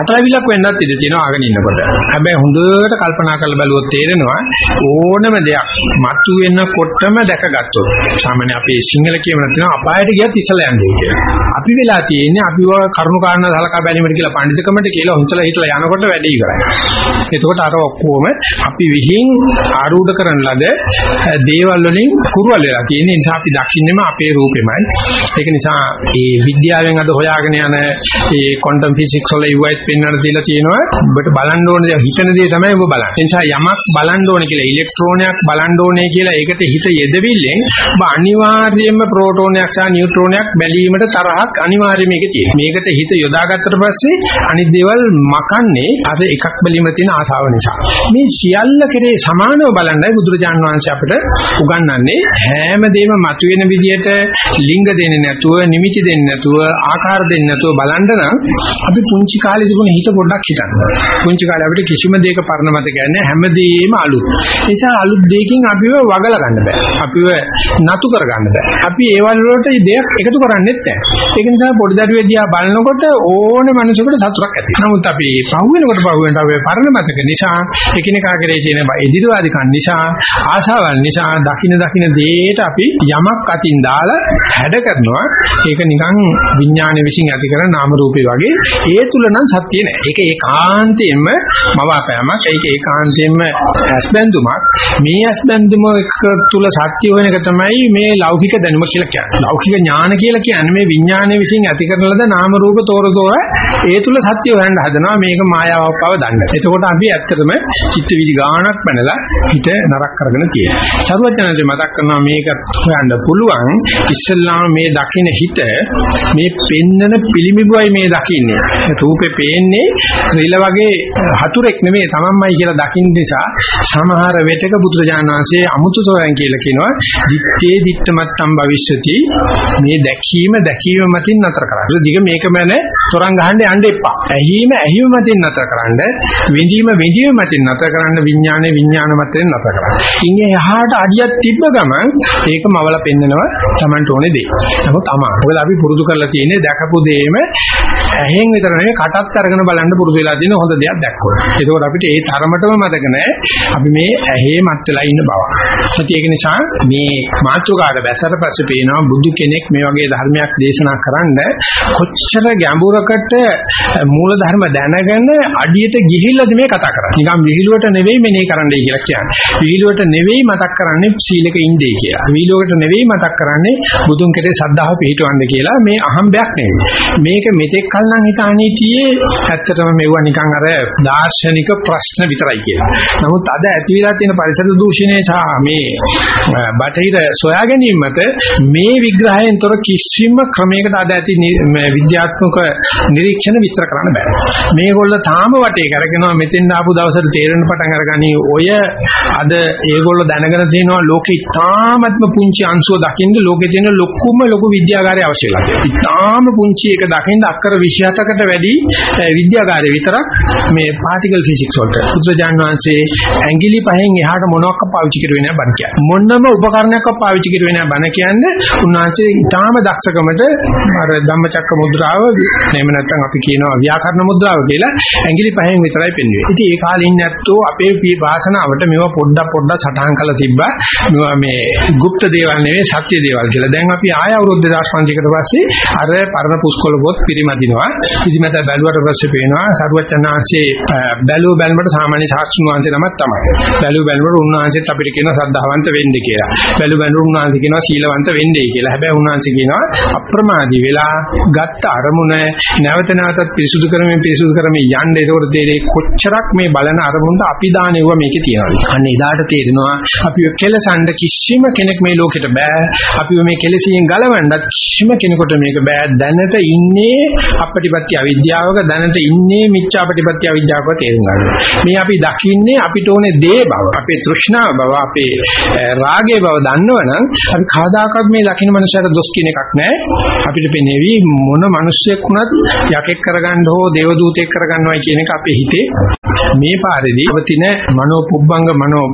අතලවිලක් වෙන්නත් ඉඩ තියෙනවා ආගෙන ඉන්නකොට. හැබැයි හොඳට කල්පනා කරලා බලුවොත් තේරෙනවා ඕනම දෙයක් මතු වෙනකොටම දැකගත්තොත් සාමාන්‍ය අපේ සිංහල කියමන තියෙනවා අපායට ගියත් ඉස්සලා යන්නේ කියලා. අපි වෙලා තියෙන්නේ අපිව කරුණු කාරණා සලකා බැලීමට කියලා පඬිතුකමට කියලා හොන්තලා හිටලා යනකොට වැඩි ඉවරයි. එතකොට අර ඔක්කොම අපි විහිං ආරූඪ කරන ලද දේවල් වලින් කුරුවල් වෙලා තියෙන නිසා අපි දකින්නෙම අපේ රූපෙමයි. ඒක නිසා මේ විද්‍යාවෙන් අද හොයාගෙන යන මේ ක්වොන්ටම් ෆිසික්ස් වල ඉවයිත් පෙන්වන්න දීලා තියෙනවා. ඔබට බලන්න ඕන දේ හිතන දේ තමයි ඔබ බලන්නේ. ඒ නිසා යමක් බලන්න ඕනේ කියලා ඉලෙක්ට්‍රෝනයක් බලන්න ඕනේ කියලා ඒකට හිත යෙදවිල්ලෙන් ඔබ අනිවාර්යයෙන්ම ප්‍රෝටෝනයක් සහ නියුට්‍රෝනයක් බැලීමට තරහක් අනිවාර්යයෙන්ම මේකේ තියෙනවා. මේකට හිත යොදාගත්තට පස්සේ අනිත් දේවල් මකන්නේ අර එකක් බැලීම තියෙන ආසාව නිසා. මේ සියල්ල කෙරේ සමානව බලන්නයි බුදුරජාන් වහන්සේ අපිට උගන්වන්නේ හැමදේම මතුවෙන විදියට ලිංග දෙන්නේ නැතුව, නිමිති දෙන්නේ නැතුව, ආකාර දෙන්නේ නැතුව බලන්න නම් අපි පුංචි කාලේ තිබුණ හිත පොඩ්ඩක් හිතන්න. පුංචි කාලේ අපිට කිසිම දෙයක පරණ මතක නැහැ හැමදේම අලුත්. ඒ නිසා අලුත් දෙයකින් අපිව වගලා ගන්න බෑ. අපිව නතු කර ගන්න බෑ. අපි ඒවල් වලට දෙයක් එකතු කරන්නේත් නැහැ. ඒක නිසා පොඩි දරුවෙක් දිහා බලනකොට ඕනේ මිනිසෙකුට සතුටක් ඇති. නමුත් අපි පහු වෙනකොට පහු වෙනට අපි පරණ මතක නිසා එකිනෙකා කරේ තියෙන එදිරිවාදිකන් නිසා ආශාවල් නිසා දකින දකින දේට අපි යමක් අතින් දාලා හැඩ කරනවා. ඒක නිකන් විඥාන විශ්ින් ඇති කරන නාම රූපේ වගේ ඒ තුල නම් සත්‍ය නෑ. ඒක ඒකාන්තයෙන්ම මවාපෑමක්. ඒක ඒකාන්තයෙන්ම ඇස්බැඳුමක්. මේ ඇස්බැඳුම තුල සත්‍ය වෙන එක තමයි මේ ලෞකික දැනුම කියලා කියන්නේ. ලෞකික ඥාන කියලා කියන්නේ මේ විඥානයේ විසින් ඇති කරන ලද නාම රූප තෝර තෝර ඒ තුල සත්‍ය හොයන්න හදනවා මේක මායාවක් බව දන්න. එතකොට අපි ඇත්තටම චිත්ත විදි ගානක් පැනලා හිත නරක කරගෙන තියෙනවා. සර්වඥාන්සේ මතක් කරනවා මේක හොයන්න පුළුවන් ඉස්සල්ලාම මේ දකින්න හිත මේ පෙන්නන පිළිමිබුවයි මේ දකින්නේ. රූපේ පේන්නේ රිල වගේ හතුරෙක් නෙමෙයි තමන්මයි කියලා දකින්න නිසා සමහර වෙටක බුදුරජාණන් වහන්සේ අමුතු තෝරන් කියලා කියනවා දිත්තේ දිත්තමත්තම් භවිෂ්‍යති මේ දැකීම දැකීම මතින් නතර කරන්න. දිග මේකම නැ තොරන් ගහන්න යන්න එපා. ඇහිම ඇහිම මතින් නතර කරන්න. විඳීම විඳීම මතින් නතර කරන්න. විඥානේ විඥාන මතින් නතර කරන්න. ඉන්නේ එහාට අඩියක් තිබ්බ ගමන් ඒකම අවල පෙන්නනවා Tamanට ඕනේ දේ. නමුත් අමාරු. මොකද අපි පුරුදු කරලා තියෙන්නේ දැකපු දේම ඇහෙන් විතර නෙවෙයි කටත් අරගෙන බලන්න පුරුදු වෙලා තියෙන හොඳ දෙයක් දැක්කොත්. ඒකෝට අපිට ඒ තරමටම මතක නැහැ අපි මේ ඇහි මත් වෙලා ඉන්න බව. ඒක නිසා මේ මාතෘකාවට බැසට පස්සේ පේනවා බුදු කෙනෙක් මේ වගේ ධර්මයක් දේශනා කරන්න කොච්චර ගැඹුරකට මූල ධර්ම දැනගෙන අඩියට ගිහිල්ලාද මේ කතා කරන්නේ. නිකම් විහිළුවට නෙවෙයි මෙනේ කරන්නයි කියලා කියන්නේ. විහිළුවට නෙවෙයි මතක් කරන්නේ සීලක ඉඳේ කියලා. විහිළුවකට නෙවෙයි මතක් කරන්නේ බුදුන් කෙරේ ශ්‍රද්ධාව පිහිටවන්න කියලා මේ අහම්බයක් නෙවෙයි. මේක මෙතෙක් කල නම් හිතානේ තියේ ඇත්තටම මෙවුවා නිකන් අර දාර්ශනික ප්‍රශ්න විතරයි කියලා. නමුත් අද ඇති වෙලා තියෙන පරිසර දූෂණය සහ මේ බටහිර සොයා ගැනීමට මේ විග්‍රහයෙන් තොර කිසිම ක්‍රමයකට අද ඇති විද්‍යාත්මක නිරීක්ෂණ විස්තර කරන්න බෑ. මේගොල්ල තාම වටේ කරගෙනවා මෙතෙන් ආපු දවසට තේරෙන පටන් අරගනි ඔය අද ඒගොල්ල දැනගෙන තියෙනවා ලෝකේ තාමත්ම පුංචි අංශුව දකින්න ලෝකේ තියෙන ලොකුම ලොකු විද්‍යාගාරය අවශ්‍යලා තියෙනවා. තාම පුංචි එක දකින්න අක්කර 27කට වැඩි විද්‍යාගාරය විතරක් මේ පාටිකල් ෆිසික්ස් වලට. බුදුජාන් වහන්සේ ඇඟිලි පහෙන් එහාට මොනවක් පාවිච්චි කරුවේ නැහැ බණ කියන්නේ. මොනම උපකරණයක් පාවිච්චි කරුවේ නැහැ බණ කියන්නේ උන්වහන්සේ ඊටාම දක්ෂකමට අර ධම්මචක්ක මුද්‍රාව එහෙම නැත්නම් අපි කියනවා ව්‍යාකරණ මුද්‍රාව කියලා ඇඟිලි පහෙන් විතරයි පෙන්වන්නේ. ඉතින් ඒ කාලේ ඉන්නේ නැත්තෝ අපේ භාෂණාවට මේවා පොඩ්ඩක් පොඩ්ඩක් සටහන් කරලා තිබ්බා. මේවා මේ গুপ্ত දේවල් නෙවෙයි සත්‍ය දේවල් කියලා. දැන් අපි ආය අවුරුදු 2500කට පස්සේ අර පරණ පුස්කොළ පොත් පිරිමදිනවා. පිරිමත බැලුවට පස්සේ පේනවා සරුවචනාංශේ බැලුව බැලමට සාමාන්‍ය සාක්ෂණ වංශේ නමක් තමයි. බැලුව බැලමට උන්වහන්සේත් අපිට කියනවා සද්ධාවන්ත වෙන්න කියලා. බැලුව බැලමට උන්වහන්සේ කියනවා සීලවන්ත වෙන්නයි කියලා. හැබැයි උන්වහන්සේ කියනවා අප්‍රමාදී වෙලා ගත්ත අරමුණ නැවත නැවතත් පිරිසුදු කරමින් පිරිසුදු කරමින් යන්න ඒකෝට තේරෙයි කොච්චරක් මේ බලන අරමුණට අපි දානෙව මේකේ තියෙනවා. අන්න එදාට තේරෙනවා අපි කෙලසන්න කිසිම කෙනෙක් මේ ලෝකෙට බෑ. අපි මේ කෙලසියෙන් ගලවන්නත් කිසිම කෙනෙකුට මේක බෑ. දැනට ඉන්නේ අපටිපත්‍ය අවිද්‍යාවක දැනට ඉන්නේ මිච්ඡාපටිපත්‍ය අවිද්‍යාවක තේරුම් ගන්න. මේ අපි දකින්නේ අපිට ඕනේ දේ බව, අපේ තෘෂ්ණාව බව, අපේ රාගයේ බව දන්නවනම් අපි කවදාකවත් මේ දකින්න මනුස්සයට දොස් කියන එකක් නෑ. අපිට පෙනේවි මොන මිනිස්සෙක් වුණත් යකෙක් කරගන්න හෝ දේව දූතෙක් කරගන්නවයි කියන එක අපේ හිතේ මේ පාරේදී අවතින මනෝ පුබ්බංග මනෝ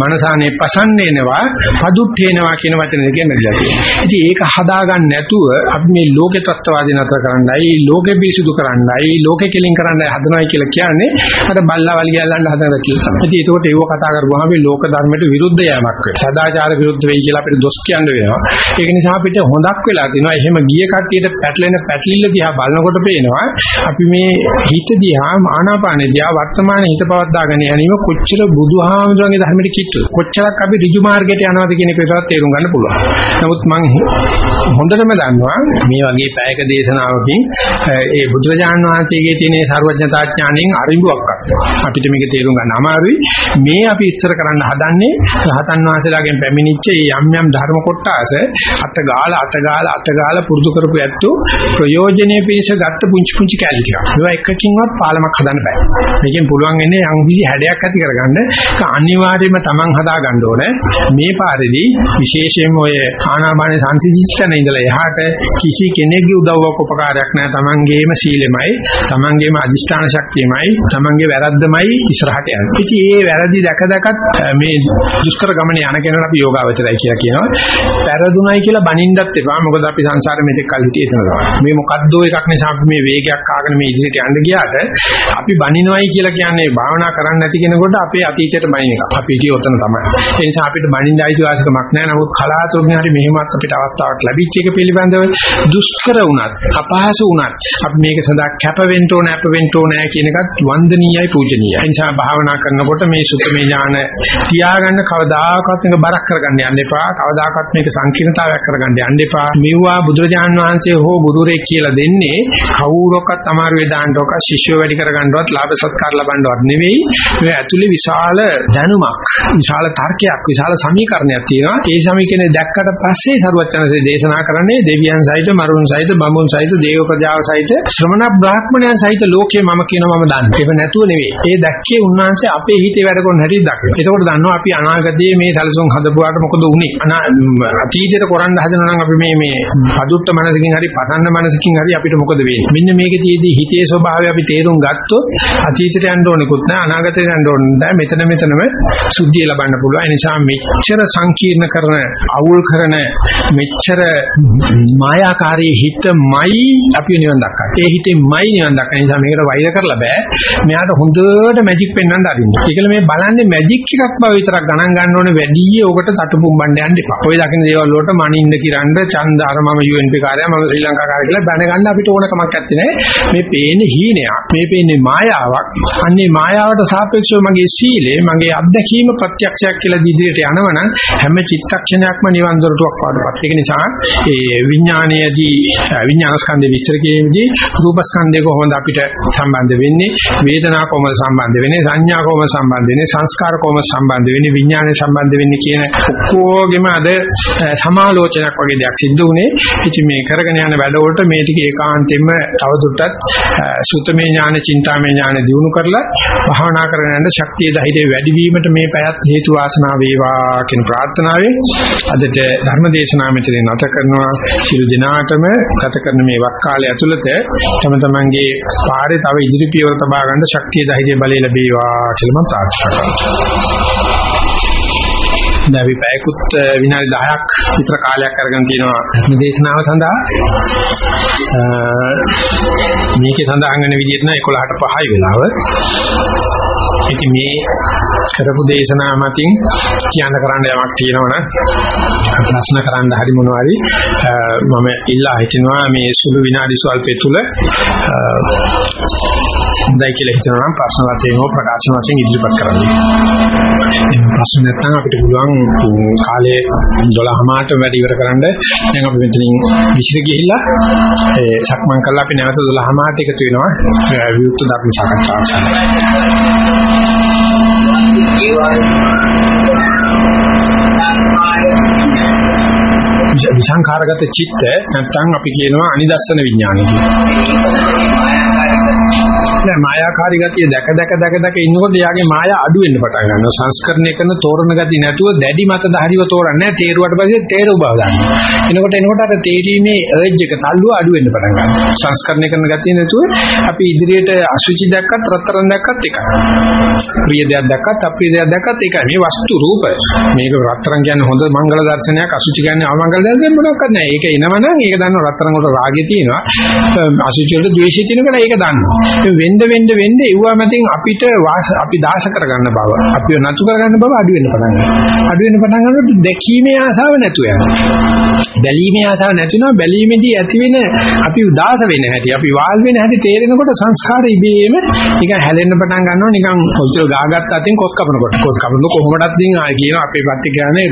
මනසානේ පසන්නේනවා පදුට්ඨේනවා කියන වචන දෙකෙන් මෙදලා තියෙනවා. ඉතින් ඒක හදාගන්න නැතුව අපි මේ ලෝකේ තත්ත්වවාදී නතර කරන්නයි ලෝකෙ පිරිසුදු කරන්නයි ලෝකෙ කෙලින් කරන්නයි හදනවයි කියලා කියන්නේ අර බල්ලා වල් ගියල්ලන්න හදන කියලා. ඉතින් ඒකට ඒව කතා කරපුවාම අපි ලෝක ධර්මයට විරුද්ධ යෑමක් වෙනවා. සදාචාර විරුද්ධ වෙයි කියලා අපිට දොස් කියන්න වෙනවා. ඒක නිසා අපිට හොඳක් වෙලා තිනවා. එහෙම ගිය කට්ටියට පැටලෙන පැටලිල්ල දිහා බලනකොට පේනවා අපි මේ හිත දිහා ආනාපාන දිහා වර්තමාන හිත පවත්වාගෙන යනීම කොච්චර බුදුහාමුදුරන්ගේ ධර්මයට කිට්ටුද. කොච්චරක් අපි ඍජු මාර්ගයට යනවද කියන එක විතරක් තේරුම් ගන්න පුළුවන්. නමුත් මම හොඳටම දන්නවා මේ වගේ පැයක දේශනාවකින් ඒ බුදුරජාණන් වහන්සේගේ තියෙන සර්වඥතා ඥාණයෙන් අරිඹුවක් අපිට මේක තේරුම් ගන්න අමාරුයි. මේ අපි ඉස්තර කරන්න හදන්නේ රහතන් වහන්සේලාගෙන් පැමිණිච්ච මේ යම් යම් ධර්ම කොටස අත ගාලා අත ගාලා අත ගාලා පුරුදු කරපු ඇත්තෝ ප්‍රයෝජනේ පිණිස ගත්ත පුංචි පුංචි කැලි ටික. ඒවා එකකින්වත් පාලමක් හදන්න බෑ. මේකෙන් පුළුවන් වෙන්නේ යම් කිසි හැඩයක් ඇති කරගන්න. ඒක අනිවාර්යයෙන්ම Taman හදා ගන්න ඕනේ. මේ පාරේදී විශේෂයෙන්ම ඔය ආනාපාන සංසිද්ධිස්තන ඉඳලා එහාට කිසි කෙනෙක්ගේ උදව්වක් උපකාරයක් නැහැ. Tamanගේම සීලෙමයි, Tamanගේම අදිෂ්ඨාන ශක්තියමයි, Tamanගේ වැරද්දමයි ඉස්සරහට යන්නේ. ඉතින් මේ වැරදි දැක දැකත් මේ දුෂ්කර ගමනේ යන කෙනාට අපි යෝගාවචරයි කියලා කියනවා. පෙරදුනයි කියලා බනින්නත් එපා. මොකද අපි සංසාරෙ මෙතෙක් කල් හිටියේ එතන තමයි. මේ මොකද්දෝ එකක් නිසා අපි මේ වේගයක් ආගෙන මේ ඉදිරියට යන්න ගියාට අපි බනිනවයි කියලා කියන්නේ භාවනා කරන්න නැති කෙනෙකුට අපේ අතීතයට බනින එක. අපි හිටියේ ඔතන තමයි. ඒ නිසා අපිට බනින්න අයිතිවාසිකමක් නැහැ. නමුත් කලාතුරකින් හරි මෙහෙමත් අපිට අවස්ථාවක් ලැබිච්ච එක පිළිබඳව දුෂ්කර වුණත් අපහසු වුණත් අපි මේක සඳහා කැප වෙන්න ඕන අප වෙන්න ඕන කියන එකත් වන්දනීයයි පූජනීයයි. ඒ නිසා භාවනා කරනකොට මේ සුතමේ ඥාන තියාගන්න කවදාකවත් මේක බරක් කරගන්න යන්න එපා. කවදාකවත් මේක සංකීර්ණතාවයක් කරගන්න යන්න එපා. මෙවුවා බුදුරජාන් වහන්සේ හෝ ගුරුරෙක් කියලා දෙන්නේ කවුරක්වත් අමාරු වේදාන්තෝක ශිෂ්‍යව වැඩි කරගන්නවත් ලාභ සත්කාර ලබන්නවත් නෙවෙයි. මේ ඇතුලේ විශාල දැනුමක්, විශාල තර්කයක්, විශාල සමීකරණයක් තියෙනවා. ඒ සමීකරණය දැක්කට පස්සේ සරුවචනසේ දේශනා කරන්නේ දෙවියන් සහිත, මරුන් සහිත, බඹුන් සහිත, දේව ප්‍රජාව සහිත, ශ්‍රමණ බ්‍රාහ්මණයන් සහිත ලෝකේ මම කියනවා මම දන්නේ. ඒක නැතුව නෙවෙයි. ඒ දැක්කේ උන්වහන්සේ අපේ හිතේ වැඩ කරන හැටි දක්වනවා. ඒකෝට දන්නවා අපි අනාගතයේ මේ සැලසුම් හදපුවාට මොකද උනේ? අතීතයට කරන්න හදනවා නම් අපි මේ මේ පදුත්ත මනසකින් හරි පසන්න මනසකින් හරි අපිට මොකද වෙන්නේ? මෙන්න මේකෙදී හිතේ ස්වභාවය අපි තේරුම් ගත්තොත් අතීතයට යන්න ඕනෙකුත් නැහැ අනාගතයට යන්න ඕනේ නැහැ. මෙතන මෙතනම සුද්ධිය ලබන්න පුළුවන්. ඒ නිසා මෙච්චර සංකීර්ණ කරන අවුල් කරන මෙච්චර මායාකාරී හිතමයි අපි නිවන් දක්කන්නේ. ඒ හිතෙන්මයි නිවන් දක්කන්නේ. නිසා මේකට වෛර කරලා බෑ. මෙයාට හොඳට මැජික් පෙන්වන්න අරින්න. ඒකල මේ බලන්නේ මැජික් එකක් බව විතරක් ගණන් ගන්න ඕනේ වැඩි ඕකට තටු පුම්බන්න යන්න එපා. ඔය දකින්න දේවල් වලට මනින්න කිරන්න ඡන්ද අර මම UNP කාර්යය මම ශ්‍රී ලංකා කාර්යය කියලා දැනගන්න අපිට ඕන කමක් නැත්තේ මේ පේන්නේ හීනයක්. මේ පේන්නේ මායාවක්. අන්නේ මායාවට සාපේක්ෂව මගේ සීලය, මගේ අත්දැකීම ප්‍රත්‍යක්ෂයක් කියලා ඉදිරියට යනවනම් හැම චිත්තක්ෂණයක්ම නිවන් දොරටුවක් වඩපත්. ඒක නිසා ඒ විඥානයේදී විඥානස්කන්ධේ විස්තර කිරීමේදී රූපස්කන්ධය කොහොමද අපිට සම්බන්ධ වෙන්නේ, වේදනා කොහොමද සම්බන්ධ වෙන්නේ, සංඥා කොහොමද සම්බන්ධ වෙන්නේ, සංස්කාර කොහොමද සම්බන්ධ වෙන්නේ, විඥානය සම්බන්ධ වෙන්නේ කියන ඔක්කොගෙම අද සමාලෝචනයක් වගේ දෙයක් සිද්ධ වුණේ. ඉතින් මේ කරගෙන යන වැඩවලට මේ ටික ඒකාන්තයෙන්ම තවදුරටත් සුතමේ ඥාන, චින්තාමේ ඥාන දිනු කරලා භාවනා කරගෙන යන ශක්තිය ධෛර්යය වැඩි වීමට මේ පැයත් හේතු වාසනා වේවා කියන ප්‍රාර්ථනාවෙන් අදට ධර්ම දේශනාව මෙතන නැත කරනවා. සියලු දිනාටම ගත කරන මේ වක් කාලය ඇතුළත තම තමන්ගේ පාරේ තව ඉදිරි පියවර තබා ගන්න ශක්තිය ධෛර්ය බලය ලැබේවා කියලා මම ප්‍රාර්ථනා කරනවා. දැන් අපි පැයකුත් විනාඩි 10ක් විතර කාලයක් අරගෙන තියෙනවා මේ දේශනාව සඳහා. මේකේ සඳහන් වෙන විදිහට නම් 11ට 5යි වෙලාව. ඉතින් මේ කරපු දේශනා මතින් කියන්න කරන්න යමක් තියෙනවනම් ප්‍රශ්න කරන්න හරි මොනවා හරි මම ඉල්ලා හිටිනවා මේ සුළු විනාඩි ස්වල්පය තුල හොඳයි කියලා හිතනවා නම් ප්‍රශ්න වශයෙන් හෝ ප්‍රකාශන වශයෙන් ඉදිරිපත් කරන්න. එහෙනම් ප්‍රශ්න නැත්නම් අපිට පුළුවන් කාලේ 12මාට වැඩි ඉවර කරන්න. දැන් අපි මෙතනින් විශ්ිර ගිහිල්ලා ඒ සක්මන් කරලා අපි නැවත 12මාට එකතු වෙනවා විවුර්ත ධර්ම සාකච්ඡාවක් සඳහා. විසංඛාරගත චිත්ත නැත්නම් අපි කියනවා අනිදස්සන විඥානය කියලා. නෑ මායාකාරී ගතිය දැක දැක දැක දැක ඉන්නකොට යාගේ මායා අඩු වෙන්න පටන් ගන්නවා. සංස්කරණය කරන තෝරන ගතිය නැතුව දැඩි මත ධාරිව තෝරන්නේ තේරුවට පස්සේ තේරු බව ගන්නවා. එනකොට එනකොට අර තේරීමේ අර්ජ් එක තල්ලුව අඩු වෙන්න පටන් ගන්නවා. සංස්කරණය කරන ගතිය නැතුව අපි ඉදිරියට අසුචි දැක්කත් රත්තරන් දැක්කත් එකයි. ප්‍රිය දෙයක් දැක්කත් අප්‍රිය දෙයක් දැක්කත් එකයි. මේ වස්තු රූප මේක රත්තරන් කියන්නේ හොඳ මංගල දර්ශනයක් අසුචි කියන්නේ අවමංගල දර්ශනයක් මොනවක්වත් නැහැ. ඒක එනවනම් ඒක දන්නවා රත්තරන් වල රාගය තියෙනවා. අසුචි වල ද්වේෂය තියෙනකොට ඒක දන්නවා. වෙන්න වෙන්න වෙන්න ඒවා මතින් අපිට අපි දාශ කරගන්න බව අපිව නතු කරගන්න බව අඩු වෙන්න පටන් ගන්නවා. අඩු වෙන්න පටන් ගන්නකොට දැකීමේ ආසාව නැතු යනවා. බැලීමේ ආසාව නැතිනවා බැලීමේදී ඇති වෙන අපි උදාස වෙන හැටි අපි වාල් වෙන හැටි තේරෙනකොට සංස්කාර ඉබේම නිකන් හැලෙන්න පටන් ගන්නවා නිකන් කොස්තර ගාගත්ත අතින් කොස් කපනකොට කොස් කපනකොට කොහොමදත් දින් ආ කියන අපේ පැත්තේ කියන්නේ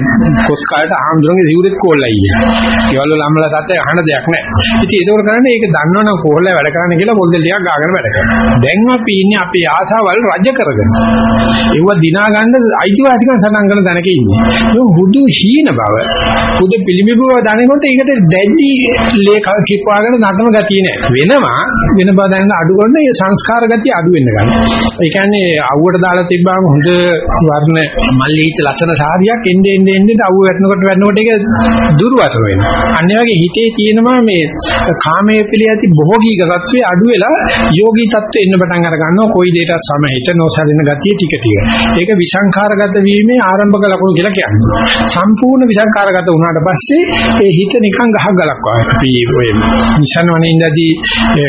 කොස් කාලට ආම්දුරගේ සිවුරෙත් කොල්ලයි කියන. ඒවල ළමලා තත්ත්වය අහන දෙයක් නැහැ. ඉතින් ඒක කරන්නේ ඒක දන්නවනම් කොහොල්ල වැඩ කරන්න කියලා පොල් දෙල් ටිකක් ගාගෙන වැඩ කරනවා. දැන් අපි ඉන්නේ අපේ ආසාවල් රජ කරගෙන. ඒව දිනා ගන්න අයිතිවාසිකම් සටන් කරන තැනක ඉන්නේ. ඒක හුදු හීන බව. හුදු පිළිඹු බව දැනනකොට ඒකට දැඩි ලේඛ කිප්පාගෙන නටන ගතිය නෑ. වෙනවා වෙන බව දැනන අඩු කරන ඒ සංස්කාර ගතිය අඩු වෙන්න ගන්නවා. ඒ කියන්නේ අවුවට දාලා තිබ්බාම හොඳ වර්ණ මල්ලිච්ච ලස්සන සාරියක් එන්නේ එන්නේ එන්නේ අවුව වැටෙනකොට වැටෙනකොට ඒක දුර්වතර වෙනවා. අන්න වගේ හිතේ තියෙනවා මේ කාමයේ පිළියති භෝගී ගතත්වයේ අඩු වෙලා යෝගී තත්ත්වෙ එන්න පටන් අර ගන්නවා කොයි දෙයකට සමහිත නොසලින ගතිය ටික ටික. ඒක විසංඛාරගත වීමේ ආරම්භක ලකුණු කියලා කියන්නේ. සම්පූර්ණ විසංඛාරගත වුණාට පස්සේ ඒ හිත නිකන් ගහක් ගලක් වගේ. අපි ඔය නිසන් වනේ ඉඳදී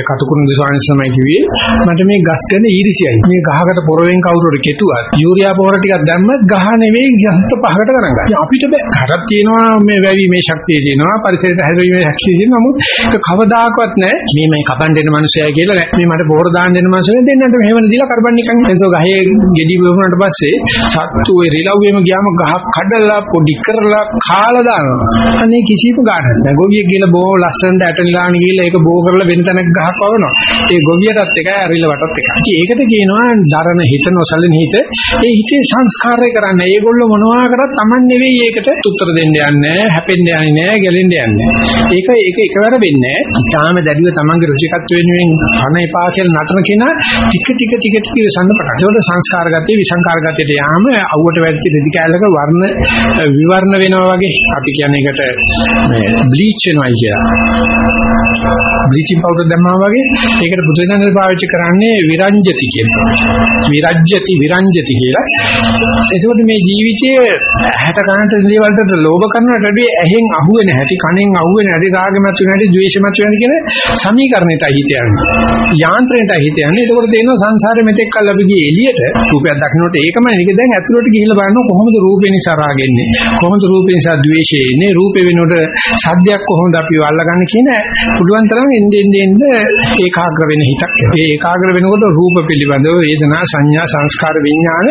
කටුකුරුන් දිසාවෙන් සමයි කිව්වේ මට මේ ගස් ගන්න ඊරිසියයි. මේ ගහකට පොරවෙන් කවුරු හරි කෙටුවත් යූරියා පොර ටිකක් දැම්මත් ගහ නෙවෙයි ගහත් පහකට ගණන් ගන්න. අපිට බෑ. හරක් තියෙනවා මේ වැවීමේ ශක්තිය තියෙනවා පරිසරයට හැදීමේ ශක්තිය තියෙනවා. නමුත් ඒක කවදාකවත් නෑ. මේ මේ කපන් දෙන්න මිනිසයා කියලා. මේ මට පොර දාන්න දෙන්න මිනිසයා දෙන්නට මෙහෙම දීලා කරබන් නිකන් එතකොට ගහේ ගෙඩි වුණාට පස්සේ සත්තු ඒ රිලව්වෙම ගියාම ගහ කඩලා පොඩි කරලා කාලා දානවා. අනේ කිසිම ගානක් නෑ. ගොවියෙක් ගිහලා බෝ ලස්සනට ඇටනිලාන ගිහලා ඒක බෝ කරලා වෙන තැනක ගහක් වවනවා. ඒ ගොවියටත් එකයි අරිලවටත් එකයි. ඒකට කියනවා දරන හිත නොසලින හිත. ඒ හිතේ සංස්කාරය කරන්න. ඒගොල්ලෝ මොනවා කරත් Taman නෙවෙයි ඒකට උත්තර දෙන්න යන්නේ හැපෙන්න යන්නේ නැහැ, ගැලෙන්න යන්නේ. ඒක ඒක එකවර වෙන්නේ නැහැ. ඊටාම දැඩිව Tamanගේ රුචිකත්ව වෙනුවෙන් කන එපා කියලා නටන කෙනා ටික ටික ටික ටික විසන්න පටන් ගන්නවා. ඒකට සංස්කාරගතේ විසංකාරගතේට යාම අවුවට වැඩි දෙදි කැලක වර්ණ විවර්ණ වෙනවා වගේ අපි කියන්නේ ඒකට මේ බ්ලීච් වෙනවා කියලා. බ්ලීචින් පවුඩර් දැම්මා වගේ ඒකට බුදුදහමේ පාවිච්චි කරන්නේ විරංජති කියලා. විරජ්‍යති විරංජති කියලා. එතකොට මේ ජීවිතයේ හැට කනට දේවල්ට ලෝභ කරනට වැඩිය ඇහෙන් අහුවෙන හැටි, කනෙන් අහුවෙන හැටි, රාගෙමත් වෙන හැටි, ද්වේෂෙමත් වෙන කියන සමීකරණයටයි හිත යන්නේ. යාන්ත්‍රණයටයි හිත යන්නේ. එතකොට තේරෙනවා සංසාරේ මෙතෙක් කල් අපි ගියේ එළියට රූපයක් දකින්නට ඒකමයි නේද දැන් ඇතුළට ගිහිල්ලා බලනවා කොහොමද රූපේ නිසා රාගෙන්නේ කොහොමද රූපේ නිසා ද්වේෂය එන්නේ රූපේ වෙනකොට සද්දයක් කොහොමද අපි අල්ලගන්නේ කියන පුළුවන් තරම් එන්නේ එන්නේ ඒකාග්‍ර වෙන හිතක් ඒ ඒකාග්‍ර වෙනකොට රූප පිළිබඳව වේදනා සංඥා සංස්කාර විඥාන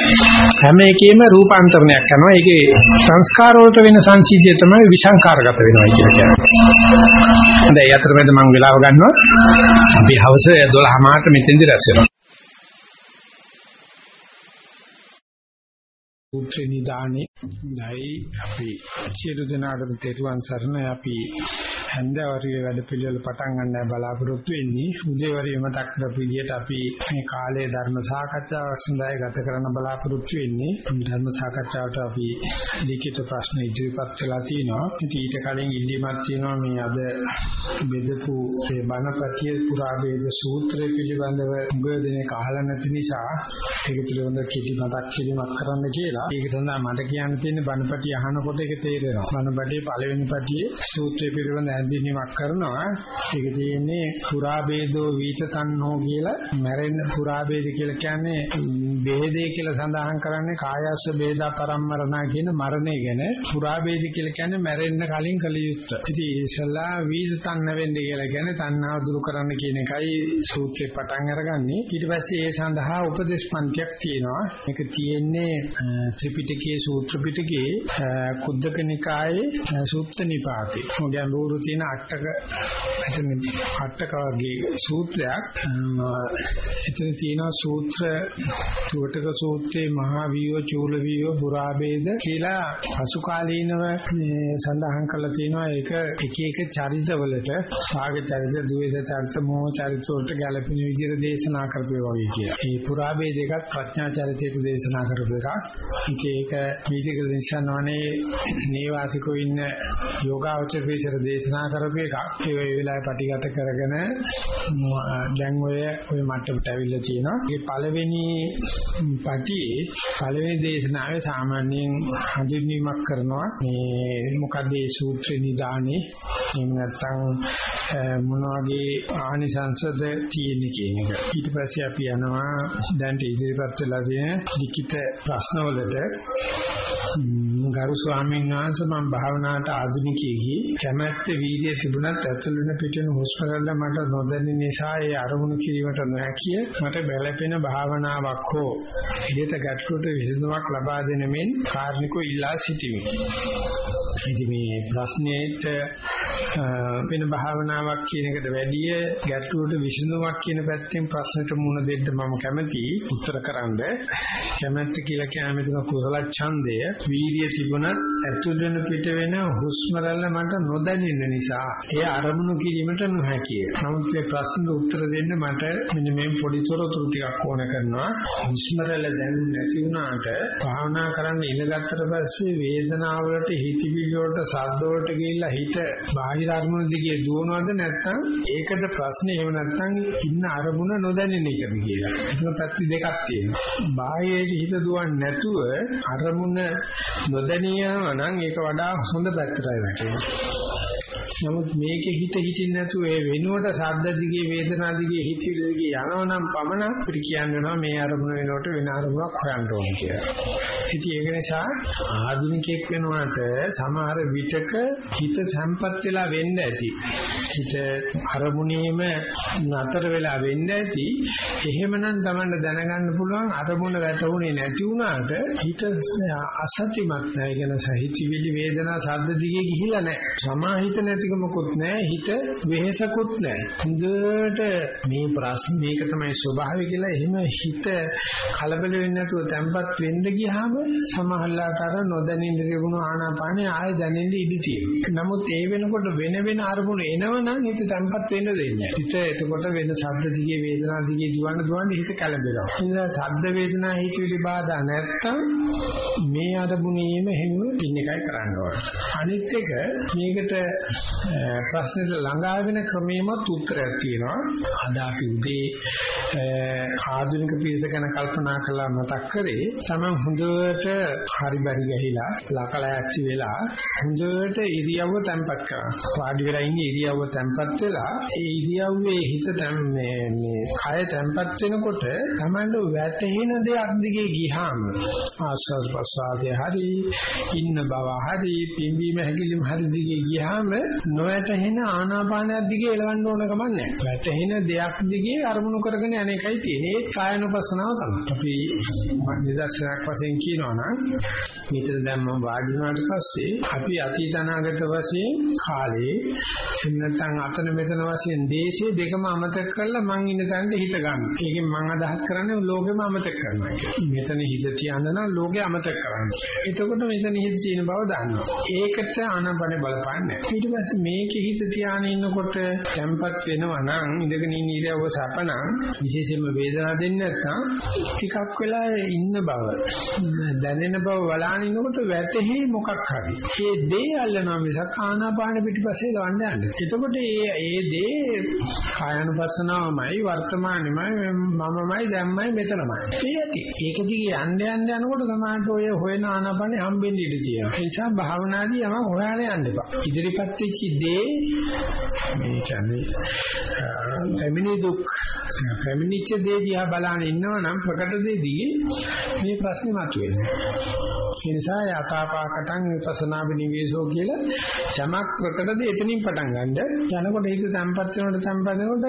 හැම එකෙම රූපාන්තරණයක් කරනවා ඒකේ සංස්කාර වලට වෙන සංසිද්ධිය තමයි විසංකාරගත වෙනවා කියලා කියන්නේ. දැන් ඒ අතරමැද මම වෙලාව ගන්නවා. අපි හවස 12 මාට මෙතෙන්දි රැස් වෙනවා. සූත්‍ර නිදානේ නැයි අපි සියලු දෙනාටම තෙරුවන් සරණයි. අපි හන්දවරියේ වැඩ පිළිවෙල පටන් ගන්න බලාපොරොත්තු වෙන්නේ. උදේවරිය මතක් කරපු විදිහට අපි මේ කාලයේ ධර්ම සාකච්ඡාවක් සඳහා ගත කරන්න බලාපොරොත්තු වෙන්නේ. ධර්ම සාකච්ඡාවට අපි ලිඛිත ප්‍රශ්න ඉදිරිපත් කළා තියෙනවා. ඉතින් ඊට කලින් ඉල්ලීමක් තියෙනවා මේ අද බෙදපු මේ බණපතිය පුරා වේද සූත්‍රය පිළිබඳව උගදෙනේ කහලා නැති නිසා ඒක පිළිබඳව කිසි මතක් කිරීමක් කරන්න කියලා. ඒක සඳහා මට කියන්න තියෙන බණපටි අහනකොට ඒක තේරෙනවා. බණපටියේ පළවෙනි පටියේ සූත්‍රය පිළිබඳ හැඳින්වීමක් කරනවා. ඒක තියෙන්නේ පුරා වේදෝ වීතතන්නෝ කියලා මැරෙන්න පුරා වේද කියලා කියන්නේ වේදේ කියලා සඳහන් කරන්නේ කායස්ස වේදා පරම්මරණා කියන මරණය ගැන. පුරා වේද කියලා කියන්නේ මැරෙන්න කලින් කල යුත්තේ. ඉතින් ඉස්සලා වීතතන්න වෙන්නේ කියලා කියන්නේ තණ්හාව දුරු කරන්න කියන එකයි සූත්‍රේ පටන් අරගන්නේ. ඊට පස්සේ ඒ සඳහා උපදේශ පන්තියක් තියෙනවා. ඒක තියෙන්නේ ත්‍රිපිටකයේ සූත්‍ර පිටකයේ කුද්දක නිකායේ සූත්‍ර නිපාතේ. ගැඹුරු තියෙන අටක එතන අටක වගේ සූත්‍රයක්. එතන තියෙනවා සූත්‍ර සුවටක සූත්‍රයේ මහා වියෝ චූල වියෝ පුරාභේද කියලා පසු කාලීනව සඳහන් කරලා තියෙනවා ඒක එක එක චරිතවලට භාග චරිත, ද්වේෂ චරිත, මෝහ චරිත වලට ගැළපෙන විදිහට දේශනා කරපේ වගේ කියලා. මේ පුරාභේද එකත් ප්‍රඥා චරිතයට දේශනා කරපු එකක්. ඒක මේක නිසන්වනේ නේවාසිකෝ ඉන්න යෝගාවචර පිළිසර දේශනා කරපු එකක්. ඒ වෙලාවේ පැටිගත කරගෙන දැන් ඔය ඔය මට්ටමට ඇවිල්ලා තියෙනවා. ඒ පළවෙනි පැටියේ පළවෙනි දේශනාවේ සාමාන්‍යයෙන් හඳුන්වීමක් කරනවා. මේ මොකද මේ සූත්‍ර නිදානේ එහෙම නැත්නම් මොන වගේ ආනිසංසද තියෙන කියන එක. ඊට පස්සේ අපි යනවා දැන් ඉදිරිපත් වෙලා තියෙන ලිඛිත ප්‍රශ්නවලට ගරු ස්වාමීන් වහන්සේ මම භාවනාවට ආධුනිකයෙකි කැමැත්ත වීර්යය තිබුණත් ඇතුළු වෙන පිටින හුස්ම ගන්න මට නොදැනෙන නිසා ඒ අරමුණු කිරීමට නොහැකිය මට බැලපෙන භාවනාවක් හෝ ඊට ගැටලුවට විසඳුමක් ලබා දෙන මෙන් කාර්නිකෝ ඉල්ලා සිටිමි. ඉතින් මේ ප්‍රශ්නේට වෙන භාවනාවක් කියන එකට වැඩිය ගැටලුවට විසඳුමක් කියන පැත්තෙන් ප්‍රශ්නෙට මුහුණ දෙන්න මම කැමතියි උත්තර කරන්න. කැමැත්ත කියලා කියන්නේ මෙතන කුසල ඡන්දය වීර්ය තිබුණත් ඇතුල් වෙන පිට වෙන හුස්ම රැල්ල මට නොදැනෙන නිසා ඒ අරමුණු කිරීමට නොහැකිය. නමුත් මේ ප්‍රශ්නෙට උත්තර දෙන්න මට මෙන්න මේ පොඩි තොරතුරු ටිකක් ඕන කරනවා. හුස්ම රැල්ල දැනුනේ නැති වුණාට භාවනා කරන්න ඉඳගත්තට පස්සේ වේදනාවලට හිතවිලි වලට සද්ද වලට ගිහිල්ලා හිත බාහිර අරමුණු දිගේ දුවනවද නැත්නම් ඒකද ප්‍රශ්නේ එහෙම නැත්නම් ඉන්න අරමුණ නොදැනෙන එකද කියලා. ඒක පැති දෙකක් තියෙනවා. බාහිරේ හිත දුවන්නේ නැතුව අරමුණ නොදැනියම නම් ඒක වඩා හොඳ පැත්තටයි වැටෙන්නේ. නමුත් මේකේ හිත හිතින් නැතුව ඒ වෙනුවට ශබ්ද දිගේ වේදනා දිගේ හිතවිලි දිගේ යනවනම් පමණක් පිට කියනවා මේ අරමුණ වෙනකොට වෙන අරමුණක් හොයන්න ඕන කියලා. ඉතින් ඒක නිසා ආධුනිකයෙක් වෙනවාට සමහර විටක හිත සම්පත් වෙලා වෙන්න ඇති. හිත අරමුණේම නතර වෙලා වෙන්න ඇති. එහෙමනම් Tamanne දැනගන්න පුළුවන් අරමුණ වැටුනේ නැති වුණාට හිත අසත්‍යමත් නැහැ. කියන සහිතවිලි වේදනා ශබ්ද දිගේ ගිහිලා නැහැ. සමාහිත නැතිකමකුත් නැහැ. හිත වෙහෙසකුත් නැහැ. හොඳට මේ ප්‍රශ්න මේක තමයි ස්වභාවය කියලා එහෙම හිත කලබල වෙන්නේ නැතුව තැම්පත් වෙන්න ගියාම සමහරලාට අර නොදැනින්න තිබුණු ආනාපානේ ආයෙ දැනෙන්න ඉඩ තියෙනවා. නමුත් ඒ වෙනකොට වෙන වෙන අරමුණු එනවනම් හිත තැම්පත් වෙන්න දෙන්නේ නැහැ. හිත එතකොට වෙන ශබ්ද දිගේ වේදනා දිගේ දුවන්න දුවන්න හිත කලබලනවා. ඒ නිසා ශබ්ද වේදනා හිතවිලි බාධා නැත්තම් මේ අරමුණේම හැම ඉන්න එකයි කරන්න ඕනේ. අනිත් එක මේකට Eh, ප්‍රශ්නෙට ළඟා වෙන ක්‍රමෙමත් උත්තරයක් තියෙනවා. අද අපි උදේ eh, ආධුනික පිරිස ගැන කල්පනා කළා මතක් කරේ තමයි හොඳට හරි බරි ගහිලා ලකලයක්චි වෙලා හොඳට ඉරියව්ව තැම්පත් කරා. වාඩි වෙලා ඉන්නේ ඉරියව්ව තැම්පත් වෙලා ඒ ඉරියව්වේ හිත දැන් මේ මේ කය තැම්පත් වෙනකොට තමන්ට වැටෙන දෙයක් දිගේ ගියාම ආස්වාද ප්‍රසආදේ හරි ඉන්න බව හරි පිම්බීම හැකිලිම හරි දිගේ ගියාම නොවැටෙන ආනාපානයක් දිගේ එලවන්න ඕන කමක් නැහැ. වැටෙන දෙයක් දිගේ අරමුණු කරගෙන යන එකයි තියෙන්නේ. ඒ කායනුපස්සනාව තමයි. අපි නිදර්ශනයක් වශයෙන් කියනවා නම් මෙතන දැන් මම වාඩි වුණාට පස්සේ අපි අතීත අනාගත වශයෙන් කාලේ නැත්නම් අතන මෙතන වශයෙන් දේශේ දෙකම අමතක කරලා මං ඉන්න තැනට හිත ගන්න. ඒකෙන් මං අදහස් කරන්නේ ලෝකෙම අමතක කරනවා කියලා. මෙතන හිත තියන්න නම් ලෝකෙ අමතක කරන්න. එතකොට මෙතන හිත තියෙන බව දන්නවා. ඒකට ආනපනේ බලපන්නේ. ඊට පස්සේ මේකේ හිත තියාගෙන ඉන්නකොට tempat වෙනවා නම් ඉඳගෙන ඉන්න ඉරියව්ව සපනම් විශේෂයෙන්ම වේදනාව දෙන්නේ නැත්නම් ටිකක් වෙලා ඉන්න බව දැනෙන බව බලාගෙන ඉන්නකොට වැටෙහි මොකක් හරි. ඒ දේ අල්ලනවා මිසක් ආනාපාන පිටිපස්සේ ලවන්න යන්නේ. එතකොට ඒ ඒ දේ කායනුපස්සනාවමයි වර්තමානෙමයි මමමයි දැම්මයි මෙතනමයි. ඒ ඇති. ඒක දිගේ යන්න යන්න යනකොට සමානට ඔය හොයන ආනාපානෙ හම්බෙන්න ඉඩ තියෙනවා. ඒ නිසා භාවනාදී යම හොයාගෙන යන්න එපා. ඉදිරිපත් වෙච්ච දේ මේ කියන්නේ පැමිණි දුක් පැමිණිච්ච දේ දිහා බලන ඉන්නවා නම් ප්‍රකට දෙදී මේ ප්‍රශ්නේ මතුවෙනවා. ඒ නිසා යථාපාකටං විපස්සනා විනිවේෂෝ කියලා යමක් ප්‍රකටද එතනින් පටන් ගන්න. යනකොට හිත සම්පත් වෙනකොට සම්පත් වෙනකොට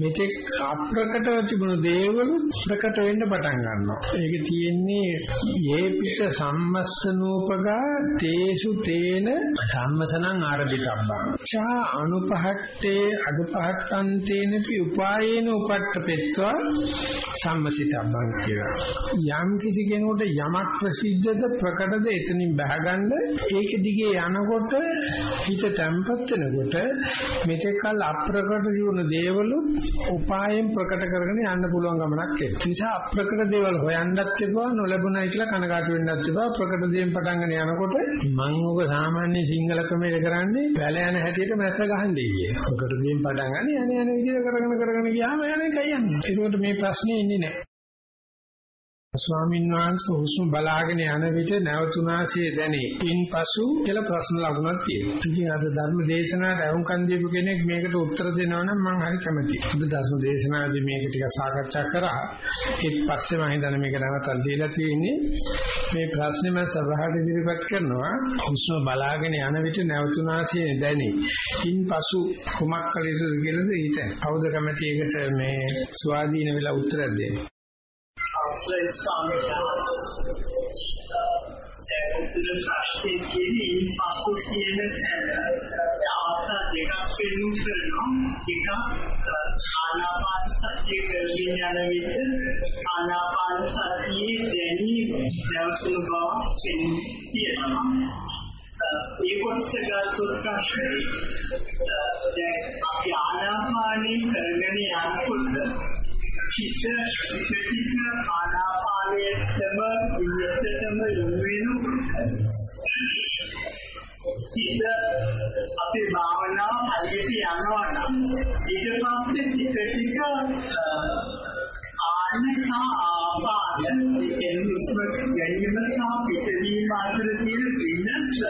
මෙතෙක් අප්‍රකටව තිබුණු දේවල් ප්‍රකට වෙන්න පටන් ගන්නවා. ඒක තියෙන්නේ යේ පිට සම්මස්සනෝපගා තේසු තේන සම්මසනං ආරම්භ වදිතබ්බං චා අනුපහට්ඨේ අදුපහට්ඨන්තේනපි උපායේන උපට්ඨපෙත්වා සම්මසිතබ්බං කියලා. යම් කිසි කෙනෙකුට යමක් ප්‍රසිද්ධද ප්‍රකටද එතනින් බහගන්න ඒක දිගේ යනකොට හිත තැම්පත් වෙනකොට මෙතෙක්කල් අප්‍රකට ජීවන දේවලු උපායෙන් ප්‍රකට කරගෙන යන්න පුළුවන් ගමනක් ඒ නිසා අප්‍රකට දේවල් හොයන්නත් තිබුණා නොලැබුණයි කියලා කනගාටු වෙන්නත් තිබුණා ප්‍රකට දේෙන් පටන් ගන්න යනකොට මම ඔබ සාමාන්‍ය සිංහල ක්‍රමයක කරන්නේ වැල යන හැටියට මැස්ස ගහන්නේ කියේ. ප්‍රකට දේෙන් පටන් ගන්න යන යන විදිහට කරගෙන කරගෙන ගියාම යන්නේ කයි යන්නේ. ඒකට මේ ප්‍රශ්නේ ඉන්නේ නැහැ. ස්වාමීන් වහන්සේ හුස්ම බලාගෙන යන විට නැවතුනාසිය දැනේ. ඉන්පසු කියලා ප්‍රශ්න ලකුණක් තියෙනවා. ඉතින් අද ධර්ම දේශනාවට අහුම්කන් දීපු කෙනෙක් මේකට උත්තර දෙනවා නම් මම හරි කැමතියි. අද ධර්ම දේශනාවේදී මේක ටික සාකච්ඡා කරා. ඊට පස්සේ මම හිතන්නේ මේක නැවතත් දීලා තියෙන්නේ මේ ප්‍රශ්නේ මම සභාවට ඉදිරිපත් කරනවා. හුස්ම බලාගෙන යන විට නැවතුනාසිය දැනේ. ඉන්පසු කුමක් කළ යුතුද කියලාද ඊට. කවුද කැමති ඒකට මේ ස්වාධීන වෙලා උත්තර දෙන්නේ? අවසරයි ස්වාමීන් දැන් උත්තර ප්‍රශ්නේ කියන්නේ පසු කියන අවස්ථා දෙකක් පෙන්නු කරනවා එකක් ආනාපාන සතිය කරගෙන යන විට ආනාපාන සතියේ දැනීම දැවතුණු බව පෙන්වනවා ඒ කොටස ගත්තොත් ප්‍රශ්නේ දැන් අපි ආනාපානේ කරගෙන යනකොට චිත්ත චිත්තික ආනාපානයේතම ඉන්නතම යොමු චිත්ත අපේ භාවනාව හරියට යනවා නම් ඊට පස්සේ චිත්තික ආනස ආපාද එන්නුස්ම ගැනීම සහ පිටවීම අතර තියෙන වෙනස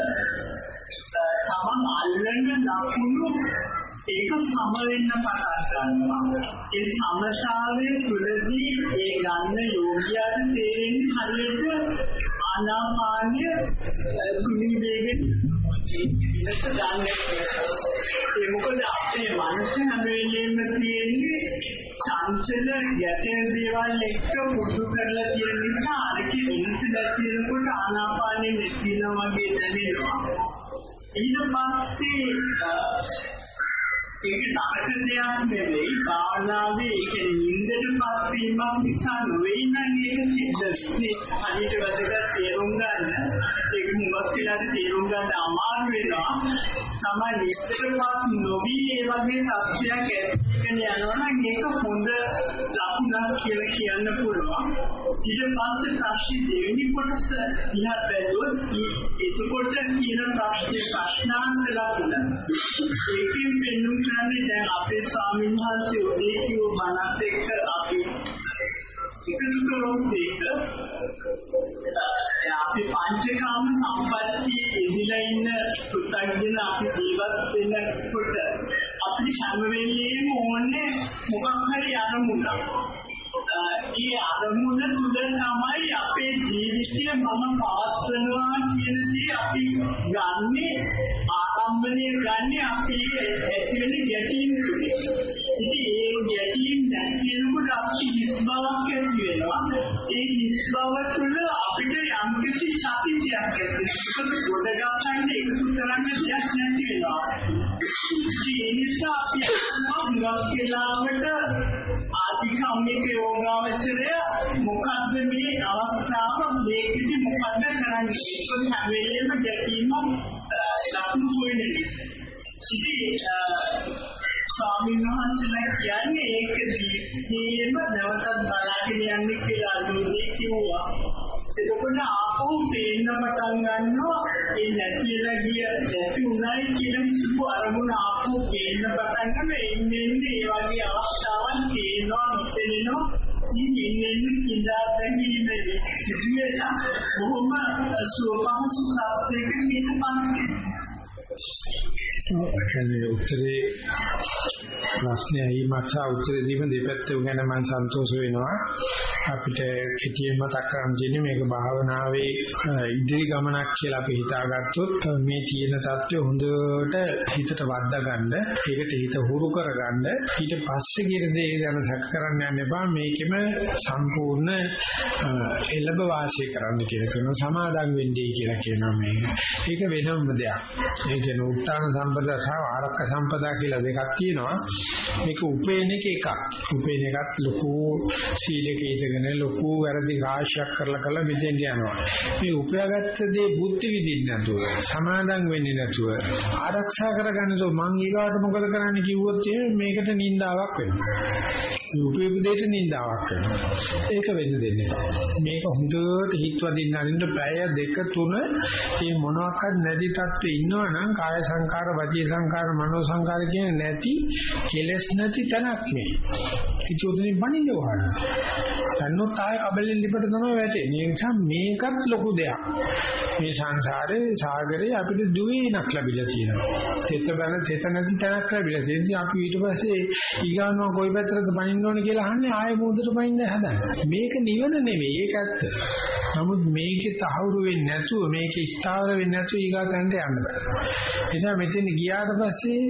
තමන් අල්ලන ලකුණු ඒක සම වෙන්න පටන් ගන්නවා. ඒ සමතාවයේ තුලදී ඒ ගන්න යෝග්‍යයන් තේරෙන්නේ හරියට ආනාපානය කුලී වේගෙන් ඉලක්ක ගන්න. ඒ මොකද අපේ මනස හැම වෙලෙම තියෙන්නේ චංචල යටේ දේවල් එක්ක පුරුදු කරලා තියෙන නිසා අරකේ වෙනස දැක්වෙනකොට ආනාපානෙ නැතිනවා වගේ දැනෙනවා. ඊට පස්සේ ඒක නරක දෙයක් නෙවෙයි භාවනාවේ ඒක නින්දටපත් වීමක් නිසා නෙවෙයි නම් ඒක සිද්ධ වෙන්නේ. හරියට වැදගත් තේරුම් ගන්න. ඒක මුලක් කියලා තේරුම් ගන්න අමාරු වෙනවා. තමයි නින්දටපත් නොවි ඒ වගේ තත්ත්වයක් ඇතිගෙන යනවා නම් ඒක හොඳ ලකුණක් කියලා කියන්න පුළුවන්. ඊට පස්සේ ප්‍රශ්නේ දෙවෙනි කොටස දිහා බැලුවොත් එතකොට කියන ප්‍රශ්නේ ප්‍රශ්නාන්ත ලකුණ. ඒකෙන් පෙන්වන්න කියන්නේ දැන් අපේ ස්වාමීන් වහන්සේ උදේ කිව්ව මනත් එක්ක අපි එකතු කරොත් ඒක අපි පංචකාම සම්පත්තිය ඉදිලා ඉන්න පුතග්ජන අපි ජීවත් වෙනකොට අපිට හැම වෙලේම ඕනේ මොකක් හරි අරමුණක්. ඒ අරමුණ තුළ තමයි අපේ ජීවිතය මම පවත්වනවා කියන දේ අපි ගන්නෙ ආරම්භණය ගන්නෙ අපි ඇති වෙන ගැටීම් තුනේ. ඉතින් ඒ ගැටීම් දැක්වෙනකොට අපි නිස්බවක් ඇති වෙනවා. ඒ නිස්බව තුළ අපිට යම් කිසි සතියක් ඇති වෙනවා. ගොඩ ගන්න එකතු කරන්න දෙයක් නැති වෙනවා. ඒ නිසා අපි හුඟක් වෙලාවට ආධිකම්මික යෝගාවචරය මොකද්ද මේ අවස්ථාව මේකෙදි මොකද්ද කරන්නේ ඒක හැම වෙලේම ගැටීම ලකුණු හොයන්නේ ඉතින් ස්වාමීන් වහන්සේලා කියන්නේ ඒක දීපේම නැවතත් බලාගෙන යන්න කියලා අනුදී කිව්වා. එතකොට ආපහු තේන්න පටන් ගන්නවා ඒ නැතිලා ගිය නැති උනායි කියන සුබ අරමුණ ආපහු තේන්න පටන් ගන්න එන්නේ ඒ වගේ අවස්ථාවන් තේනවා නොතේනවා ඉන්නේ ඉඳා දැකීමේ සිදුවෙලා බොහොම සුවපහසු තාපයකින් මේක පන්නේ කියන්නේ උත්තරේ ප්‍රශ්නය අහිමත් සහ උත්තර දීම දෙපැත්තම ගැන මම සන්තෝෂ වෙනවා. අපිට කෙටියෙන් මතක් කරගන්න දෙන්නේ මේක භාවනාවේ ඉදිරි ගමනක් කියලා අපි හිතාගත්තොත් මේ තියෙන தත්ත්වය හොඳට හිතට වද්දා ගන්න, ඒකට හිත හුරු කරගන්න, ඊට පස්සේ කියන දේ ගැන සැක කරන්න යන්න එපා. මේකෙම සම්පූර්ණ එළඹ වාසය කරන්න කියලා කියනවා. සමාදම් වෙන්නේ කියලා කියනවා මේක. ඒක වෙනම දෙයක්. ඒ කියන්නේ උත්තාන සම්පදා සහ ආරක්ක සම්පදා කියලා දෙකක් තියෙනවා. මේක උපේන එක එකක්. උපේන එකත් ලොකු සීලක ඉඳගෙන ලොකු වැරදි රාශියක් කරලා කරලා මෙතෙන්ට යනවා. මේ උපයාගත්ත දේ බුද්ධ විදින්න නැතුව, සමාදම් වෙන්නේ නැතුව, ආරක්ෂා කරගන්න තෝ මං ඊගාට මොකද කරන්න කිව්වොත් මේකට නින්දාවක් වෙනවා. උපයපු දෙයට නින්දාවක් වෙනවා. ඒක වෙන්න දෙන්නේ. මේක හොඳට හිතවදින්න අරින්න පැය දෙක තුන මේ මොනවාක්වත් නැති තත්ත්වෙ ඉන්නවනම් කාය සංකාර, වචී සංකාර, මනෝ සංකාර කියන නැති කෙලස් නැති තැනක් මේ. කිචෝදනේ බණින්න වහන. තන්නොත් ආය කබලෙන් ලිපට තමයි වැටෙන්නේ. ඒ නිසා මේකත් ලොකු දෙයක්. මේ සංසාරේ සාගරේ අපිට දුවීනක් ලැබිලා තියෙනවා. තෙත බන තෙත නැති තැනක් ලැබිලා තියෙනවා. අපි ඊට පස්සේ ඊගානවා කොයි පැත්තටද පනින්න ඕන කියලා අහන්නේ ආයෙ මොහොතට පනින්න හදන්නේ. මේක නිවන නෙවෙයි ඒක ඇත්ත. නමුත් මේකේ තහවුරු වෙන්නේ නැතුව මේකේ ස්ථාවර වෙන්නේ නැතුව ඊගාතන්ට යන්න බෑ. ඒ නිසා මෙතන ගියාට පස්සේ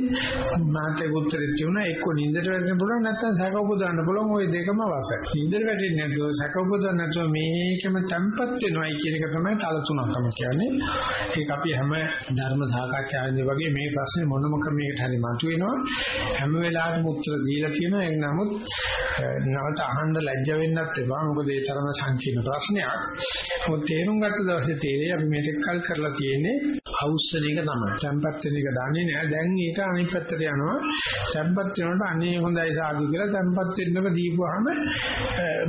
මාතේ උත්තරෙත් තියුණා එක්ක නින්දට වැටෙන්න පුළුවන් නැත්නම් සැක උපදවන්න පුළුවන් ওই දෙකම වස. නින්දට වැටෙන්නේ නැතුව සැක උපදවන්න නැතුව මේකෙම තැම්පත් වෙනවයි කියන එක තමයි තල තුනක්ම කියන්නේ. ඒක අපි හැම ධර්ම සාකච්ඡාවෙදී වගේ මේ ප්‍රශ්නේ මොනම ක්‍රමයකට හරි මතුවෙනවා. හැම වෙලාවෙම උත්තර දීලා තියෙනවා. ඒක නමුත් නැවත අහන්න ලැජ්ජ වෙන්නත් එපා. මොකද ඒ තරම සංකීර්ණ ප්‍රශ්නයක්. මොකද තේරුම් ගත්ත දවසේ තේරෙයි අපි මේක කල් කරලා තියෙන්නේ අවුස්සන එක තමයි. සම්පත් වෙන එක දන්නේ නැහැ. දැන් ඒක අනිත් පැත්තට යනවා. සම්පත් වෙනකොට අනේ හොඳයි සාදු කියලා සම්පත් වෙන්නක දීපුවාම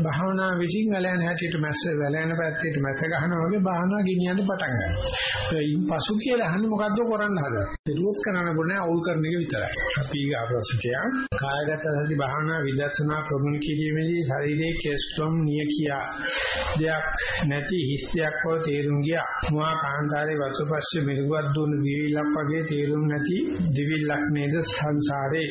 භාවනා විශ්ින් වැලයන් හැටියට මැස්ස වැලයන් පැත්තට මැස්ස ගන්නවා වගේ භාවනා ගෙනියන්න පටන් ගන්නවා. ඊයින් පසු කියලා අහන්නේ මොකද්ද කරන්න හදන්නේ? පෙරුවොත් කරන්න බොන්නේ අවුල් කරන එක විතරයි. අපි ආපස්සට කායගත සති භාවනා විදර්ශනා ප්‍රගුණ කිරීමේදී ශරීරයේ කෙස්ලොම් නිය කියා දෙයක් නැති හිස් දෙයක් බව තේරුම් ගියා. මුවා කාන්තාරේ වසුපස්සේ මිරුවත් දුන දිවිලක් වගේ තේරුම් නැති දිවිලක් නේද සංසාරේ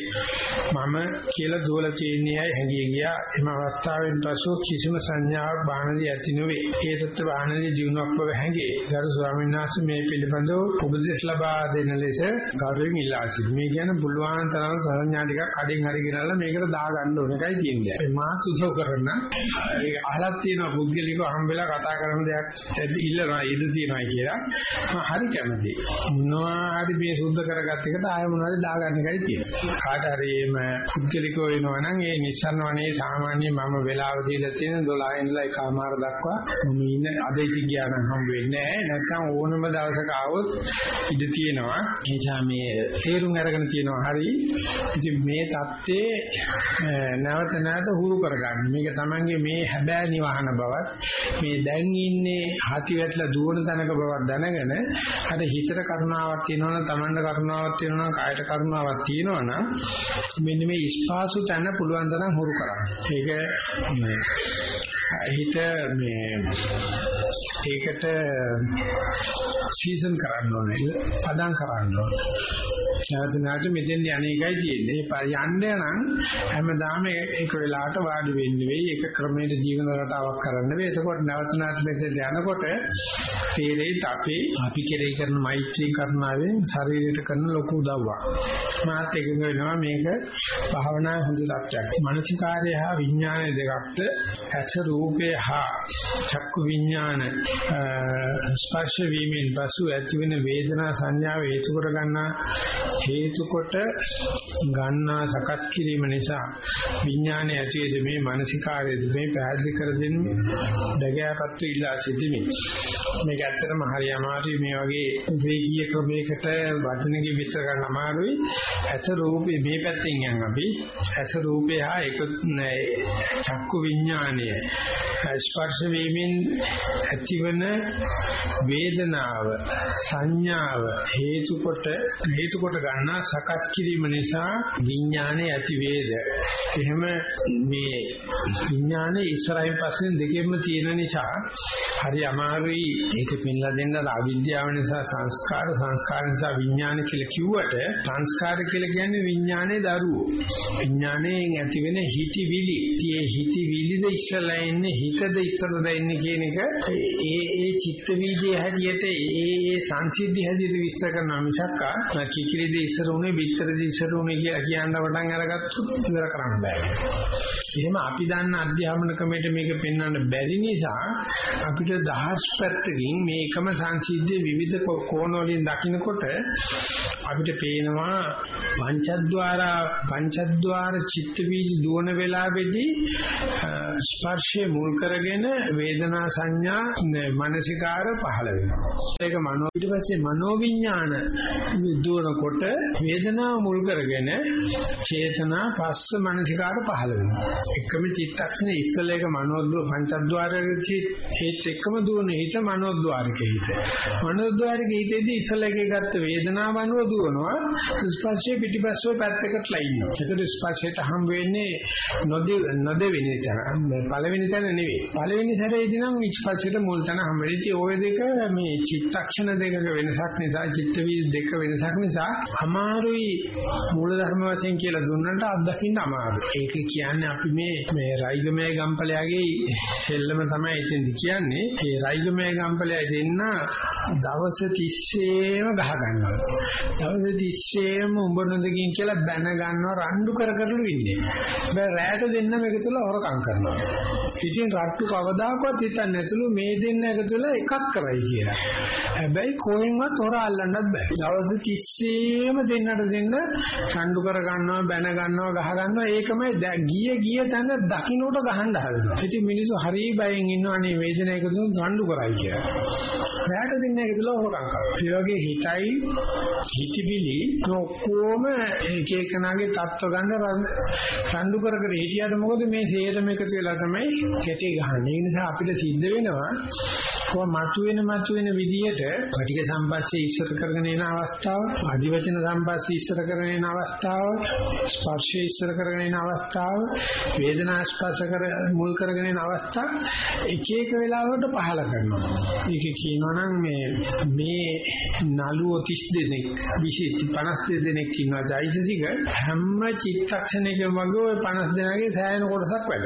මම කියලා දුවල තියෙන්නේ හැංගී ගියා. එම අවස්ථාවෙන් පසු කිසිම සංඥාවක් බාහනදී ඇති නොවේ. ඒ තත්ත්ව බාහනදී ජීවණක් බව හැඟේ. ගරු ස්වාමීන් වහන්සේ මේ පිළිබඳව උපදෙස් ලබා දෙන ලෙස කරුවෙන් ඉල්ලා සිටිනවා. මේ කියන්නේ පුළුවන් තරම් සංඥා ටිකක් කඩෙන් හරි ගෙනල්ලා මේකට දාගන්න ඕන එකයි තියෙන්නේ. ඒ මාත් උදව් කරන්න ඒක අහලක් තියෙනවා පුද්ගලිකව හම්බෙලා කතා කරන දෙයක් ඉල්ලනවා ඉද තියෙනවා කියලා. මම හරි කැමතියි. මොනවා හරි මේ සුද්ධ කරගත්ත එකට ආය මොනවද දාගන්න එකයි තියෙන්නේ. කාට හරි මේ පුද්ගලිකව වෙනවා නම් ඒ නිස්සාරණ වනේ සාමාන්‍ය මම වෙලාව දීලා තියෙන 12 ඉඳලා එකමාර දක්වා මම ඉන්නේ අද ඉති ගියා නම් හම්බ වෙන්නේ නැහැ. නැත්නම් ඕනම දවසක ආවොත් ඉඳ තියෙනවා. ඒ නිසා මේ තේරුම් අරගෙන තියෙනවා හරි. ඉතින් මේ தත්ත්වේ නැවත නැවත හුරු කරගන්න. මේක තමන්ගේ මේ හැබෑ නිවහන බවත් මේ දැන් ඉන්නේ හති වැටලා දුවන තැනක බවක් දැනගෙන අර හිතට කරුණාවක් තියෙනවනම් තමන්ට කරුණාවක් තියෙනවනම් කායට කරුණාවක් තියෙනවනම් මෙන්න මේ ස්පාසු තැන පුළුවන් තරම් හුරු කරන්න. ඒක හිත මේ ඒකට සීසන් කරන්න ඕනේ. පදම් කරන්න ඕනේ. නැවත නැවත මෙතෙන් යන්නේකයි තියෙන්නේ. යන්න නම් හැමදාම ඒක වෙලාවට වාඩි වෙන්න වෙයි. ඒක ක්‍රමයට ජීවන රටාවක් කරන්න වෙයි. එතකොට නැවත නැවත මෙතෙන් යනකොට තේරෙයි අපේ අපි කෙරෙහි කරන මෛත්‍රී කරුණාවෙන් ශරීරයට කරන ලොකු උදව්වක්. මාත් එකඟ වෙනවා මේක භාවනා හොඳ තත්ත්වයක්. මානසිකාර්ය හා විඥානය දෙකක්ද ඇස රූපේ හා චක්කු විඥාන ස්පර්ශ වීමෙන් පසු ඇතිවෙන වේදනා සංඥාව හේතු කර ගන්නා හේතු කොට ගන්නා සකස් කිරීම නිසා විඥානය ඇති වේද මේ මානසිකාර්යද මේ පැහැදිලි කර දෙන්නේ දගයාපත්තු ඉල්ලා සිටිමි. මේක ඇත්තටම හරි අමාරුයි මේ වගේ වේගීය ක්‍රමයකට වචනකින් විතර ගන්න අමාරුයි. ඇස රූපේ මේ පැත්තෙන් යන් අපි ඇස රූපේ හා එක චක්කු විඥානය ස්පර්ශ වීමෙන් ඇතිවන වේදනාව සංඥාව හේතු කොට හේතු කොට ගන්නා සකස් කිරීම නිසා විඥානේ ඇති වේද? එහෙම මේ විඥානේ ඉස්සරහින් පස්සෙන් දෙකෙන්ම තියෙන නිසා හරි අමාරුයි. ඒක පින්ලා දෙන්න අවිද්‍යාව නිසා සංස්කාර සංස්කාර නිසා විඥාන කියලා කිව්වට සංස්කාර කියලා කියන්නේ විඥානේ දරුවෝ. විඥාණයෙන් ඇති වෙන හිතිවිලි. ඒ හිතිවිලිද ඉස්සලා ඉන්නේ හිතද ඉස්සරද ඉන්නේ කියන එක ඒ ඒ චිත්ත වීදියේ හැටියට ඒ ඒ සංසිද්ධි හැටියට විස්තර කරනවා මිසක් කිකිරිද ඉස්සර උනේ බිත්තරද ඉස්සර උනේ කියලා කියන්න පටන් අරගත්තොත් ඉවර කරන්න බෑ. එහෙම අපි දන්න අධ්‍යාපන ක්‍රමයට මේක පෙන්වන්න බැරි නිසා අපිට දහස් පැත්තකින් මේ එකම සංසිද්ධියේ විවිධ කෝණ වලින් දකිනකොට අපිට පේනවා පංචද්වාරා පංචද්වාර චිත්ත වීජ දුවන වෙලාවේදී ස්පර්ශයේ මුල් කරගෙන වේදනා සංඥා මානසිකාර පහළ වෙනවා. ඒක මනෝ ඊට පස්සේ මනෝවිඥාන දුවනකොට වේදනාව මුල් කරගෙන චේතනා පස්ස මානසිකාර පහළ වෙනවා. එකම චිත්තක්ෂණේ ඉස්සල එක මනෝද්වාර පංචද්වාරයේ ඒත් එක්කම දුවන හිත මනෝද්වාරක හිත. මනෝද්වාරක හිතේදී ඉස්සල එකේ ගත්ත වේදනාව අනුව දුවනවා ස්පර්ශයේ පිටිපස්සෝ පැත්තකටලා ඉන්නවා. ඒතර ස්පර්ශයට හම් වෙන්නේ නොදෙවෙනි තැන. පළවෙනි තැන නෙවෙයි. පළවෙනි සැරේදී නම් ස්පර්ශයට මුල් තැන හම් වෙන්නේ. ওই දෙක මේ චිත්තක්ෂණ දෙකක වෙනසක් නිසා චිත්ත වීද දෙක වෙනසක් නිසා අමාරුයි මූල ධර්ම වශයෙන් කියලා දුන්නට අත්දකින්න අමාරුයි. ඒක කියන්නේ අපි මේ මේ රයිගමේ ගම්පලයාගේ සෙල්ලම තමයි එතෙන්දි කියන්නේ. ඒ රයිගමේ ගම්පලයා දෙන්න දවස් 30ේම ගහ ගන්නවා. දවස් 30ේම උඹ නොදකින් කියලා බැන ගන්නවා රණ්ඩු කර කරලු ඉන්නේ. බෑ රැයට දෙන්න මේක තුල හොරකම් කරනවා. ඉතින් රට්ටු කවදාකවත් හිතන්නේ නැතුළු මේ දෙන්න එකතුල එකක් කරයි කියලා. හැබැයි කොහෙන්වත් හොර අල්ලන්නත් බෑ. දවස් 30ේම දෙන්නට දෙන්න රණ්ඩු කර ගන්නවා බැන ගන්නවා ගහ ගන්නවා ඒකමයි ගිය ගිය තැන දකින්නට ගහන්න හදනවා. ඉතින් මිනිස්සු හරි බයෙන් ඉන්නවනේ වේදනාව එකතු රණ්ඩු කරයි කියලා. රැයට දෙන්න එකතුල හොරකම් කරනවා. ඒ වගේ හිතයි හිතවිලි ඔක්කොම එක එකනාගේ තත්ත්ව ගන්න රණ්ඩු කර කර හිටියට මොකද මේ හේතම එකතු වෙලා තමයි කැටි ගහන්නේ. ඒ නිසා අපිට සිද්ධ වෙනවා කොහොම මතුවෙන මතුවෙන විදියට කටික සම්පස්සේ ඉස්සර කරගෙන එන අවස්ථාව, අධිවචන සම්පස්සේ ඉස්සර කරගෙන එන අවස්ථාව, ස්පර්ශය ඉස්සර කරගෙන එන අවස්ථාව, වේදනා ස්පර්ශ කර මුල් කරගෙන එන අවස්ථා එක එක වෙලාවකට පහළ කරනවා. ඒක කියනවා නම් මේ මේ නළුව 32 දෙනෙක් 20 52 දෙනෙක් ඉන්නවා චෛතසික හැම චිත්තක්ෂණයකම වගේ ওই 50 දෙනාගේ සෑහෙන කොටසක් වැඩ.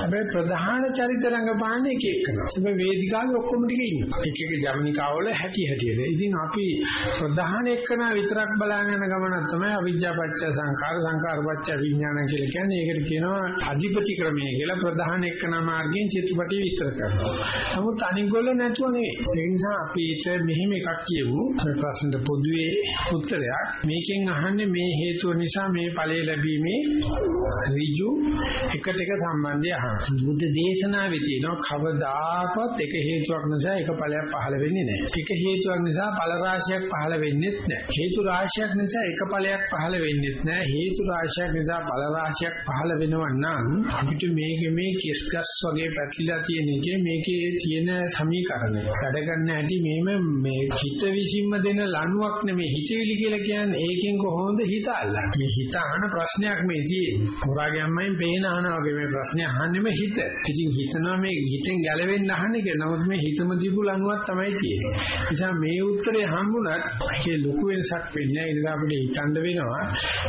හැබැයි ප්‍රධාන චරිත රංගපාන්නේ එක එකනවා. ඒ වේදිකාවේ ඔක්කොම ටික ඉන්නවා. එක එක ජවනිකාවල හැටි හැටියට. ඉතින් අපි ප්‍රධාන එක්කන විතරක් බලන යන ගමනක් තමයි අවිජ්ජා පත්‍ය සංඛාර සංඛාර පත්‍ය විඥාන කියලා කියන්නේ. ඒකට කියනවා අධිපති ක්‍රමය කියලා ප්‍රධාන එක්කන මාර්ගයෙන් චිත්‍රපටි විස්තර කරනවා. නමුත් අනිගොල්ල නැතුව නෙවෙයි. ඒ නිසා අපිට මෙහෙම එකක් කියමු. ප්‍රශ්නට පොදුවේ උත්තරයක්. මේකෙන් අහන්නේ මේ හේතුව නිසා මේ ඵලය ලැබීමේ ඍජු එකට එක සම්බන්ධය අහනවා. බුද්ධ දේශනාවේ තියෙනවා කවදාකවත් එක හේතුවක් නිසා එක ඵලයක් පහළ වෙන්නේ නැහැ. එක හේතුවක් නිසා ඵල රාශියක් පහළ වෙන්නේ නැහැ. හේතු රාශියක් නිසා එක ඵලයක් පහළ වෙන්නේ නැහැ. හේතු රාශියක් නිසා ඵල රාශියක් පහළ වෙනවා නම් අපිට මේක මේ කෙස් ගස් වගේ පැතිලා තියෙන එකේ මේකේ තියෙන සමීකරණය. වැඩ ගන්න හැටි මේම මේ හිත විසින්ම දෙන ලණුවක් නෙමෙයි හිතවිලි කියලා කියන්නේ ඒකෙන් කොහොමද හිත අල්ලන්නේ? මේ හිත අහන ප්‍රශ්නයක් මේ තියෙන්නේ. හොරාගේ අම්මෙන් පේන අහනවා වගේ මේ ප්‍රශ්නේ අහන්නෙම හිත. ඉතින් හිතනවා මේ හිතෙන් ගැලවෙන්න අහන්නේ කියලා. නමුත් මේ හිතම දීපු ලණුවක් තමයි තියෙන්නේ. නිසා මේ උත්තරේ හම්බුණත් ඒකේ ලොකු වෙනසක් වෙන්නේ නැහැ. ඒ නිසා අපිට හිතන්න වෙනවා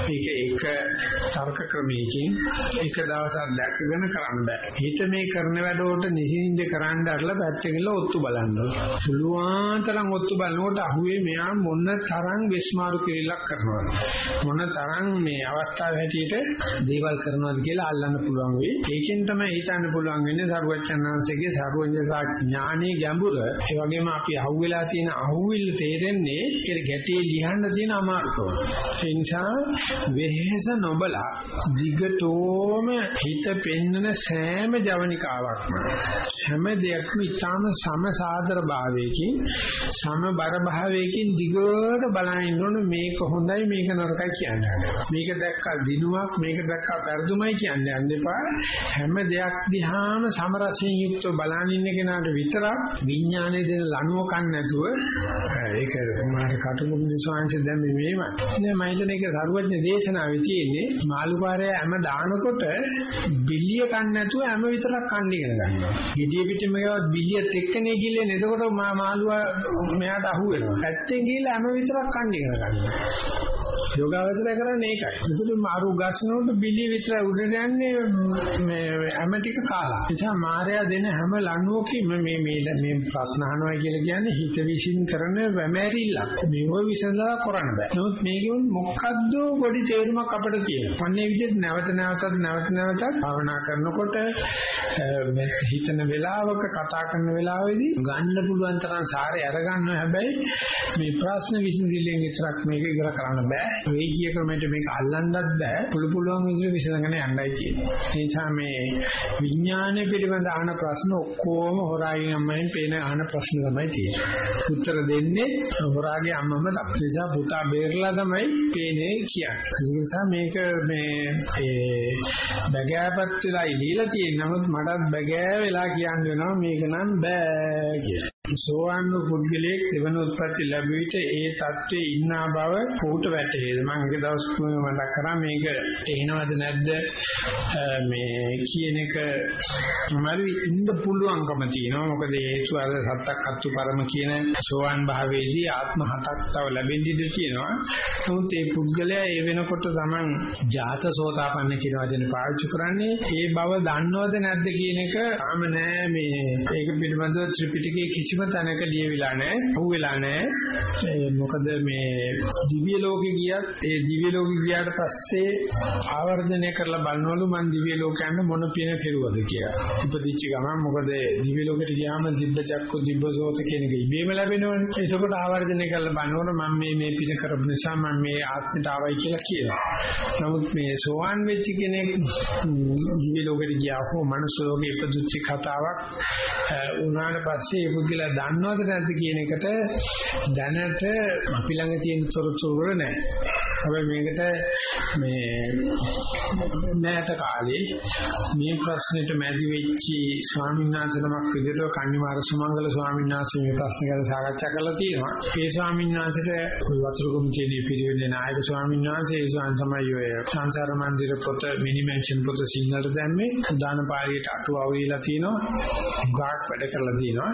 මේක එක තර්ක ක්‍රමයකින් එක දවසක් දැක්කගෙන කරන්න බෑ. හිත මේ කරන වැඩවලට නිසින්ද කරන්න අරලා පැත්තකින්ල ඔත්තු බලන්න ඕනේ. පුළුවන් තරම් ඔත්තු බලනකොට අහුවේ මෙයා මොන තරම් විශ්මාරු කිරිලක් කරනවද? මොන තරම් මේ අවස්ථාව හැටියට දේවල් කරනවද කියලා අල්ලන්න පුළුවන් වෙයි. ඒකෙන් තමයි හිතන්න පුළුවන් වෙන්නේ සරුවචනාංශයේ සරුවඤ්ඤසා ඥානයේ ගැඹුර. ඒ වගේම අපි අහුවෙලා තියෙන අහුවිල්ල තේරෙන්නේ ඒක ගැටේ ලියන්න තියෙන අමාරුකම. ඒ නිසා වෙහෙස නොබලා දිගටම හිත පෙන්නන සෑම ජවනිකාවක්ම හැම දෙයක්ම ඊටාම සමසාදර භාවයකින් සමබර භාවයකින් දිගට හොඳට බලන්න ඉන්න ඕනේ මේක හොඳයි මේක නරකයි කියන්නේ. මේක දැක්කා දිනුවක් මේක දැක්කා පෙරදුමයි කියන්නේ යන්න එපා. හැම දෙයක් දිහාම සමරසයෙන් යුක්තව බලන් ඉන්න කෙනාට විතරක් විඥානයේ දෙන ලණුව කන්න නැතුව ඒක මාර කටුමුදි ස්වාංශ දැන් මේම නෑ මම හිතන එක සරුවඥ දේශනාවේ තියෙන්නේ මාළුකාරය හැම දානකොට බිල්ලිය කන්න නැතුව හැම විතරක් කන්න ඉගෙන ගන්නවා. gediya පිටින්ම ගියවත් බිල්ලියත් එක්කනේ ගිල්ලේ එතකොට මා මාළුවා මෙයාට අහු වෙනවා. පැත්තෙන් ගිහලා හැම විතරක් කන්න ඉගෙන ගන්නවා. යෝගාවචරය කරන්නේ ඒකයි. ඒකට මාරු ගස්නකොට බිලි විතර උඩට යන්නේ මේ හැම ටික කාලා. එතන මායя දෙන හැම ලණුවකින්ම මේ මේ මේ ප්‍රශ්න අහනවා කියලා කියන්නේ හිත විශ්ින් කරන වැමෑරිල්ලක්. මේව විසඳලා කරන්න බෑ. නමුත් මේකෙන් මොකද්ද පොඩි තේරුමක් අපිට තියෙනවා. අන්නේ විදිහට නැවත නැවතත් නැවත නැවතත් භාවනා කරනකොට හිතන වෙලාවක කතා කරන වෙලාවේදී ගන්න පුළුවන් තරම් සාරේ අරගන්නවා. හැබැයි මේ ප්‍රශ්න විසඳිල්ලෙන් විතරක් මේක ඉවර කරන්න බෑ. වේගීය ක්‍රමයට මේක අල්ලන්නත් බෑ. පුළු පුළුවන් විදිහට විසඳගෙන යන්නයි තියෙන්නේ. ඒ නිසා මේ විඥානය පිළිබඳ අහන ප්‍රශ්න ඔක්කොම හොරාගෙන් අම්මෙන් පේන අහන ප්‍රශ්න තමයි තියෙන්නේ. උත්තර දෙන්නේ හොරාගේ අම්මම තමයි. නිසා පුතා බේරලා තමයි පේන්නේ කියන්නේ. ඒ නිසා මේක මේ ඒ බගෑපත් වෙලා ඉලිලා තියෙන නමුත් මටත් බගෑ වෙලා කියන්න වෙනවා මේක නම් බෑ කියලා. සෝවන් පුද්ගලයෙක් දෙවන උත්පත්ති ලැබුවිට ඒ தත්ත්වයේ ඉන්නා බව කෝට වැටේද මම එක දවසක් මතක් කරා මේක එනවද නැද්ද? මේ කියන එක මරි ඉන්න පුළුවන්කම තියෙනවා. මොකද හේතු අර සත්තක් අත්තු පරම කියන සෝවන් භාවයේදී ආත්ම හතක් තව ලැබෙන්න ඉඩ තියෙනවා. නමුත් ඒ පුද්ගලයා ඒ වෙනකොට Taman ජාත සෝතාපන්න කියන වචනේ පාවිච්චි කරන්නේ ඒ බව දන්නවද නැද්ද කියන එක ආම නෑ. මේ ඒක පිළිබඳව ත්‍රිපිටකයේ කිසිම තැනක ලියවිලා නැහැ, අහුවෙලා නැහැ. මොකද මේ දිව්‍ය ලෝකේ ගියත් ඒ දිව්‍ය ලෝකේ ගියාට පස්සේ ආවර්ජනය කරලා බලනවලු මං දිව්‍ය ලෝකයන්ට මොන පින කෙරුවද කියලා. ඉපදිච්ච ගමන් මොකද දිව්‍ය ලෝකෙට ගියාම දිබ්බ චක්කු දිබ්බ සෝත කියන එක ඉබේම ලැබෙනවනේ. ඒකකොට ආවර්ජනය කරලා බලනකොට මම මේ මේ පින කරපු නිසා මම මේ ආත්මයට ආවයි කියලා කියනවා. නමුත් මේ සෝවාන් වෙච්ච කෙනෙක් දිව්‍ය ලෝකෙට ගියා හෝ මනුස්ස ලෝකෙ ඉපදුච්ච කතාවක් උනාට පස්සේ ඒ පුද්ගලයා දන්නවද නැද්ද කියන එකට දැනට අපි ළඟ තියෙන තොරතුරු වල නැහැ. හැබැයි මේකට මේ නැත කාලේ මේ ප්‍රශ්නෙට මැදි වෙච්ච ස්වාමීන් වහන්සේ නමක් විදිහට කන්නිමාර සුමංගල ස්වාමීන් වහන්සේ මේ ප්‍රශ්න ගැන සාකච්ඡා කරලා තියෙනවා. ඒ ස්වාමීන් වහන්සේට වතුරු කොමිටියේ පිරිවෙන්නේ නායක ස්වාමීන් වහන්සේ ඒ ස්වාමීන් තමයි ඔය සංසාර මන්දිර පොත මිනි මෙන්ෂන් පොත සිංහලට දැම්මේ. උදාන පාළියට අටුව අවීලා තියෙනවා. ගාක් වැඩ කරලා තියෙනවා.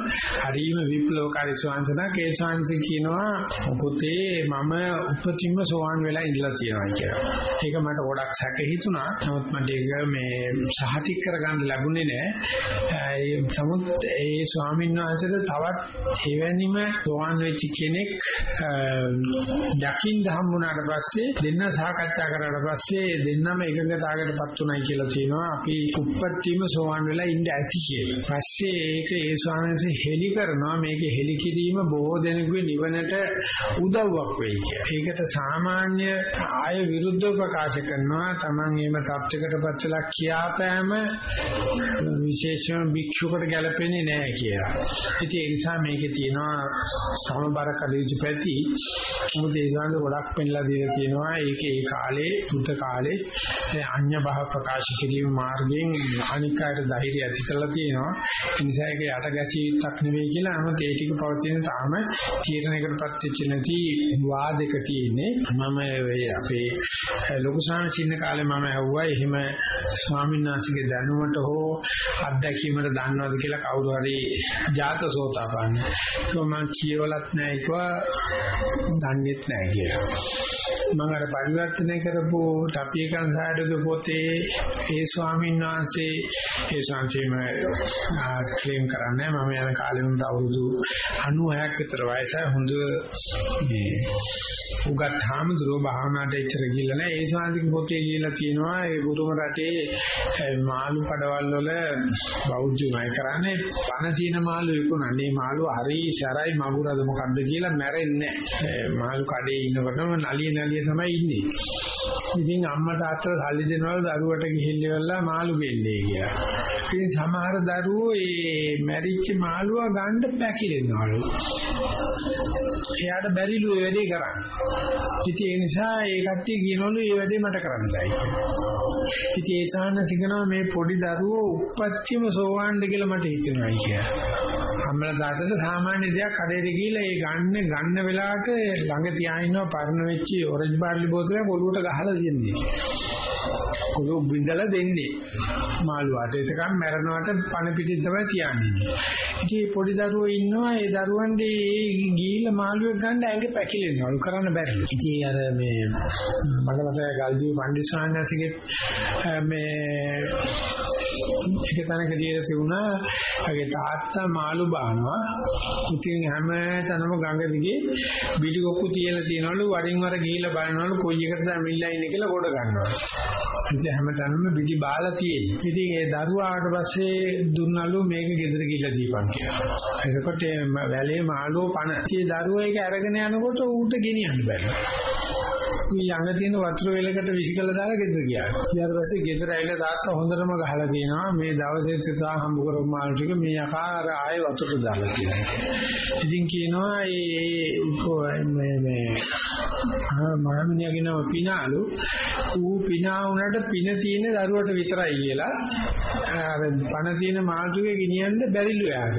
හරිම විප්ලවකාරී ස්වාමීන් වහන්සේ ඒ ස්වාමීන් කියනවා පොතේ මම උපතින්ම සෝවාන් වෙලා වෙලා ඉඳලා තියෙනවා කියලා. ඒක මට ගොඩක් සැක හිතුණා. නමුත් මට ඒක මේ සහතික කරගන්න ලැබුණේ නැහැ. ඒ නමුත් ඒ ස්වාමීන් වහන්සේට තවත් එවැනිම සෝවාන් වෙච්ච කෙනෙක් දකින්න හම්බුනාට පස්සේ දෙන්න සාකච්ඡා කරාට පස්සේ දෙන්නම එකඟතාවකටපත් උනායි කියලා තියෙනවා. අපි උප්පත්තියම සෝවාන් වෙලා ඉඳ ඇති කියලා. පස්සේ ඒක ඒ ස්වාමීන් වහන්සේ හෙලි කරනවා මේක හෙලි කිරීම බොහෝ දෙනෙකුගේ නිවනට උදව්වක් වෙයි කියලා. ඒකට සාමාන්‍ය ආය විරුද්ධව ප්‍රකාශ කරනවා Taman එහෙම තත්ත්වයකටපත් වෙලා කියාපෑම විශේෂම භික්ෂුවකට ගැලපෙන්නේ නැහැ කියලා. ඉතින් ඒ නිසා මේකේ තියෙනවා සමබර කලියුතු පැති. මොකද ඒ සඳ ගොඩක් පෙන්ලා දීලා තියෙනවා. ඒකේ ඒ කාලේ බුද්ධ කාලේ අඤ්ඤ භව ප්‍රකාශ කිරීම මාර්ගයෙන් අනිකායට ධෛර්යය ඇති කරලා තියෙනවා. ඒ නිසා ඒක යට ගැසීමක් නෙවෙයි කියලා නමුත් ඒ ටික පවතින තාම තීරණයකටපත් වෙච්ච නැති වාදයක තියෙන්නේ. මම ඔය අපේ ලොකු සාංශින්න කාලේ මම ඇහුවා එහෙම ස්වාමීන් වහන්සේගේ දැනුමට හෝ අත්දැකීමට දන්නවද කියලා කවුරු හරි ජාතසෝතාපන්න. ඒක මම කියවලත් නැහැ කිව්වා දන්නේත් නැහැ කියලා. මම අර පරිවර්තනය කරපු ටපියකන් සාඩුගේ පොතේ ඒ ස්වාමීන් වහන්සේ ඒ සංචේම ක්ලේම් කරන්නේ මම යන කාලේ උන්ට අවුරුදු 96ක් විතර වයසයි හොඳ මේ උගත් හාමුදුරුවෝ භාවනාවට ඉතර ගිහිල්ලා නැහැ. ඒ ශාන්තික පොතේ කියලා තියෙනවා ඒ බුරුම රටේ මාළු කඩවල් වල බෞද්ධමයි කරන්නේ පණ තියෙන මාළු විකුණන්නේ. මාළු හරි සරයි මගුරද මොකද්ද කියලා මැරෙන්නේ නැහැ. මාළු කඩේ ඉන්නකොටම නලිය නලිය තමයි ඉන්නේ. ඉතින් අම්මට අතට සල්ලි දෙනවලු දරුවට ගිහිල්ලා මාළු ගෙන්නේ කියලා. ඉතින් සමහර දරුවෝ මේ මැරිච්ච මාළුවා ගන්න පැකිලෙනවලු. එයාට බැරිලු ඒ වැඩේ කරන්න. ඉතින් ඒ නිසා ඒ කට්ටිය කියනවලු මේ වැඩේ මට කරන්න බෑ ඉතින් ඒ සාහන සිකනවා මේ පොඩි දරුවෝ උප්පත්තියම සෝවාන්ද කියලා මට හිතෙනවා කියලා. අම්මලා දාතට සාමාන්‍ය දෙයක් කඩේට ගිහිල්ලා ඒ ගන්න ගන්න වෙලාවට ළඟ තියා ඉන්නවා පරණ වෙච්ච ඔරෙන්ජ් බාර්ලි බෝතලයක් ඔලුවට ගහලා දෙන්නේ. ඔලුව බින්දලා දෙන්නේ. මාළුවාට එතකම් මැරෙනවට පණ පිටින් තමයි තියන්නේ. ඉතින් පොඩි දරුවෝ ඉන්නවා ඒ දරුවන්ගේ ඒ ගිහිල්ලා මාළුවෙක් ගන්න ඇඟ පැකිලෙනවලු කරන්න බැරි. ඉතින් අර මේ මම මතකයි ගල්ජී පණ්ඩිත ස්වාමීන්ගේ මේ එක තැනකදී තිබුණා අගේ තාත්තා මාළු බානවා. ඉතින් හැම තැනම ගඟ දිගේ බිලි කොක්කු තියලා තියනවලු වරින් වර ගිහිල්ලා බලනවලු කොයි එකටද මිල්ලා ඉන්නේ කියලා ගොඩ ගන්නවා. ඉතින් හැම තැනම බිලි බාලා තියෙන්නේ. ඉතින් ඒ දරුවා ආවට පස්සේ දුන්නලු මේක ගෙදර ගිහිල්ලා දීපන් කියලා. එතකොට වැලේ මාළුව පණ. ඉතින් දරුවා ඒක අරගෙන යනකොට ඌට ගෙනියන්න බැහැ. මේ යඟ තියෙන වතුර වෙලකට විසිකලා දාලා ගෙදර ගියා. ඊට පස්සේ ගෙදර ඇවිල්ලා තාත්තා හොඳටම ගහලා තියෙනවා මේ දවසේ සිතා හම්බ කරපු මාළු ටික මේ යකාර ආයේ වතුරට දාලා තියෙනවා. ඉතින් කියනවා මේ මේ මහමිනියගේ නම පිනාලු ඌ පිනා වුණාට පින තියෙන දරුවට විතරයි කියලා අර පණ තියෙන මාළු ටික ගෙනියන්න බැරිලු යාට.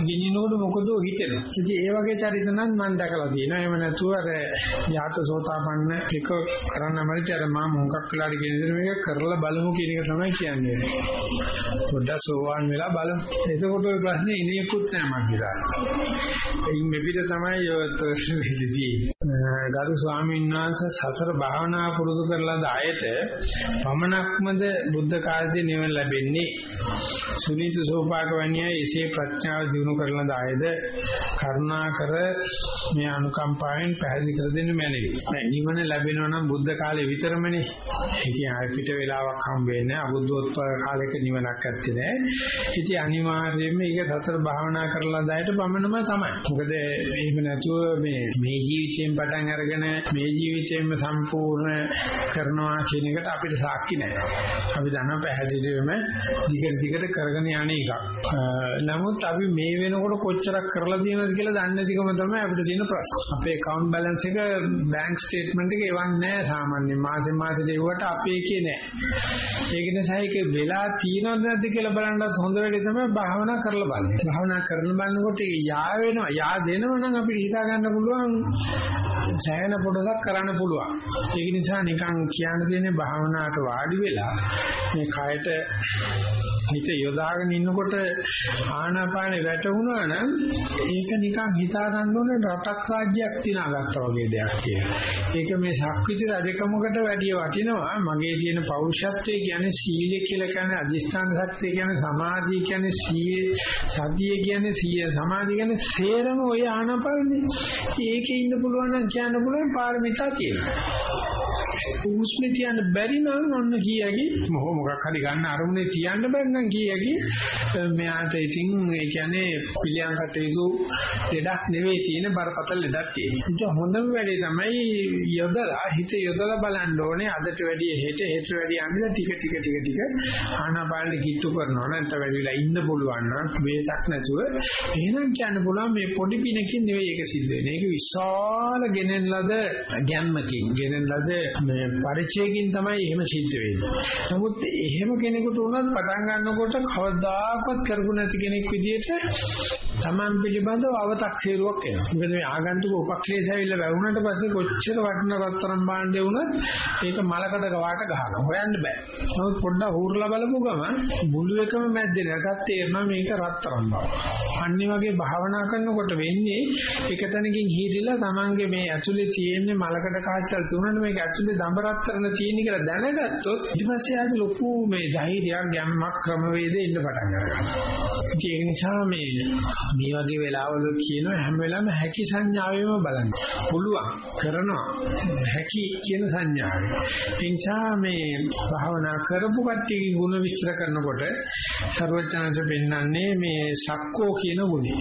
ගෙනිනකොට මොකද හිතෙනවා. ඉතින් ඒ වගේ චරිත නම් මම දැකලා තියෙනවා. එහෙම නැතුව අර යාත සෝතාපන්න එක කරන්න අමාරුයි අර මම මොකක් වෙලාද කියන දේ මේක කරලා බලමු කියන එක තමයි කියන්නේ. පොඩ්ඩක් සෝවාන් වෙලා බලමු. එතකොට ওই ප්‍රශ්නේ ඉනේකුත් නැහැ මම හිතා. එයින් මෙපිට තමයි ඔතනදී ගරු ස්වාමීන් වහන්සේ සතර භාවනා පුරුදු කරලා දායට පමණක්මද බුද්ධ කාලයේ නිවන ලැබෙන්නේ. සුනීත සෝපාක වණියා එසේ ප්‍රඥාව දිනු කරලා දායද කරුණාකර මේ අනුකම්පාවෙන් පැහැදිලි කර දෙන්න මැනවි. නිවන ලැබෙනවා නම් බුද්ධ කාලේ විතරමනේ. ඒ කියන්නේ පිට වෙලාවක් හම් වෙන්නේ අබුද්ධෝත්තර කාලයක නිවනක් ඇත්තේ නෑ. ඉතින් අනිවාර්යයෙන්ම මේක සතර භාවනා කරලා දායට පමණම තමයි. මොකද එහෙම නැතුව මේ මේ ජීවිතයෙන් පටන් අරගෙන මේ ජීවිතයෙන්ම සම්පූර්ණ කරනවා කියන එකට අපිට සාක්ෂි නැහැ. අපි දන්නවා පැහැදිලිවම දිගට දිගට කරගෙන යන එකක්. නමුත් අපි මේ වෙනකොට කොච්චරක් කරලා තියෙනවද කියලා දන්නේ නැතිකම තමයි අපිට තියෙන ප්‍රශ්න. අපේ account balance එක bank statement එක එවන්නේ නැහැ සාමාන්‍යයෙන් මාසෙන් මාසෙට එවුවට අපේ එකේ නැහැ. ඒක නිසා ඒක වෙලා තියෙනවද නැද්ද කියලා බලන්නත් හොඳ වෙලේ තමයි භාවනා කරලා බලන්නේ. භාවනා කරන බලනකොට යා වෙනවා යා දෙනවා නම් අපිට හිතා ගන්න පුළුවන් සෑහෙන පොඩක් කරන්න පුළුවන්. ඒක නිසා නිකන් කියන්න තියෙන්නේ භාවනාවට වාඩි වෙලා මේ කයට හිත යොදාගෙන ඉන්නකොට ආනාපානේ වැටුණා නම් ඒක නිකන් හිතා ගන්න ඕනේ රටක් රාජ්‍යයක් තිනාගත්තා වගේ දෙයක් කියලා. ඒක මේ ශක්විති රජකමකට වැඩිය වටිනවා. මගේ තියෙන පෞරුෂත්වය කියන්නේ සීලය කියලා කියන්නේ අදිෂ්ඨාන ශක්තිය කියන්නේ සමාධිය කියන්නේ සීය සතිය කියන්නේ සීය සමාධිය කියන්නේ සේරම ඔය ආනාපානේ. ඒකේ ඉන්න පුළුවන් නම් කියන්න පුළුවන් පාරමිතා තියෙනවා. උස්මේ තියන්න බැරි නම් ඔන්න කීයකි මොකක් හරි ගන්න අරමුණේ තියන්න බැරි නම් කීයකි මෙයාට ඉතින් ඒ කියන්නේ පිළියම් කටයුතු ලෙඩක් නෙවෙයි තියෙන බරපතල ලෙඩක් තියෙනවා. ඒක හොඳම වැඩේ තමයි යොදලා හිත යොදලා බලන්න ඕනේ අදට වැඩිය හෙට හෙට වැඩිය අනිත් ටික ටික ටික ටික ආනාපානෙ කිට්ටු කරනවා නැත්නම් වැඩිලා ඉන්න පුළුවන් නම් වේසක් නැතුව එහෙනම් කියන්න පුළුවන් මේ පොඩි පිනකින් නෙවෙයි ඒක සිද්ධ වෙන්නේ. ඒක විශාල ගෙනෙන ලද ගැම්මකින් ගෙනෙන ලද මේ පරිචයකින් තමයි එහෙම සිද්ධ වෙන්නේ. නමුත් එහෙම කෙනෙකුට උනත් පටන් ගන්නකොට කවදාකවත් කරපු නැති කෙනෙක් විදිහට Taman පිළිබඳව අව탁සීරුවක් එනවා. මොකද මේ ආගන්තුක උපක්ලේශ ඇවිල්ලා වැවුනට පස්සේ කොච්චර වටින රත්තරන් භාණ්ඩේ වුණත් ඒක මලකට ගවාට ගහනවා. හොයන්න බෑ. නමුත් පොඩ්ඩක් හූර්ලා බලපු ගමන් මුළු එකම මැද්දේ නැගත් තේරෙනවා මේක රත්තරන් බව. අනිත් වගේ භාවනා කරනකොට වෙන්නේ එක තැනකින් හීරිලා Tamanගේ මේ ඇතුලේ තියෙන මලකට කාචල් තුනට මේක ඇතුලේ දඹරත්තරන තියෙන කියලා දැනගත්තොත් ඊට පස්සේ ආයෙ ලොකු මේ ධෛර්යයක් ගැම්මක් ක්‍රමවේදෙ ඉන්න පටන් ගන්නවා. ඒ නිසා මේ මේ වගේ වෙලාවල කියන හැම වෙලාවෙම හැකි සංඥාවෙම බලන්න. පුළුවන් කරනවා හැකි කියන සංඥාවෙන්. ඒ නිසා මේ භාවනා කරපු කට්ටියගේ ගුණ විස්තර කරනකොට සර්වඥාන්ස පෙන්වන්නේ මේ සක්කෝ කියන ගුණය.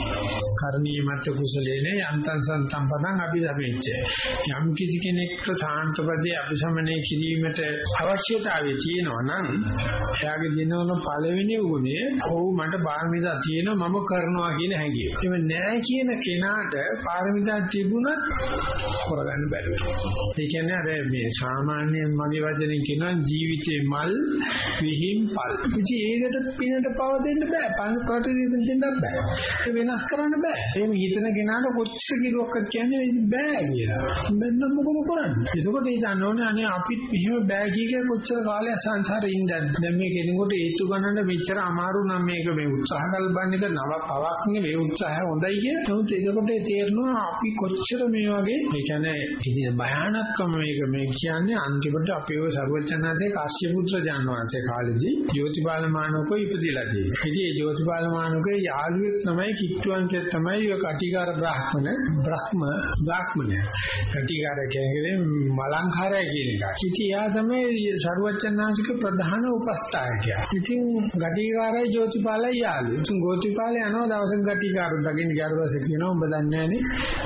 කර්මීය මත් කුසලේන යන්තං සන්තම් පදං අභිධමෙච්ච. යම් කිසි කෙනෙක්ට සාන්තපදේ අභිසමනය කිරීමට අවශ්‍යතාවය තියෙනවා නම් එයාගේ දිනවල පළවෙනි ගුණය ඔව් මට බාහිර තියෙනවා මම කරනවා කියන හැඟීම. එහෙම නැහැ කියන කෙනාට පාරමිතා තිබුණත් කරගන්න බැරි වෙනවා. ඒ කියන්නේ අර මේ සාමාන්‍ය මගේ වචනෙන් කියනවා ජීවිතේ මල් විහිම් පල්. ඉතින් ඒකට පිනට පව දෙන්න බෑ. පන් ප්‍රතිදින දෙන්නත් බෑ. ඒක වෙනස් කරන්න බෑ. එහෙම හිතන කෙනාට කොච්චර කිරුවක්වත් කියන්නේ බෑ කියලා. මෙන්න මොකද කරන්නේ? ඒකෝට ඒ දන්නෝනේ අනේ අපිත් මෙහෙම බෑ කිය කොච්චර කාලයක් සංසාරේ ඉඳන් දැන් මේ කෙනෙකුට හේතු ගන්නට මෙච්චර අමාරු නම් මේක මේ උත්සාහ කල්පන්නේ කර නව පවක් නෙවෙයි උත්සාහය හොඳයි කිය. නමුත් ඒකකොට තේරෙනවා අපි කොච්චර මේ වගේ ඒ කියන්නේ ඉතින් භයානකම මේක මේ කියන්නේ අන්තිමට අපේ ඔය සර්වඥාන්සේ කාශ්‍යප පුත්‍ර ජානවාංශේ කාලේදී ජෝතිපාල මානවකෝ ඉපදිලා තියෙනවා. ඉතින් ඒ ජෝතිපාල මානවකේ යාළුවෙක් තමයි කිට්ටුවන්කේ තමයි ඔය කටිකාර බ්‍රාහ්මණ බ්‍රහ්ම බ්‍රාහ්මණය. කටිකාර කියන්නේ මලංකාරය කියන එක. ඉතින් එයා තමයි සර්වඥාන්සික ප්‍රධාන උපස්ථායකයා. ඉතින් ගටිකාරයි ජෝතිපාලයි යාළුවෝ. ඉතින් ජෝතිපාලේ යනවා දවසක ගටිකාර දකින්න ගියාට පස්සේ කියනවා උඹ දන්නේ නැහනේ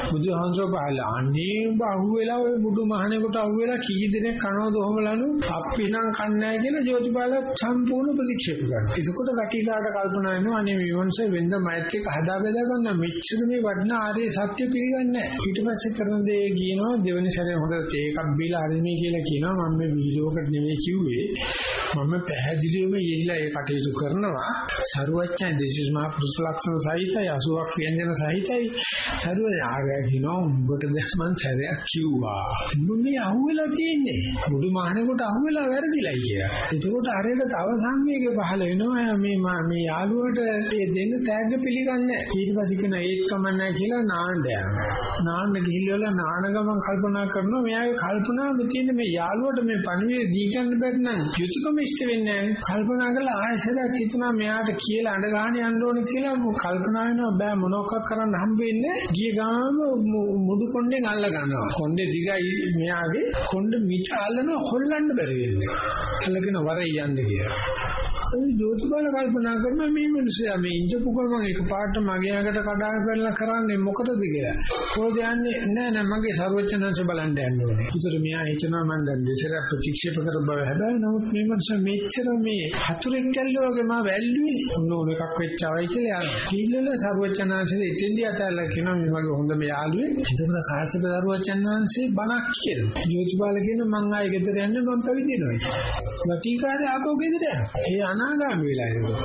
බුදුහාමුදුරුවෝ පහළ අනේ උඹ අහුවෙලා ඔය බුදු මහණෙකුට අහුවෙලා කී දෙනෙක් කනවද ඔහමලනු අපි නම් කන්නේ නැහැ කියලා ජෝතිපාල සම්පූර්ණ ප්‍රතික්ෂේප කරනවා. ඒකකොට ගටිකාරට කල්පනා වෙනවා අනේ මේ වංශය වෙනද මෛත්‍රික හදා බෙදා ගන්න මෙච්චර මේ වටිනා ආර්ය සත්‍ය පිළිගන්නේ නැහැ. ඊට පස්සේ කරන දේ කියනවා දෙවෙනි සැරේ හොඳට තේ එකක් බීලා හරිනේ කියලා කියනවා මම මේ වීඩියෝකට නෙමෙයි කිව්වේ. මම පැහැදිලිවම යෙහිලා ඒ කටයුතු කරනවා. සරුවච්චන් දේශස් මහ පුරුෂ ලක්ෂණ සහිතයි 80ක් ව්‍යංජන සහිතයි. සරුව ආගය කියනවා උඹට දැන් මං සැරයක් කිව්වා. උඹ මේ අහුවෙලා තියෙන්නේ. බුදු මහණෙකුට අහුවෙලා වැරදිලයි කියලා. ඒකෝට අරේට තව සංවේගය පහළ වෙනවා මේ මේ යාළුවට ඒ දෙන්න තෑග්ග පිළිගන්නේ ඊට පස්සේ කියන ඒත් කමන්නේ කියලා නාන්න යනවා. නාන්න ගිහිල්ලා නාන ගමන් කල්පනා කරනවා මෙයාගේ කල්පනාව තියෙන මේ යාළුවට මේ පණිවිඩ දී ගන්න බැරි නම් යුතුයකම ඉෂ්ට වෙන්නේ නැහැ. කල්පනා කරලා ආයෙසරක් හිතනවා මෙයාට කියලා අඬ ගන්න යන්න ඕනේ කියලා කල්පනා වෙනවා බෑ මොනවක් කරන්න හම්බ වෙන්නේ. ගිය ගාම මුඩු කොණ්ඩෙන් අල්ල ගන්නවා. කොණ්ඩේ දිගයි මෙයාගේ කොණ්ඩ මිට අල්ලනවා හොල්ලන්න බැරි වෙන්නේ. අල්ලගෙන වරේ යන්න කියලා. ඒ ජෝතිබාල කල්පනා කරනවා මේ මිනිස්සයා මේ ඉඳපු ගමන් එකපාරට මගේ අකට කඩාගෙන පෙරලා කරන්නේ මොකටද කියලා. කොහොමද යන්නේ? නෑ නෑ මගේ සර්වඥාන්සේ බලන්න යන්න ඕනේ. ඉතින් මෙයා හිතනවා මම දැන් දෙසර ප්‍රතික්ෂේප කර බව හැබැයි නමුත් මේ මිනිස්සු මෙච්චර මේ හතුරෙක් කැල්ලෝ වගේ මම වැල්ලුවේ ඔන්න ඕන එකක් වෙච්චවයි කියලා යනවා. කීල්ලල සර්වඥාන්සේ ඉතින්දී අතල්ලා කියනවා මේ වගේ හොඳ මේ යාළුවෙක්. එතකොට කාශ්‍යප සර්වඥාන්සේ බණක් කියනවා. ජෝතිබාල කියන මං ආයෙ ගෙදර යන්නේ මං පැවිදි වෙනවා. වටීකාරය ආපහු ගෙදර යනවා. ඒ අනාගාමී වෙලා ඉන්නවා.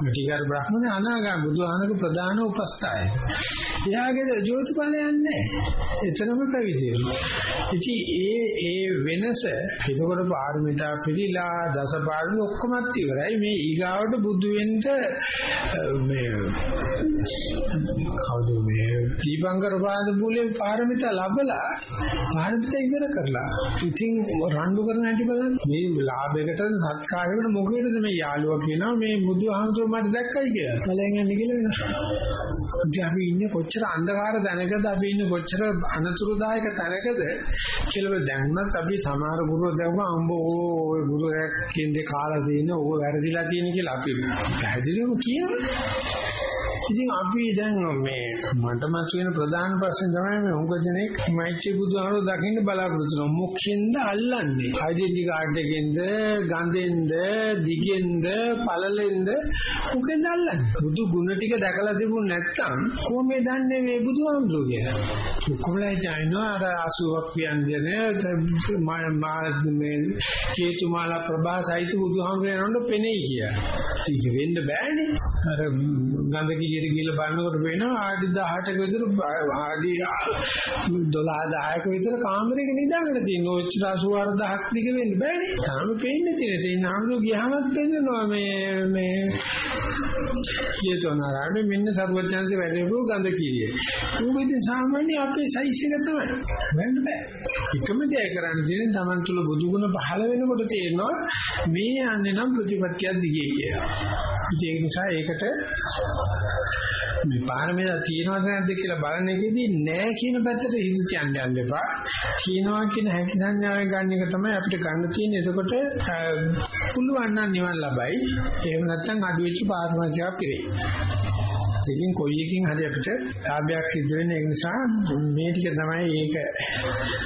වටීකාර බ්‍රහ්මනේ අනාගාමී බුදුහාමක ප්‍රධාන උපස්ථායක. එයාගේ ජෝතිපාල යන්නේ එතරම් පැවිදි ඉතින් ඒ ඒ වෙනස එතකොට පාරමිතා පිළිලා දසපාරමි ඔක්කොමත් ඉවරයි මේ ඊගාවට බුදු වෙන්න මේ කවුද මේ දීපංකර පාද බුලේ පාරමිතා ලැබලා පාරමිතා ඉවර කරලා ඉතින් රණ්ඩු කරන හැටි බලන්න මේ ලාභයකට සත්කාරයකට මොකේද මේ යාළුවා කියනවා මේ බුදුහාමුදුරුවෝ මට දැක්කයි කියලා. කලෙන් යන්නේ කියලා වෙනවා. ඉතින් අපි ඉන්නේ කොච්චර අන්ධකාර තැනකද අපි ඉන්නේ කොච්චර අනතුරුදායක තැනකද කියලා දැනුණත් අපි සමහර ගුරු දැවුවා අම්බ ඕ ගුරුයක් කියන්නේ කාලා තියෙන ඕව වැරදිලා තියෙන කියලා අපි පැහැදිලිවම කියනවා. ඉතින් අපි දැන් මේ මට මතුවෙන ප්‍රධාන ප්‍රශ්නේ තමයි මේ උඟ දෙනෙක් මෛත්‍රී බුදුහාමුදුරු දකින්න බලාපොරොත්තු වෙනවා. මුඛයෙන්ද අල්ලන්නේ. ඩෙන්ටි කාඩ් එකෙන්ද, ගඳෙන්ද, දිගෙන්ද, පළලෙන්ද මුඛෙන්ද අල්ලන්නේ. බුදු ගුණ ටික දැකලා තිබුණ නැත්නම් කොහොමද දන්නේ මේ බුදුහාමුදුරු කියලා? කොහොමද ජානෝ අර 80ක් කියන්නේ මා මේ චේතුමාලා ප්‍රභාසයිත බුදුහාමුදුරු යනකොට පෙනෙයි කියලා. ඒක වෙන්න බෑනේ. අර ගඳ කිරියට ගිහලා බලනකොට වෙනවා ආදි 18ක විතර ආදි 12 10ක විතර කාමරයක නිදාගෙන තියෙන ඔය 84000ක් දිග වෙන්න බෑනේ. තාම පේන්නේ තියෙන. ඒ නාමලු ගියාමත් පේනවා මේ මේ චේතනාරාමේ මෙන්න සර්වඥාන්සේ වැඩිපු ගඳ කිරිය. ඌ ඉතින් සාමාන්‍ය අපේ සයිස් එක තමයි. වෙන්න බෑ. එකම දේ කරන්න තියෙන තමන් තුළ බුදුගුණ පහළ වෙනකොට තේරෙනවා මේ යන්නේ නම් ප්‍රතිපත්තියක් දිගේ කියලා. ඒ නිසා ඒකට මේ පාරමිතා තියෙනවද නැද්ද කියලා බලන එකේදී නෑ කියන පැත්තට හිත කියන්න යන්න එපා. කියනවා කියන හැකි සංඥාවෙන් ගන්න එක තමයි අපිට ගන්න තියෙන්නේ. එතකොට පුළුවන් නම් නිවන් ලබයි. එහෙම නැත්නම් අඩු වෙච්ච පාරමිතාවක් පිරෙයි. ඉතින් කොයි එකකින් හරි අපිට ලාභයක් සිද්ධ වෙන්නේ ඒ නිසා මේ ටික තමයි ඒක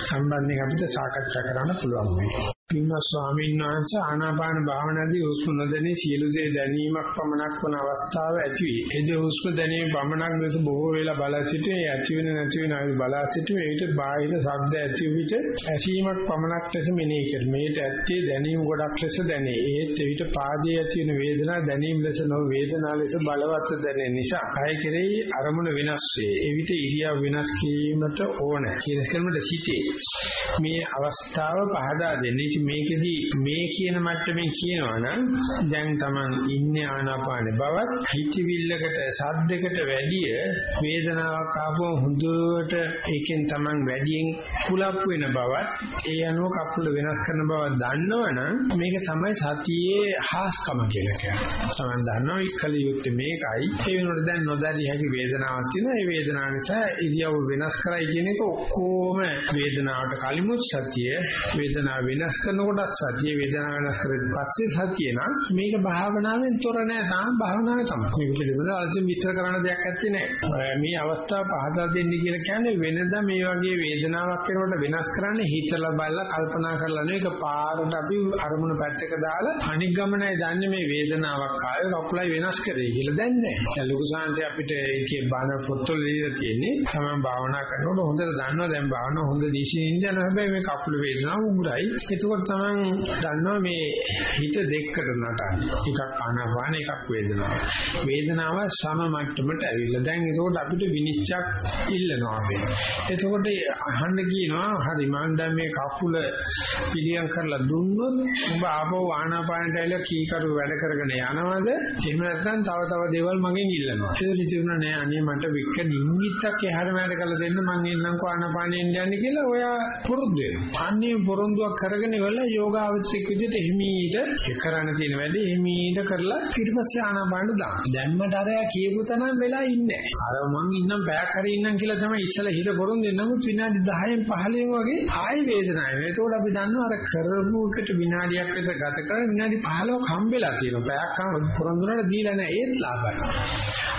සම්බන්ධයෙන් අපිට සාකච්ඡා කරන්න පුළුවන් වෙන්නේ. පින්වත් ස්වාමීන් වහන්සේ ආනාපාන භාවනාදී හුස්ම නොදැනී සියලු දේ දැනීමක් පමණක් වන අවස්ථාව ඇති වේ. එද හුස්ම දැනීම පමණක් ලෙස බොහෝ වෙලා බලා සිටේ ඇති වෙන නැති වෙන ආයු බලා සිටේ ඒකට බාහිර ශබ්ද ඇති විට ඇසීමක් පමණක් ලෙස මෙනෙහි කර. මේට ඇත්තේ දැනීම ගොඩක් ලෙස දැනේ. ඒත් එවිට පාදයේ ඇති වෙන වේදනා දැනීම ලෙස නො වේදනා ලෙස බලවත් දැනෙන නිසා කය කෙරෙහි අරමුණ වෙනස් වේ. එවිට ඉරියව් වෙනස් කිරීමට ඕන. කියන කර්මයට සිටේ. මේ අවස්ථාව පහදා දෙන්නේ මේකෙදි මේ කියන මට්ටමින් කියනවනම් දැන් Taman ඉන්නේ ආනාපානේ බවත් හිතවිල්ලකට සද්දයකට වැඩිය වේදනාවක් ආවම හොඳට ඒකෙන් Taman වැඩියෙන් කුලප් වෙන බවත් ඒ අනුව කකුල වෙනස් කරන බව දන්නවනම් මේක තමයි සතියේ හාස්කම කියලා කියන්නේ. Taman දන්නවා ඉක්කල යුත්තේ මේකයි. ඒ වෙනකොට දැන් නොදැරිය හැකි වේදනාවක් තියෙනවා. ඒ වේදනාව නිසා ඉරියව් වෙනස් කරයි කියන එක ඔක්කොම වේදනාවට කලිමුත් සතිය වේදනාව වෙනස් කරනකොට සතිය වේදනාව වෙනස් කරලා පස්සේ සතිය නම් මේක භාවනාවෙන් තොර නෑ තාම භාවනාවේ තමයි. මේක පිළිබඳව අලුතින් විස්තර කරන්න දෙයක් නැත්තේ නෑ. මේ අවස්ථාව පහදා දෙන්න කියලා කියන්නේ වෙනදා මේ වගේ වේදනාවක් වෙනකොට වෙනස් කරන්නේ හිතලා බලලා කල්පනා කරලා නෙවෙයි ඒක පාරට අපි අරමුණ පැත්තක දාලා අනික් ගමනයි දන්නේ මේ වේදනාවක් ආවේ කකුලයි වෙනස් කරේ කියලා දැන් නෑ. දැන් ලොකු සාංශය අපිට ඒකේ බාන පොත්වල ලියලා තියෙන්නේ තමයි භාවනා කරනකොට හොඳට දන්නවා දැන් භාවනාව හොඳ දිශින් යන හැබැයි මේ කකුල වේදනාව උගුරයි. එතකොට තමයි දන්නවා මේ හිත දෙකකට නටන්නේ. එකක් ආනාපාන එකක් වේදනාව. වේදනාව සම මට්ටමට ඇවිල්ලා දැන් ඒකෝට අපිට විනිශ්චයක් ඉල්ලනවා අපි. එතකොට අහන්න කියනවා හරි මම දැන් මේ කකුල පිළියම් කරලා දුන්නොත් උඹ ආපහු ආනාපානට ඇවිල්ලා කීකරු වැඩ කරගෙන යනවද? එහෙම නැත්නම් තව තව දේවල් මගෙන් ඉල්ලනවා. ඒක හිතුණා නෑ අනේ මට වික්ක නිමිත්තක් එහාට මෑට කරලා දෙන්න මං එන්නම්කෝ ආනාපානෙන් යන්නේ කියලා ඔයා පුරුදු වෙනවා. අන්නේ පොරොන්දුවක් කරගෙන ඉවරලා යෝගාවචරික විදිහට එහිමීට ඒ කරන්න තියෙන වැඩේ එහිමීට කරලා ඊට පස්සේ ආනාපාන දාන්න. දැම්මට අර කියපු තැනම වෙලා ඉන්නේ අර මං ඉන්නම් බෑක් හරි ඉන්නම් කියලා තමයි ඉස්සලා හිත පොරොන්දු වෙන නමුත් විනාඩි 10න් 15න් වගේ ආයි වේදනාවක්. ඒකෝට අපි දන්නවා අර කරපු එකට විනාඩියක් විතර ගත කරලා විනාඩි 15ක් හම්බෙලා තියෙනවා. බෑක් හම් පොරොන්දුනට දීලා නැහැ ඒත් ලාභයි.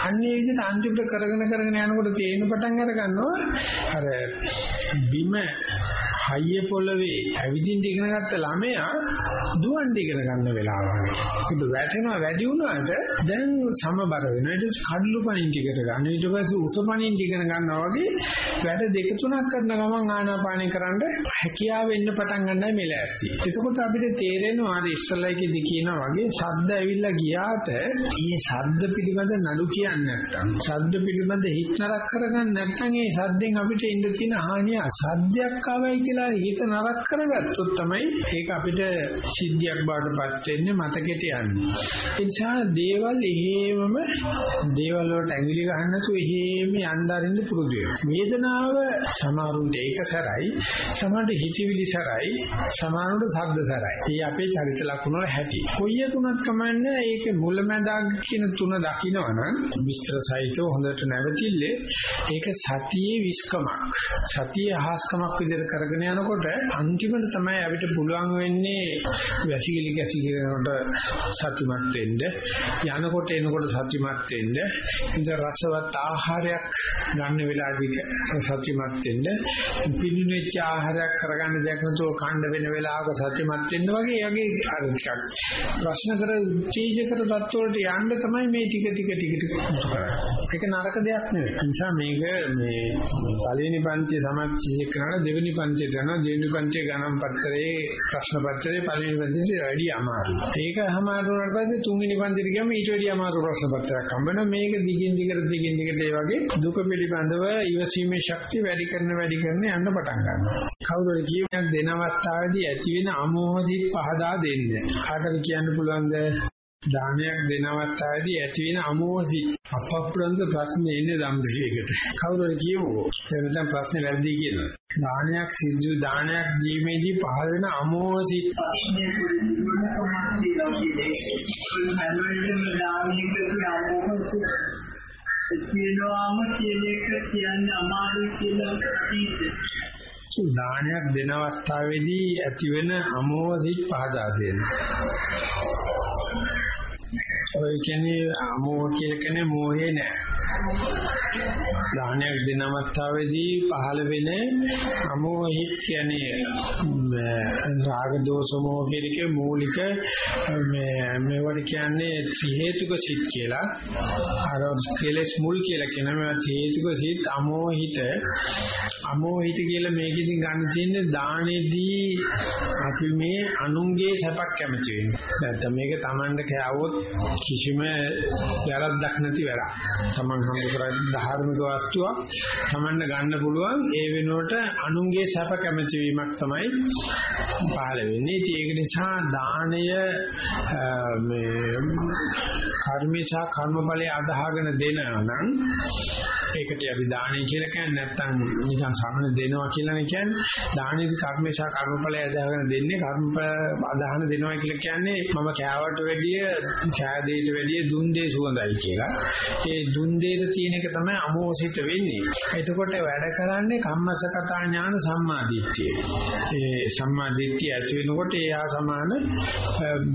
අන්නේ විදිහට අන්තිමට කරගෙන කරගෙන යනකොට තේින පටන් අර ගන්නවා අර බිම හයිය පොළවේ ඇවිදින්න ඉගෙන ගත්ත ළමයා දුවන්න ඉගෙන ගන්න වෙලාව වගේ. ඒක වැටෙනවා වැඩි වුණාට දැන් සමබර වෙනවා. ඊට පස්සේ කඩලු පණින් ටිකට ගන්න. ඊට පස්සේ උස පණින් ඉගෙන ගන්නවා වගේ වැඩ දෙක තුනක් කරන ගමන් ආනාපානය කරන්න හැකියාව වෙන්න පටන් ගන්නයි මේ ලෑස්ති. එතකොට අපිට තේරෙනවා අර ඉස්සල්ලාකේදී කියනා වගේ ශබ්ද ඇවිල්ලා ගියාට මේ ශබ්ද පිළිබඳ නඩු කියන්නේ නැත්තම් ශබ්ද පිළිබඳ හිත නරක කරගන්න නැත්නම් ඒ ශබ්දෙන් අපිට ඉන්න තියෙන හානිය සද්දයක් ආවයි කියලා හිත නරක කරගත්තොත් තමයි ඒක අපිට සිද්ධියක් බාටපත් වෙන්නේ මතකෙට යන්නේ. ඒ නිසා දේවල් එහෙමම දේවල් වලට ඇඟිලි ගන්න නැතුව එහෙම යන්න අරින්න පුරුදු වේදනාව සමහරුන්ට ඒක සැරයි, සමහරට හිතවිලි සැරයි, සමහරට ශබ්ද සැරයි. මේ අපේ චරිත ලක්ෂණ වල හැටි. කොයි එකුණත් කමන්නේ ඒක මුලැමැදාග කියන තුන දකින්නවනම් විස්තර සහිතව හොඳට නැවතිල්ලේ ඒක සතියේ විස්කමක්. සතියේ හාස්කමක් විදිහට කරගෙන යනකොට අන්තිමට තමයි අපිට පුළුවන් වෙන්නේ වැසිකිලි කැසිකිලනකොට සතිමත් වෙන්න යනකොට එනකොට සතිමත් වෙන්න ඉතින් රසවත් ආහාරයක් ගන්න වෙලාවදී සතිමත් වෙන්න පිළිවෙච්ච ආහාරයක් කරගන්න දෙයක් නැතුව කණ්ඩ වෙන වෙලාවක සතිමත් වෙන්න වගේ යගේ අර ටිකක්. ප්‍රශ්න කර උත්තේජකර තත්ත්වවලට යන්න තමයි මේ ටික ටික ටික ටික කරන්නේ. ඒක නරක දෙයක් නෙවෙයි. ඒ නිසා මේක මේ පළවෙනි පන්තිය සමච්චිය කරන දෙවෙනි පන්තියට යනවා දෙවෙනි පන්තිය ගණන් පත්‍රයේ ප්‍රශ්න පත්‍රයේ පළවෙනි පන්තියට වැඩි අමාරුයි. ඒක අමාරු වුණාට පස්සේ තුන්වෙනි පන්තියට ගියම ඊට වැඩි අමාරු ප්‍රශ්න පත්‍රයක් හම්බෙනවා. මේක දිගින් දිගට දිගින් දිගට ඒ වගේ දුක පිළිබඳව ඉවසීමේ ශක්තිය වැඩි කරන වැඩි කරන යන්න පටන් ගන්නවා. කවුරුද කියනක් දෙන අවස්ථාවේදී ඇති වෙන අමෝහදී පහදා දෙන්නේ. කාටද කියන්න පුළුවන්ද? දානයක් දෙන අවස්ථාවේදී ඇති වෙන අමෝහසි අපප්‍රන්ත ප්‍රශ්නේ එන්නේ ධම්මදේකට. කවුරුද කියවෝ? එතන ප්‍රශ්නේ වැරදි කියනවා. දානයක් සිද්ධ දානයක් දීමේදී පහළ වෙන අමෝහසි කියනවාම කියන එක කියන්න අමාරුයි කියලා හිතේ. දානයක් දෙන අවස්ථාවේදී ඇති වෙන අමෝහසි පහදා දෙනවා. ඔය කියන්නේ අමෝහ කියලා කියන්නේ මෝහේ නෑ. දානයක් දෙන අවස්ථාවේදී පහළ වෙන අමෝහිත කියන්නේ රාග දෝෂ මොහ කියන මූලික මේ මේවට කියන්නේ ත්‍රි හේතුක සිත් කියලා. අර කෙලස් මුල් කියලා කියන මේවා ත්‍රි හේතුක සිත් අමෝහිත. අමෝහිත කියලා මේකෙන් ගන්න තියෙන්නේ දානෙදී අපි මේ අනුන්ගේ සැපක් කැමති වෙනවා. නැත්නම් මේක Tamanට කෑවොත් කිසිම වැරද්දක් නැති වැඩක්. Taman හම්බ කරන්නේ ධාර්මික වස්තුවක් Tamanට ගන්න පුළුවන් ඒ වෙනුවට අනුන්ගේ සැප කැමති වීමක් තමයි පහළ වෙන්නේ. ඒක නිසා දාණය මේ කර්මේචා කර්මඵලයේ අදහගෙන දෙනවා නම් ඒකට අපි දාණය කියලා කියන්නේ නැත්නම් නිකන් සමන දෙනවා කියලානේ කියන්නේ දානෙදි කර්මේශා කර්මඵලය අදහගෙන දෙන්නේ කර්මඵල අදහන දෙනවා කියලා කියන්නේ මම කෑවට වැඩිය කෑ දෙයට වැඩිය දුන් දේ සුවඳයි කියලා. ඒ දුන් දේට තියෙන එක තමයි අමෝසිත වෙන්නේ. එතකොට වැඩ කරන්නේ කම්මසකතා ඥාන සම්මාදිට්ඨිය. ඒ සම්මාදිට්ඨිය ඇති වෙනකොට එයා සමාන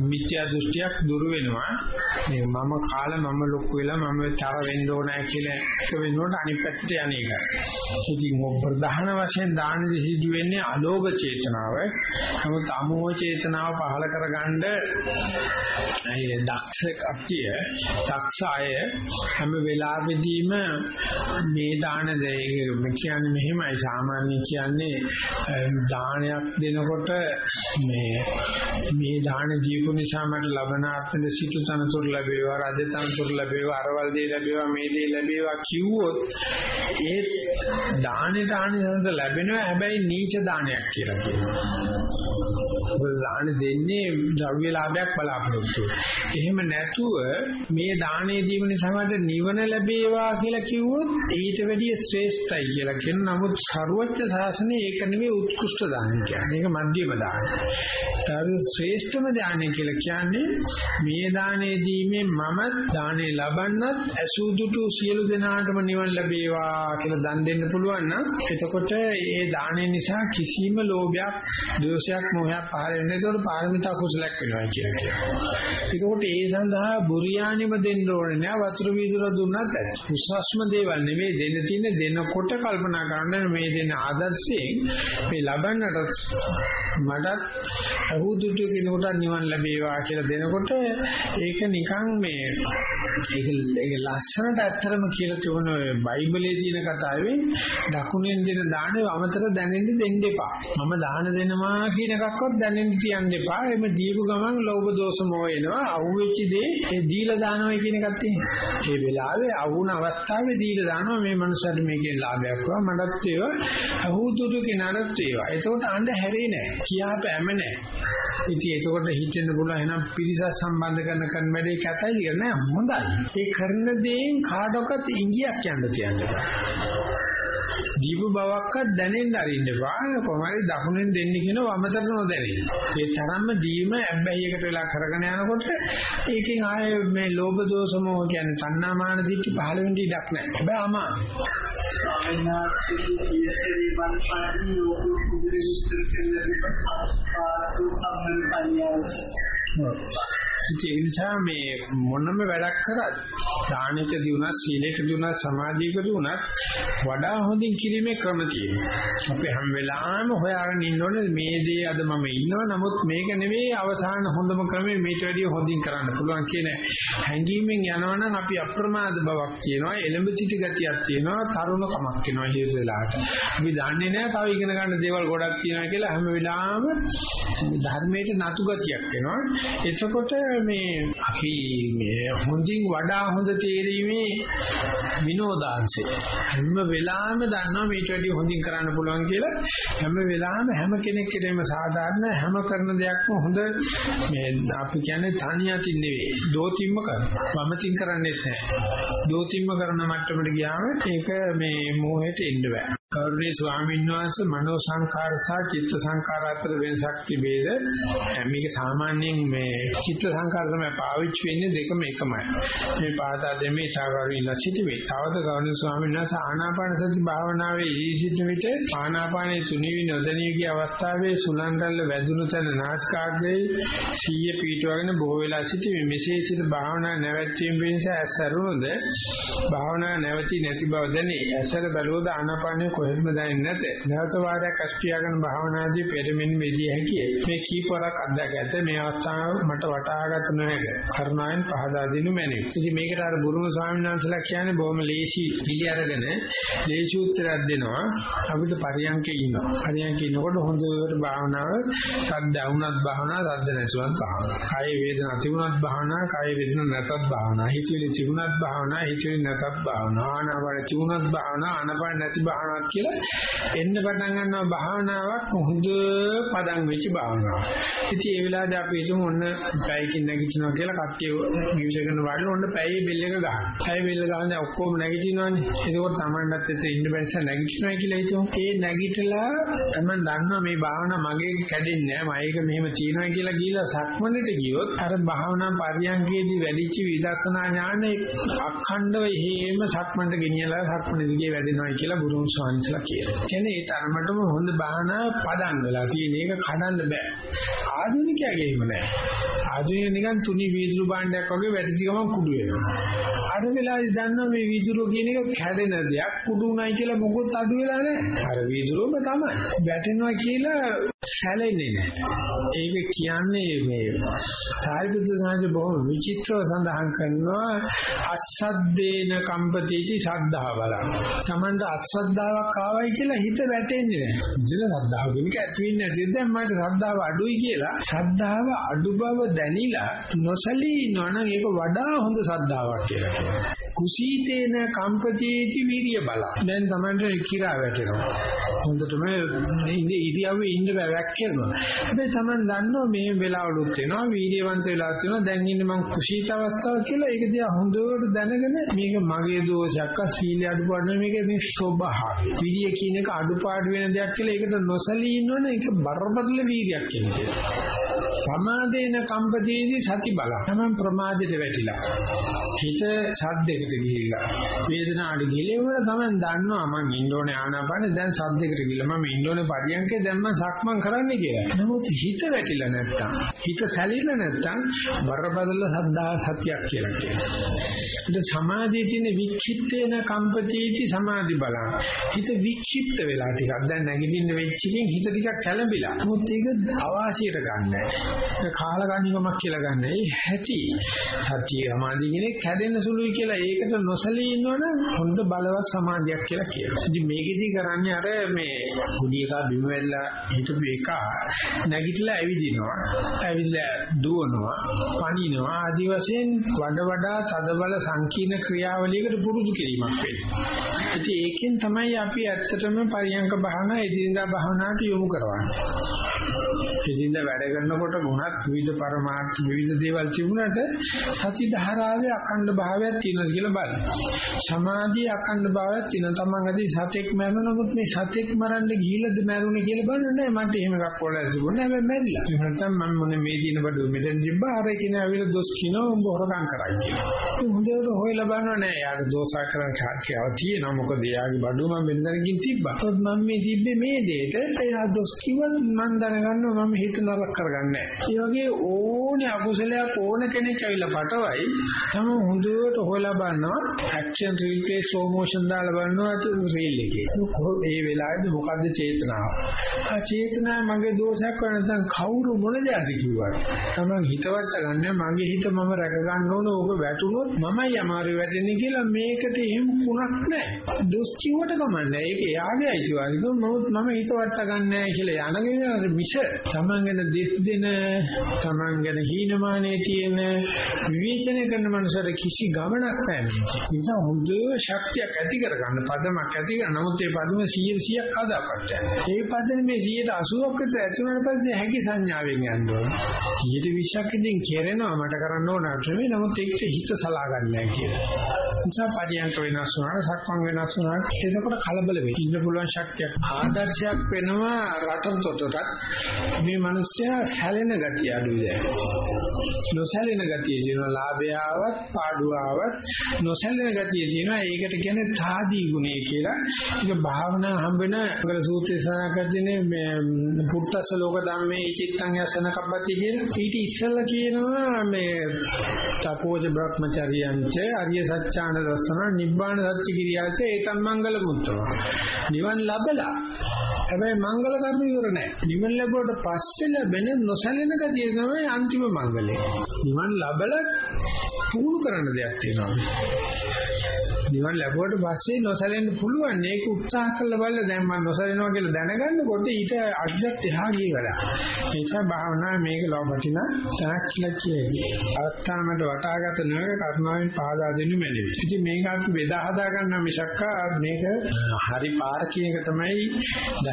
මිත්‍යා දෘෂ්ටියක් දුරු වෙනවා. මේ මම කාලා මම ලොකු වෙලා මම තර වෙන්න ඕනෑ කියලා එක වෙනකොට අනිත් පැත්තට යන එක. ඉතින් ප්‍රධාන වශයෙන් දානදී සිදු වෙන්නේ අලෝභ චේතනාව. නමුත් අමෝහ චේතනාව පහල කරගන්න ඒ දක්ෂ කප්පිය දක්ෂ අය හැම වෙලාවෙදීම මේ දාන දෙය කියන්නේ මෙහෙමයි සාමාන්‍ය කියන්නේ දානයක් දෙනකොට මේ මේ දාන ජීවු නිසා මට ලබන ආත්මෙ සිටු තනතුරු ලැබේවා රජ තනතුරු ලැබේවා අරවල් දේ ලැබේවා මේ දේ ලැබේවා කිව්වොත් ඒ දානේ දානේ ලැබෙනවා හැබැයි නීච දානයක් කියලා කියනවා. දාන දෙන්නේ ද්‍රව්‍ය ලාභයක් බලාපොරොත්තු. එහෙම නැතුව මේ දානේ දීම නිසා මට නිවන ලැබේවා කියලා කිව්වොත් ඊට වැඩිය ශ්‍රේෂ්ඨයි කියලා කියන නමුත් ਸਰවඥ ශාසනයේ ඒක නෙමෙයි උත්කෘෂ්ඨ දාන කියන්නේ. ඒක මධ්‍යම දාන. තව ශ්‍රේෂ්ඨම දානය කියලා කියන්නේ මේ දානේ දීමේ මම දානේ ලබන්නත් අසුදුටු සියලු දෙනාටම නිවන ලැබේවා කියලා දන් දෙන්න පුළුවන් නම් එතකොට ඒ දානේ නිසා කිසිම ලෝභයක්, ද්වේෂයක්, මොහයක් පහළ වෙන්නේ නැහැ. ඒකට පාරමිතා කුසලයක් වෙනවා කියලා කියනවා. ඒකට ඒ සඳහා බුරියානිම දෙන්න ඕනේ නෑ වතුර වීදුර දුන්නත් ඇති. විශ්වාසම දේවල් නෙමෙයි දෙන්න තියෙන්නේ දෙනකොට කල්පනා කරන්න මේ දෙන ආදර්ශයෙන් මේ ලබන්නට මඩත් අහුදුට කෙනෙකුට නිවන් ලැබේවා කියලා දෙනකොට ඒක නිකන් මේ ඒක ඒක ලස්සනට ඇත්තරම කියලා තිබුණ බයිබලයේ තියෙන කතාවේ දකුණෙන් දෙන දාණය අමතර දැනෙන්න දෙන්න එපා. මම දාන දෙනවා කියන එකක්වත් දැනෙන්න තියන්න එපා. එimhe දීපු ගමන් ලෝභ දෝෂ මොහ එනවා. අහුවෙච්ච දේ ඒ දීලා දානවා කියන එකක් තියෙනවා. ඒ වෙලාවේ අහුණ අවස්ථාවේ දීලා දානවා මේ මනුස්සයාට මේකෙන් ලාභයක් වවා මටත් ඒවා අහුදුතු කෙනාට ඒවා. එතකොට අඬ හැරේ නැහැ. කියාප ඇම නැහැ. ඉතින් එතකොට හිතෙන්න පුළුවන් එහෙනම් පිරිස සම්බන්ධ කරන කරන වැඩේ කැතයි කියලා නෑ හොඳයි. ඒ කරන දේෙන් කාටවත් ඉංගියක් යන්න තියන්න දීපු බවක්වත් දැනෙන්න අරින්න එපා. කොහොමද දකුණෙන් දෙන්නේ කියන වමතර නොදැනෙන්න. ඒ තරම්ම දීම ඇබ්බැහියකට වෙලා කරගෙන යනකොට ඒකෙන් ආයේ මේ ලෝභ දෝෂ මොහ කියන්නේ තණ්හාමාන දිට්ඨි පහළ වෙන්න ඉඩක් නැහැ. හැබැයි අමාරුයි. ස්වාමීනාත්මකයේ බණපාඩි ලෝක කුදුරේ විස්තර කරන පාසු සම්මන් ඒ නිසා මේ මොනම වැඩක් කරත් දානක දිනුනත් සීලයක දිනුනත් සමාධියක දිනුනත් වඩා හොඳින් කිරීමේ ක්‍රම තියෙනවා. අපි හැම වෙලාවෙම හොයාගෙන ඉන්න ඕනේ මේ දේ අද මම ඉන්නවා නමුත් මේක නෙවෙයි අවසාන හොඳම ක්‍රමය මේට වැඩිය හොඳින් කරන්න පුළුවන් කියන හැඟීමෙන් යනවනම් අපි අප්‍රමාද බවක් තියෙනවා එළඹ සිටි ගතියක් තියෙනවා තරුණකමක් වෙනවා හේතු වෙලාවට. අපි දන්නේ නැහැ තව ඉගෙන ගන්න දේවල් ගොඩක් තියෙනවා කියලා හැම වෙලාවෙම ධර්මයට නතු ගතියක් වෙනවා. එතකොට මේ අපි මේ හොඳින් වඩා හොඳ තේරීමේ විනෝදාංශය. හැම වෙලාවෙම දන්නවා මේට වැඩිය හොඳින් කරන්න පුළුවන් කියලා. හැම වෙලාවෙම හැම කෙනෙක් කෙරෙම සාධාරණ හැම කරන දෙයක්ම හොඳ මේ අපි කියන්නේ තනියකින් නෙවෙයි. දෝතිම්ම කරනවා. වමතින් කරන්නේත් නැහැ. දෝතිම්ම කරන මට්ටමට ගියාම ඒක මේ මොහේට එන්න බෑ. කරුණේ ස්වාමීන් වහන්සේ මනෝ සංකාර සහ චිත්ත සංකාර අතර වෙනසක් තිබේද? මේක සාමාන්‍යයෙන් මේ චිත්ත සංකාර තමයි පාවිච්චි වෙන්නේ දෙකම එකමයි. මේ පාදා දෙමේ තාවරු ඉලා සිටිවේ. තවද කරුණේ ස්වාමීන් වහන්සේ ආනාපාන සති භාවනාවේ ඉදී සිටින විට ආනාපානයේ තුනී නොදැනී ගිය අවස්ථාවේ සුලංගල්ල වැදුණු තැන නාස්කාග්‍රේ සීය පීඨවගෙන බොහෝ වෙලා සිටිවේ. මෙසේ සිට භාවනා නැවැත්වීම පිණිස ඇසරුණද භාවනා නැවති නැති බව දැනේ. ඇසර බැලුවද ආනාපානයේ කොහෙත්ම දැනෙන්නේ නැත. නැවත වාරයක් අස්පියාගෙන භාවනාදී පෙරමින් මෙදී හැකියි. මේ කීපවරක් අත්දැක ඇත. මේ අවස්ථාව මට වටහාගත නොහැක. කරුණාවෙන් පහදා දෙනු මැනවි. ඉතින් මේකට අර බුරුම ස්වාමීන් වහන්සේලා කියන්නේ බොහොම ලේසි පිළි අරගෙන ලේසි උත්තරයක් දෙනවා. අපිට පරියන්කේ ඉන්නවා. පරියන්කේ ඉන්නකොට හොඳට භාවනාව සද්ද වුණත් භාවනාව සද්ද නැතුවත් භාවනාව. කාය වේදනා තිබුණත් භාවනාව, කාය වේදනා නැතත් භාවනාව. හිතවිලි තිබුණත් භාවනාව, හිතවිලි නැතත් භාවනාව. ආනාපාන තිබුණත් භාවනාව, ආනාපාන නැති භාවනාවක් කියලා එන්න පටන් ගන්නවා භාවනාවක් හොඳ පදන් වෙච්ච භාවනාවක්. ඉතින් ඒ වෙලාවේදී අපි හිතමු ඔන්න පැයකින් නැගිටිනවා කියලා කට්ටිය ගිවිසගෙන වඩලා ඔන්න පැයේ බෙල් එක ගහනවා. පැයේ බෙල් ගහන දැන් ඔක්කොම නැගිටිනවානේ. ඒකෝට Tamanටත් එතන ඉන්න බැරිස නැගිටිනවා කියලා හිතමු. ඒ නැගිටලා Taman දන්නවා මේ භාවනාව මගේ කැඩෙන්නේ නැහැ. මම ඒක මෙහෙම තියනවා කියලා ගිහලා සක්මනට ගියොත් අර භාවනා පරියන්කේදී වැඩිච විදර්ශනා ඥානෙ අඛණ්ඩව හේම සක්මනට ගෙනියලා සක්මන දිගේ වැඩෙනවා කියලා බුදුන් ස්වාමීන්සලා කියනවා. කියන්නේ ඒ තරමටම හොඳ භාවනා පදන් වෙලා තියෙන එක කඩන්න බෑ. ආධුනිකයාගේ එහෙම නෑ. ආධුනික නිකන් තුනි වීදුරු භාණ්ඩයක් වගේ වැඩිච ගමන් කුඩු වෙනවා. අර වෙලාවේ දන්නවා මේ වීදුරුව කියන එක කැඩෙන දෙයක් කුඩු උනායි කියලා මොකොත් අඩු වෙලා නෑ. අර වීදුරුවම තමයි. වැටෙනවා කියලා සැලෙන්නේ නෑ. ඒක කියන්නේ මේ සාරිපුත්‍ර සාංශ බොහොම විචිත්‍රව සඳහන් කරනවා අසද්දේන කම්පතිටි ශ්‍රද්ධාව බලන්න. Tamanda අසද්දාවක් ආවයි කියලා හිත වැටෙන්නේ නෑ. ඉතින් ශ්‍රද්ධාව කෙනෙක් ඇති වෙන්නේ නැති දැන් මට ශ්‍රද්ධාව අඩුයි කියලා ශ්‍රද්ධාව අඩු බව දැනිලා නොසලී ඉන්නවනම් ඒක වඩා හොඳ ශ්‍රද්ධාවක් කියලා කියනවා. කුසීතේන කම්පතිටි වීර්ය බල. දැන් Tamanda කිරා වැටෙනවා. හොඳටම ඉරියව්වේ ඉන්න බෑ වැක්කෙනවා. හැබැයි Taman දන්නවා මේ වෙලාවලුත් වෙනවා වීර්යවන්ත වෙලාවත් වෙනවා දැන් ඉන්නේ මං කුසීත අවස්ථාව කියලා ඒක දිහා හොඳට දැනගෙන මේක මගේ දෝෂයක් සීල අඩුපාඩු නෙමෙයි මේක මේ ස්වභාවය. වීර්ය කියන එක අඩුපාඩු වෙන දෙයක් කියලා ඒකට නොසලී ඉන්නවනේ ඒක බරපතල වීර්යයක් කියන්නේ. සමාදේන කම්පදීදී සති බල. තමන් ප්‍රමාදයට වැටිලා. හිත සද්දයකට ගිහිල්ලා වේදනාවට ගිහිල්ලා තමන් දන්නවා මං ඉන්න ඕනේ ආනාපානේ දැන් සද්දයකට ගිහිල්ලා මම ඉන්න ඕනේ පරියන්කේ දැන් මම සක්මන් කරන්නේ කියලා. නමුත් හිත වැටිලා නැත්තම් හිත සැලෙලා නැත්තම් බරපතල සද්දා සතියක් කියලා කියනවා. ඒක සමාධියේ තියෙන වික්ෂිප්තේන කම්පතිටි සමාධි බලං. හිත වික්ෂිප්ත වෙලා ටිකක් දැන් නැගිටින්න වෙච්ච එකෙන් හිත ටිකක් කැළඹිලා. නමුත් ඒක අවාසියට ගන්නෑ. ඒක කාලකන්නිකමක් කියලා ගන්න. ඒ හැටි සත්‍ය සමාධිය කියන්නේ කැඩෙන සුළුයි කියලා ඒකට නොසලී ඉන්නවනම් හොඳ බලවත් සමාධියක් කියලා කියනවා. ඉතින් මේකෙදි කරන්නේ අර මේ කුඩි එක බිම වැදලා හිටපු එක නැගිටලා ඇවිදිනවා. ඇවිල්ලා දුවනවා, පනිනවා ආදි වශයෙන් වඩ වඩා තද බල සංකීර්ණ ක්‍රියාවලියකට පුරුදු කිරීමක් වෙන්නේ. ඉතින් ඒකෙන් තමයි අපි ඇත්තටම පරියංක භාවනා එදිනදා භාවනාවට යොමු කරවන්නේ. එදින්ද වැඩ කරනකොට ගුණත් විවිධ පරමාර්ථ විවිධ දේවල් තිබුණාට සති ධාරාවේ අඛණ්ඩ භාවයක් තියෙනවා කියලා බලන්න. සමාධියේ අඛණ්ඩ භාවයක් තියෙනවා. තමන් අදී සතෙක් මරනකොට මේ සතෙක් මරන්න ගිහිල්ලාද මරුනේ කියලා බලන්න නෑ මට එහෙම එකක් වල තිබුණේ නෑ හැබැයි මැරිලා. ඒ නැත්තම් මම මොනේ මේ දින බඩු මෙතෙන් තිබ්බා අර කියන ඇවිල්ලා දොස් කියනවා උඹ හොරගම් කරයි කියලා. ඒ හොඳට හොයලා බලනවා නෑ යාට දෝෂා කරන කාර්යව තියෙනවා මොකද යාගේ බඩු මම මෙතනකින් තිබ්බා. මම මේ තිබ්බේ මේ දෙයට එයා දොස් කිව්වොත් මම දැනගන්නවා මම හිත නරක කරගන්නේ නැහැ. ඒ වගේ ඕනේ අකුසලයක් ඕන කෙනෙක් ඇවිල්ලා පටවයි තම හොඳට හොයලා බලනවා ඇක්ෂන් රිප්ලේස් ස්ලෝ මෝෂන් දාලා බලනවා රේල් එකේ. මේ වෙලාවේදී මොකද්ද චේතනාව? ආ චේතනාව මගේ දෝෂයක් වර නැත්නම් කවුරු මොන දෙයක්ද කිව්වා. තමන් හිතවත් ගන්න මගේ හිත මම රැක ගන්න ඕන ඕක වැටුනොත් මමයි අමාරු වැටෙන්නේ කියලා මේකට එහෙම කුණක් නැහැ. දොස් කිව්වට කමන්නේ. ඒක එයාගේ අයිතිවාසිකම. නමුත් මම හිතවත් ගන්න නැහැ කියලා යනගෙන මිෂ තමන් ගැන දෙස් දෙන තමන් ගැන හීනමානයේ තියෙන විවේචනය කරන මනුස්සර කිසි ගමනක් නැහැ නෑ මේක. ඒ නිසා හොඳ ශක්තියක් ඇති කරගන්න පදමක් ඇති කරගන්න. නමුත් ඒ පදම 100 100ක් හදාගන්න. ඒ පදනේ මේ 180ක් විතර ඇති වුණාට පස්සේ හැකි සංඥාවෙන් යන්න ඕන. 120ක් ඉතින් කෙරෙනවා මට කරන්න ඕන නෙමෙයි. නමුත් ඒකට හිත සලා ගන්න නෑ කියලා. නිසා පරියන්ක වෙනස් වුණාට සක්මන් වෙනස් වුණාට එතකොට කලබල වෙයි. ඉන්න පුළුවන් ශක්තියක් ආදර්ශයක් වෙනවා රටන් තොටටත් මේ මිනිස්සයා සැලෙන ගතිය අඩුයි දැන්. නොසැලෙන ගතිය කියනවා ලාභය ආවත් පාඩුව ආවත් නොසැලෙන ගතිය කියනවා ඒකට කියන්නේ තාදී ගුණය කියලා. ඒක භාවනා හම්බෙන අගල සූත්‍රය සාකච්ඡානේ මේ පුත්තස ලෝක ධම්මේ චිත්තං යසන කබ්බති කියලා. ඊට ඉස්සෙල්ලා කියනවා මේ තපෝජ බ්‍රහ්මචර්යංච අරිය සත්‍යාන දර්ශන නිබ්බාන සත්‍ය කිරියාච ඒතම් මංගල මුත්‍රා. නිවන් ලැබලා හැබැයි මංගල කර්ම ඉවර නැහැ. නිවන් ලැබුවට පස්සේ ලැබෙන නොසැලෙන ගතිය තමයි අන්තිම මංගලය. නිවන් ලැබලා පුහුණු කරන්න දෙයක් තියෙනවා. නිවන් ලැබුවට පස්සේ නොසැලෙන්න පුළුවන්. ඒක උත්සාහ කළා බලලා දැන් මම නොසැලෙනවා කියලා දැනගන්නකොට ඊට අඩියක් එහා ගිය වැඩක්. ඒ නිසා භාවනා මේක ලෝපටින සාක්ෂිලා කියන්නේ. අවස්ථාවකට වටාගත නොවක කර්මාවෙන් පාදා දෙනු මැනවි. ඉතින් මේක අපි බෙදා හදා ගන්න මිසක් මේක හරි පාර කියන එක තමයි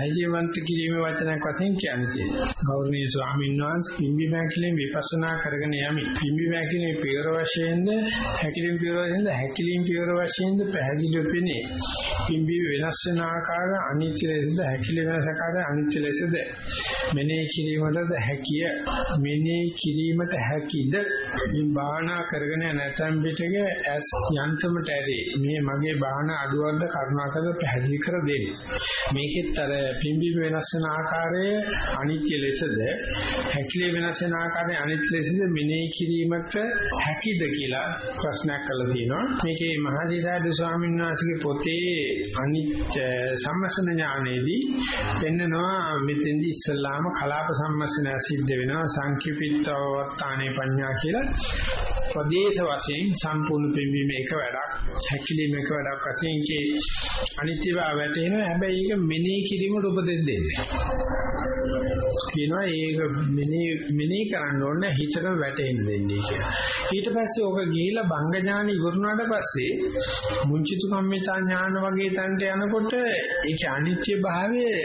ධෛර්යවන්ත කිරීමේ වචනයක් වශයෙන් කියන්නේ. ගෞරවනීය ස්වාමීන් වහන්සේ පිම්බි මෑකිලෙන් විපස්සනා කරගෙන යමි. පිම්බි මෑකිලේ පියවර වශයෙන්ද හැකිලින් පියවර වශයෙන්ද හැකිලින් පියවර වශයෙන්ද පැහැදිලිව පෙනේ. පිම්බි වෙනස් වෙන ආකාර අනිත්‍ය ලෙසද හැකිලි වෙනස් ආකාර අනිත්‍ය ලෙසද මෙනෙහි කිරීමටද හැකිය මෙනෙහි කිරීමට හැකිද මේ භාවනා කරගෙන නැතම් පිටක ඇස් යන්තමට ඇරේ මේ මගේ භාවනා අඩුවක්ද කරුණාකර පැහැදිලි කර දෙන්න මේකෙත් අර පිම්බි වෙනස් වෙන ආකාරය අනිත්‍ය ලෙසද? හැකිලි වෙනස් වෙන ආකාරය අනිත්‍ය ලෙසද? මෙනෙහි කිරීමට හැකිද කියලා ප්‍රශ්නයක් කළා තියෙනවා. මේකේ මහදීසාරද ස්වාමීන් වහන්සේගේ පොතේ අනිත්‍ය සම්මසන ඥානයේදී පෙන්නනවා මෙතෙන්දි ඉස්සල්ලාම කලාප සම්මසන සිද්ධ වෙනවා. සංකීපිතවත්තානේ පඤ්ඤා කියලා. ප්‍රදේශ වශයෙන් සම්පූර්ණ පින්වීම එක වැඩක් හැකිලිම එක වැඩක් වශයෙන් කේ අනිත්‍ය බව වැටෙනවා හැබැයි ඒක මෙනෙහි කිරීමට උපදෙස් දෙන්නේ කියනවා ඒක මෙනෙහි මෙනෙහි කරන්න ඕන හිතට වැටෙන්න දෙන්නේ කියලා ඊට පස්සේ ඕක ගිහිලා බංග ඥාන ඉවරුනාට පස්සේ මුංචිතු කම්මිතා ඥාන වගේ තන්ට යනකොට ඒක අනිත්‍ය භාවයේ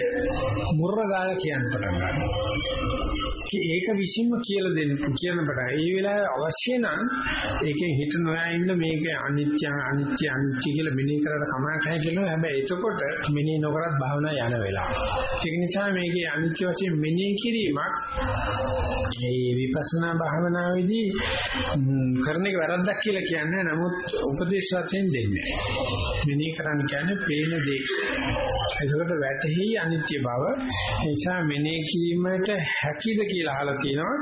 මුර්රගාල කියන්න පටන් ගන්නවා ඒක විසින්ම කියලා දෙන්න කියන බඩ. ඒ වෙලාවේ අවශ්‍ය නම් ඒකෙන් හිත නොයා ඉන්න මේක අනිත්‍ය අනිත්‍ය අනිත්‍ය කියලා මෙනෙහි කරලා කමක් නැහැ කියනවා. හැබැයි එතකොට මෙනෙහි නොකරත් භාවනා යන වෙලාව. ඒක නිසා මේකේ අනිත්‍ය වශයෙන් මෙනෙහි කිරීමක් මේ විපස්සනා භාවනාවේදී කරන එක වැරද්දක් කියලා කියන්නේ නමුත් උපදේශ වශයෙන් දෙන්නේ මෙනෙහි කරන්න කියන්නේ පේන දේ. ඒකට වැටහි අනිත්‍ය බව නිසා මෙනෙහි කිරීමට හැකිද කියලා අහලා තියෙනවා.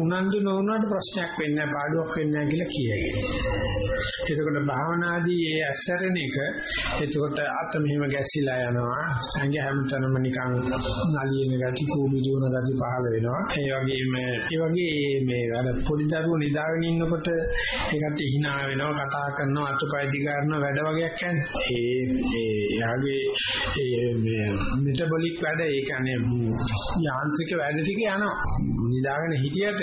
උනන්දු නොවුනට ප්‍රශ්නයක් වෙන්නේ නැහැ, පාඩුවක් වෙන්නේ නැහැ කියලා කියයි. එතකොට භාවනාදී ඒ ඇස්සරෙන එක එතකොට අත මෙහෙම ගැසිලා යනවා. සංඝ හැමතැනම නිකන් නලියන ගති, කූඹි දියුන ගති පහළ වෙනවා. ඒ වගේම ඒ වගේ මේ අර පොඩි දරුවෝ නිදාගෙන ඉන්නකොට ඒකට hina වෙනවා, කතා කරනවා, අතුපය දිගාරන වැඩ වගේක් යන්නේ. ඒ ඒ යාගේ ඒ මේ මෙටබොලික් වැඩ ඒ කියන්නේ යාන්ත්‍රික වැඩ ටික යනවා. නිදාගෙන හිටියට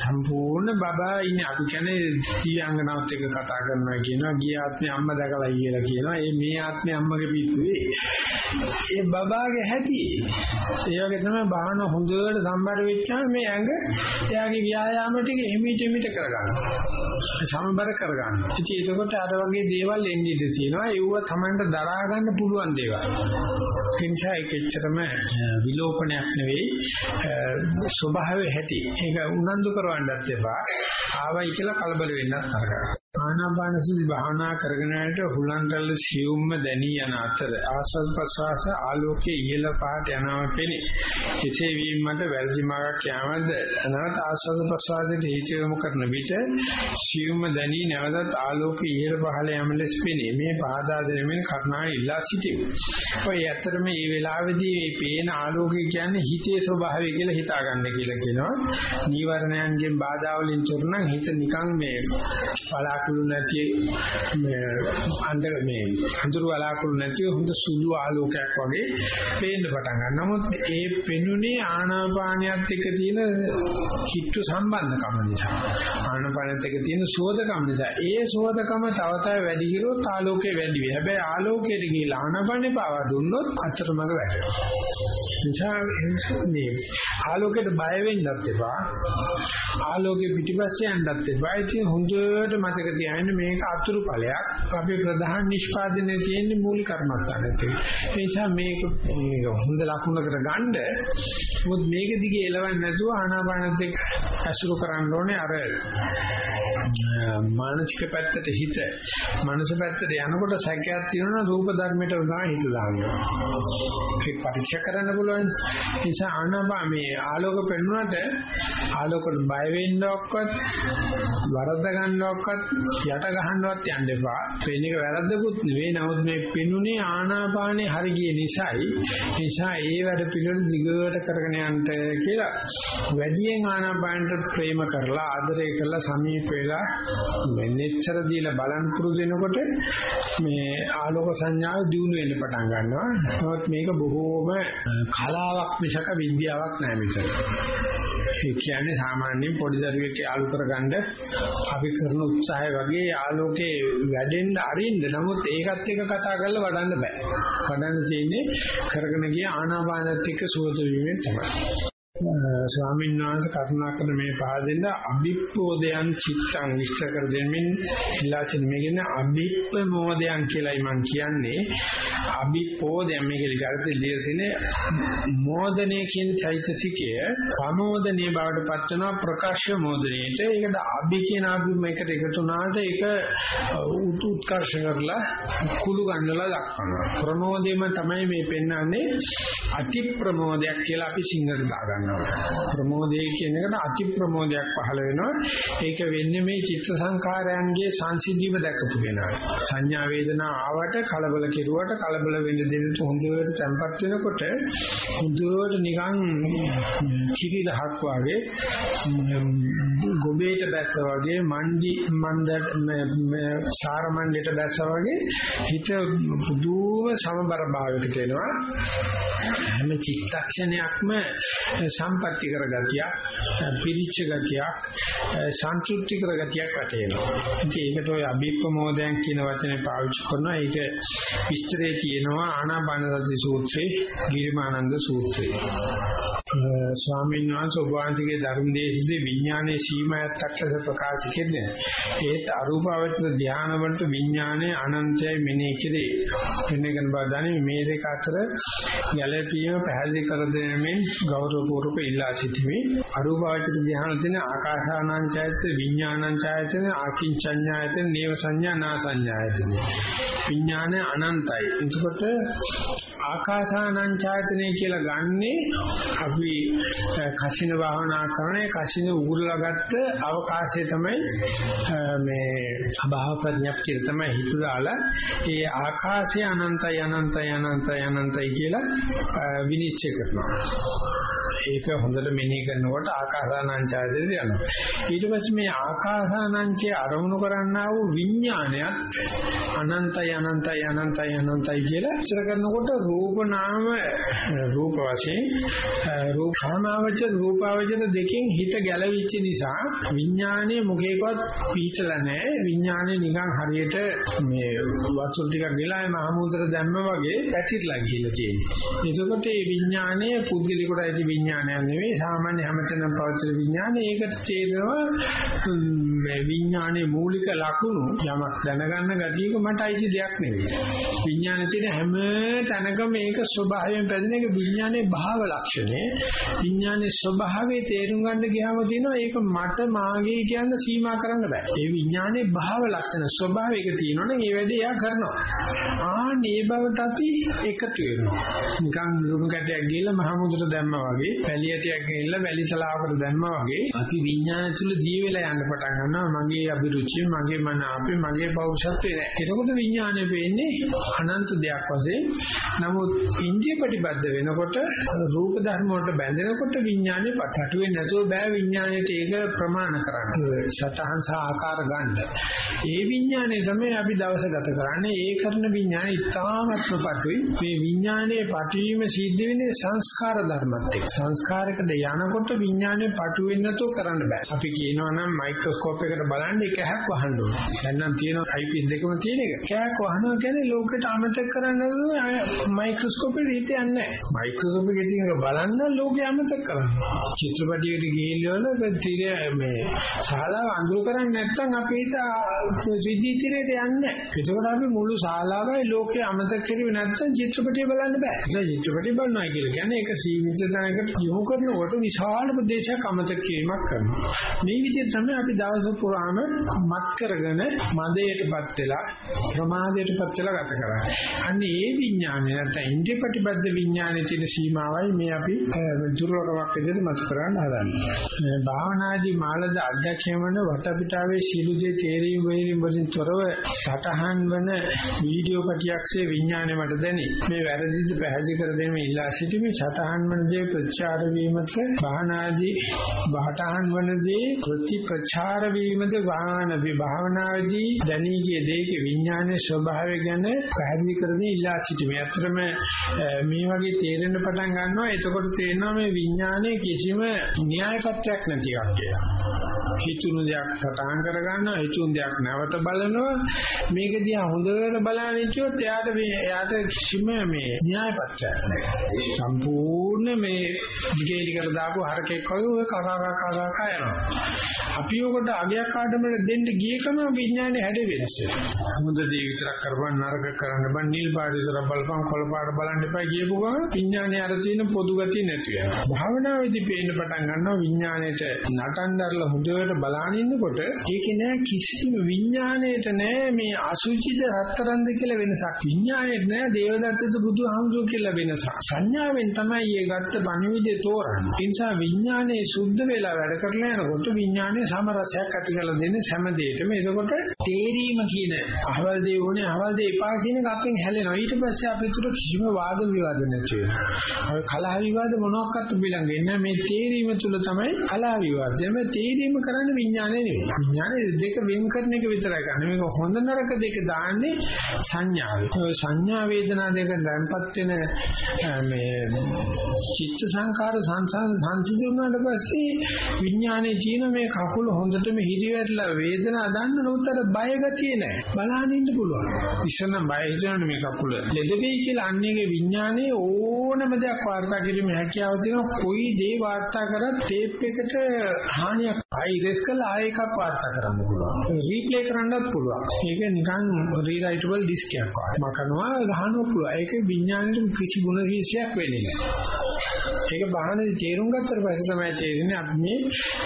සම්පූර්ණ බබා ඉන්නේ අපි කියන්නේ දිව්‍යාංගනාවත් එක්ක කතා කරනවා කියනවා ගිය ආත්මේ අම්මා දැකලා කියලා කියනවා ඒ මේ ආත්මේ අම්මගේ පිටුවේ ඒ බබාගේ හැටි ඒ වගේ තමයි බාහන හොඳට සම්බර වෙච්චාම මේ ඇඟ එයාගේ ව්‍යායාම ටික එමිට එමිට කරගන්නවා සමබර කරගන්නවා ඉතින් ඒකකොට අර වගේ දේවල් එන්නේ ඉඳී තියෙනවා ඒව තමන්ට දරා ගන්න පුළුවන් දේවල් ඒ නිසා ඒක එච්චරම විලෝපනයක් නෙවෙයි ස්වභාවය හැටි. ඒක උනන්දු කරවන්නත් එපා. ආවයි කියලා කලබල වෙන්නත් තරකයි. ආනාපාන සති භාවනා කරගෙන යනකොට හුලංගල්ල සියුම්ම දැනී යන අතර ආස්වාද ප්‍රසවාස ආලෝකයේ ඉහළ පහට යනවා කෙනේ. එසේ වීම මත වැරදි මාර්ගයක් යාමද නැවත ආස්වාද ප්‍රසවාසයට හේතු යොමු කරන විට සියුම්ම දැනී නැවතත් ආලෝකයේ ඉහළ පහළ යම ලෙස පෙනේ. මේ පාදා දෙමින් කර්ණාය ඉල්ලා සිටිමු. ඔය ඇත්තටම මේ වෙලාවේදී මේ පේන ආලෝකය කියන්නේ හිතේ ස්වභාවය කියලා හිතා ගන්න කියලා කියනවා. නීවරණයන්ගෙන් බාධා වලින් තොර නම් හිත නිකන් මේ පලාක් කළු නැති මේ අන්දර මේ අඳුරු වලාකුළු නැති හොඳ සුළු ආලෝකයක් වගේ පේන්න පටන් ගන්නවා. නමුත් ඒ පෙනුනේ ආනාපානියත් එක්ක තියෙන කිට්ටු සම්බන්ධකම නිසා. ආනාපානියත් එක්ක තියෙන සෝදකම නිසා. ඒ සෝදකම තව තව වැඩි කිරුවොත් ආලෝකය වැඩි වෙයි. හැබැයි ආලෝකයට ගිහිලා ආනාපානේ පාවා දුන්නොත් අතරමඟ වැටෙනවා. නිසා මේ ආලෝකයට බය වෙන්නත් එපා. ආලෝකෙ පිටිපස්සේ යන්නත් එපා. ඉතින් හොඳට මතක තියාගන්න මේක අතුරු ඵලයක්. අපේ ප්‍රධාන නිෂ්පාදනයේ තියෙන මූලික කර්මස්ථානෙත්. ඒ නිසා මේක හොඳ ලකුණකට ගන්න මොකද මේක දිගේ එලවන්නේ නැතුව ආනාපානත් එක්ක ඇසුරු කරන්න ඕනේ අර මානසික පැත්තට හිත මනස පැත්තට යනකොට සැකයක් තියෙනවා රූප ධර්මයට උදා හිත දානවා ඒක පරීක්ෂා කරන්න පුළුවන්. ඒ නිසා ආනාපා මේ ආලෝක පෙන්වන්නට ආලෝකට බය වෙන්නවක්වත් වරද්ද ගන්නවක්වත් යට ගහන්නවත් යන්න එපා. වෙන එක වැරද්දකුත් නෙවෙයි. නමුත් මේ පෙනුනේ ආනාපානේ හරි ගිය නිසායි. නිසා ඒ වැඩ පිළිවෙල දිගට කරගෙන යන්න කියලා වැඩියෙන් ආනාපානට ප්‍රේම කරලා ආදරය කරලා සමීප වෙලා මෙන්නේච්චර දීලා බලන් පුරුදු වෙනකොට මේ ආලෝක සංඥාව දියුණු වෙන්න පටන් ගන්නවා. නමුත් මේක බොහෝම කලාවක් මිසක විද්‍යාවක් නෑ මෙතන. ඒ කියන්නේ සාමාන්‍යයෙන් පොඩි දරුවෙක් ආලු කරගන්න අපි කරන උත්සාහය වගේ ආලෝකේ වැඩෙන්න අරින්න. නමුත් ඒකත් එක්ක කතා කරලා වඩන්න බෑ. වඩන්න තියෙන්නේ කරගෙන ගිය ආනාපානත් එක්ක සුවද වීමෙන් තමයි. ස්වාමීන් වහන්සේ කරුණාකර මේ පහදෙන්න අභිප්පෝදයන් චිත්තං විස්තර කර දෙමින් ඉලාචින් මේකෙන අභිප්පමෝදයන් කියලායි මම කියන්නේ. අභිප්පෝදයන් මේක ඉගරතේ ලියලා තියෙන්නේ මෝදනයේ කියන චෛතසිකය ප්‍රමෝදනයේ බවට පත් වෙනවා ප්‍රකාශ මෝදනයේට. ඒකට අභි කියන අභි මේකට එකතු වුණාට ඒක උත්කර්ෂ කරලා කුළු ගන්නලා දක්වනවා. ප්‍රමෝදයම තමයි මේ පෙන්වන්නේ අති ප්‍රමෝදයක් කියලා අපි සිංහලට දාගන්නවා ගන්නවා. ප්‍රමෝදය කියන එකට අති ප්‍රමෝදයක් පහළ වෙනවා. ඒක වෙන්නේ මේ චිත්ත සංකාරයන්ගේ සංසිද්ධිව දැකපු කෙනා. සංඥා වේදනා ආවට කලබල කෙරුවට කලබල වෙන්න දෙන්න හොඳට තැම්පත් වෙනකොට හොඳට නිකන් කිරි රහක් වගේ ගොබේට බැස්ස වගේ මණ්ඩි මණ්ඩ සාර මණ්ඩයට බැස්ස වගේ හිත පුදුම සමබර භාවයකට එනවා. හැම චිත්තක්ෂණයක්ම සම්පත්‍ති කරගතියක් පිරිච්ච ගතියක් සන්තුෂ්ටි කරගතියක් වටේනවා. ඉතින් ඒකට ඔය අභිප්‍රමෝදයන් කියන වචනේ පාවිච්චි කරනවා. ඒක විස්තරේ තියෙනවා ආනාපාන සති සූත්‍රයේ ගිරිමානන්ද සූත්‍රයේ. ස්වාමීන් වහන්සේ ඔබ වහන්සේගේ ධර්ම දේශයේ විඥානයේ සීමාවක් ලෙස ප්‍රකාශ කෙරෙන්නේ. ඒත් අරූප අවචර ධානය වලට විඥානයේ අනන්තයයි මෙනෙහි කෙරේ. එන්නගෙන බදානේ මේ දෙක අතර ගැළපීම පැහැදිලි කර දෙමින් ගෞරවපූර්වක ඉල්ලා සිටිමි. අරූප අවචර ධානය තියෙන ආකාසානංචයත විඥානංචයත ආකින්චඤ්ඤායත නේව සංඥා නා සංඥායත. විඥානය අනන්තයි. එතකොට ආකාසානංචායතනෙ කියලා ගන්නෙ අපි කසින භාවනා කරන්නේ කසින උගුරලා ගත්ත අවකාශය තමයි මේ අභාව ප්‍රඥප්තිය තමයි හිත දාලා ඒ ආකාශය අනන්තයි අනන්තයි අනන්තයි අනන්තයි කියලා විනිශ්චය කරනවා. ඒක හොඳට මෙනෙහි කරනකොට ආකාසානංචායතනෙ යනවා. ඊට පස්සේ මේ ආකාසානංචය අරමුණු කරන්නා වූ විඥානයත් අනන්තයි අනන්තයි අනන්තයි අනන්තයි කියලා ඉස්සර කරනකොට රූප නාම රූප වශයෙන් රූප කාමාවචර රූපාවචර දෙකෙන් හිත ගැලවිච්ච නිසා විඥානයේ මොකේකවත් පිහිටලා නැහැ විඥානේ නිකන් හරියට මේ වතුර ටිකක් ගෙලාවේ මහමුදට දැම්ම වගේ පැතිරලා ගිහිල්ලා තියෙනවා එතකොට මේ විඥානයේ පුද්ගලිකට ඇති විඥානයක් නෙවෙයි සාමාන්‍ය හැමතැනම පවතින විඥානය ඒකට තේරෙනවා මේ විඥානයේ මූලික ලක්ෂණ යමක් දැනගන්න ගතියක මට අයිති දෙයක් නෙවෙයි විඥානයේ තියෙන හැම තැනකම මේක ස්වභාවයෙන් පැදෙන එක විඥානයේ භාව ලක්ෂණය. විඥානයේ ස්වභාවය තේරුම් ගන්න ගියාම තියෙනවා ඒක මට මාගේ කියන සීමා කරන්න බෑ. ඒ විඥානයේ භාව ලක්ෂණ ස්වභාවයක තියෙනවනේ ඒ වැඩේ එයා කරනවා. ආන් ඒ බවට අපි එකතු වෙනවා. නිකන් ලුණු කැටයක් ගිහලා මහමුදුට දැම්මා වගේ, පැලියටයක් ගිහලා වැලි තලාවකට දැම්මා වගේ අපි විඥානය තුල දී වෙලා යන්න පටන් ගන්නවා. මගේ අභිරුචිය, මගේ මන අපේ, මගේ පෞරුෂත්වය නෑ. එතකොට විඥානය වෙන්නේ අනන්ත දෙයක් වශයෙන්. නමුත් නමුත් ඉන්දිය ප්‍රතිබද්ධ වෙනකොට රූප ධර්ම වලට බැඳෙනකොට විඥානේ පටට වෙන්නේ නැතුව බෑ විඥාණයට ඒක ප්‍රමාණ කරන්න. සතහන් සහ ආකාර ගන්න. ඒ විඥානේ තමයි අපි දවස ගත කරන්නේ. ඒ කරන විඥානේ ඉතාමත්ම පටුයි. මේ විඥානේ පටවීම සිද්ධ වෙන්නේ සංස්කාර ධර්මත් එක්ක. සංස්කාරයකට යනකොට විඥානේ පටු වෙන්නේ නැතුව කරන්න බෑ. අපි කියනවා නම් මයික්‍රොස්කෝප් එකකට බලන්න එක හැක් වහන්න ඕනේ. දැන් නම් තියෙනවා අයිපීස් දෙකම තියෙන එක. කෑක් වහනවා කියන්නේ ලෝකෙට අමතක කරන්න මයික්‍රොස්කෝප් එකේ හිත යන්නේ නැහැ. මයික්‍රොස්කෝප් එකේ තියෙන බලන්න ලෝකෙ අමතක කරනවා. චිත්‍රපටියට ගිහිල්ලා තිර මේ ශාලාව අඳුර කරන්නේ නැත්නම් අපි හිත සිද්ධි තිරේට යන්නේ නැහැ. ඒකෝට අපි මුළු ශාලාවයි ලෝකෙ අමතක කරුවේ නැත්නම් චිත්‍රපටිය බලන්න බෑ. ඒ චිත්‍රපටිය බලනවා කියලා කියන්නේ ඒක සීමිත තැනකට යොමු කරනකොට විශාල ප්‍රදේශයක් අමතක කිරීමක් කරනවා. මේ විදිහට තමයි අපි දවස පුරාම මත් කරගෙන මදයටපත් වෙලා ප්‍රමාදයටපත් වෙලා ගත කරන්නේ. අන්න ඒ විඥානය නැත්නම් ඉන්ද්‍රිය ප්‍රතිබද්ධ විඥානයේ තියෙන සීමාවයි මේ අපි දුර්වලකමක් විදිහට මත කරන්න හදන්නේ. මේ භාවනාදී මාළද අධ්‍යක්ෂය වන වටපිටාවේ සීළු දේ තේරීම වලින් වලින් තොරව සටහන් වන වීඩියෝ පටියක්සේ විඥානය මට දැනේ. මේ වැරදිද පැහැදිලි කර දෙන්න ඉල්ලා සිටිමි. සටහන් වන දේ ප්‍රචාර වීමත් භාවනාදී බහටහන් වන දේ ප්‍රති ප්‍රචාර වීමද වාහන විභාවනාදී දැනී ගිය දේක විඥානයේ ස්වභාවය ගැන පැහැදිලි කර දෙන්න ඉල්ලා සිටිමි. අතරම මේ වගේ තේරෙන්න පටන් ගන්නවා. එතකොට තේරෙනවා මේ විඥානයේ කිසිම න්‍යාය පත්‍රයක් නැති එකක් කියලා. හිතුණු දෙයක් සටහන් කර ගන්නවා, හිතුණු දෙයක් නැවත බලනවා. මේක දිහා හොඳට බලන ඉච්චොත් එයාට මේ එයාට කිසිම මේ න්‍යාය පත්‍රයක් නැහැ. සම්පූර්ණ මේ දිගේලි කර දාපු හරකෙක් වගේ ඔය කකා කකා කකා යනවා. අපි ඔකට අගයක් ආඩමකට දෙන්න ගිය කම විඥානේ හැඩ වෙනස් වෙනවා. හොඳ දේ විතරක් කරපන් නරක කරන්න බෑ නිල් පාට විතර බලපන් කොළ පාට බලන්න එපා කියපු ගමන් විඥානේ අර තියෙන පොදු ගතිය නැති වෙනවා. භාවනාවේදී පේන්න පටන් ගන්නවා විඥාණයට නටන්නදරලා හොඳට බලාගෙන ඉන්නකොට ඒකේ නෑ කිසිම විඥාණයට නෑ මේ අසුචිත රත්තරන්ද කියලා වෙනසක්. විඥාණයට නෑ දේවදත්තද බුදුහාමුදුරුවෝ කියලා වෙනසක්. සංඥාවෙන් තමයි ඒ ගත්ත පණිවිඩය තෝරන්නේ. ඒ නිසා විඥානයේ සුද්ධ වෙලා වැඩ කරලා යනකොට විඥානයේ සමරසයක් ඇති කරලා දෙන්නේ හැම දෙයකම. ඒකකොට තේරීම කියන අහවල් දේ ඕනේ අහවල් දේ එපා කියන එක අපෙන් හැලෙනවා. ඊට පස්සේ අපි තුර කිසිම වාද විවාද නැති වෙනවා. ඔය කලහ විවාද මොනවාක්වත් උඹලඟ එන්නේ මේ තේරීම තුල තමයි කලහ විවාද. මේ තේරීම කරන්නේ විඥානය නෙවෙයි. විඥානය දෙක වෙන් කරන එක විතරයි කරන්නේ. මේක හොඳ නරක දෙක දාන්නේ සංඥාවේ. ඔය සංඥා වේදනා දෙක දැන්පත් වෙන මේ චිත්ත සංකාර සංසාර සංසිඳුණාට පස්සේ විඥානයේ තියෙන මේ කකුල හොඳටම හිරිවැටලා වේදනාව දන්න නෝතර බය ගතිය නැහැ. බලහන් ඉන්න පුළුවන්. ඉස්සනම් බය හිතනනේ මේ කකුල ලෙඩ වෙයි කියලා අන්නේගේ විඥානයේ ඕනම දෙයක් වාර්තා කිරීමේ හැකියාව තියෙන කොයි දේ වාර්තා කරත් ටේප් එකට හානියක් ආයි රෙස් කළා ආයෙ එකක් වාර්තා කරන්න පුළුවන්. රීප්ලේ කරන්නත් පුළුවන්. ඒක නිකන් රීරයිටබල් ඩිස්ක් එකක් වගේ. මකනවා ගහන්න පුළුවන්. ඒක විඥානයේ කිසි ගුණ විශේෂයක් වෙන්නේ නැහැ. ඒක බාහනේ තේරුම් ගත්තට පස්සේ තමයි තේරෙන්නේ අපි මේ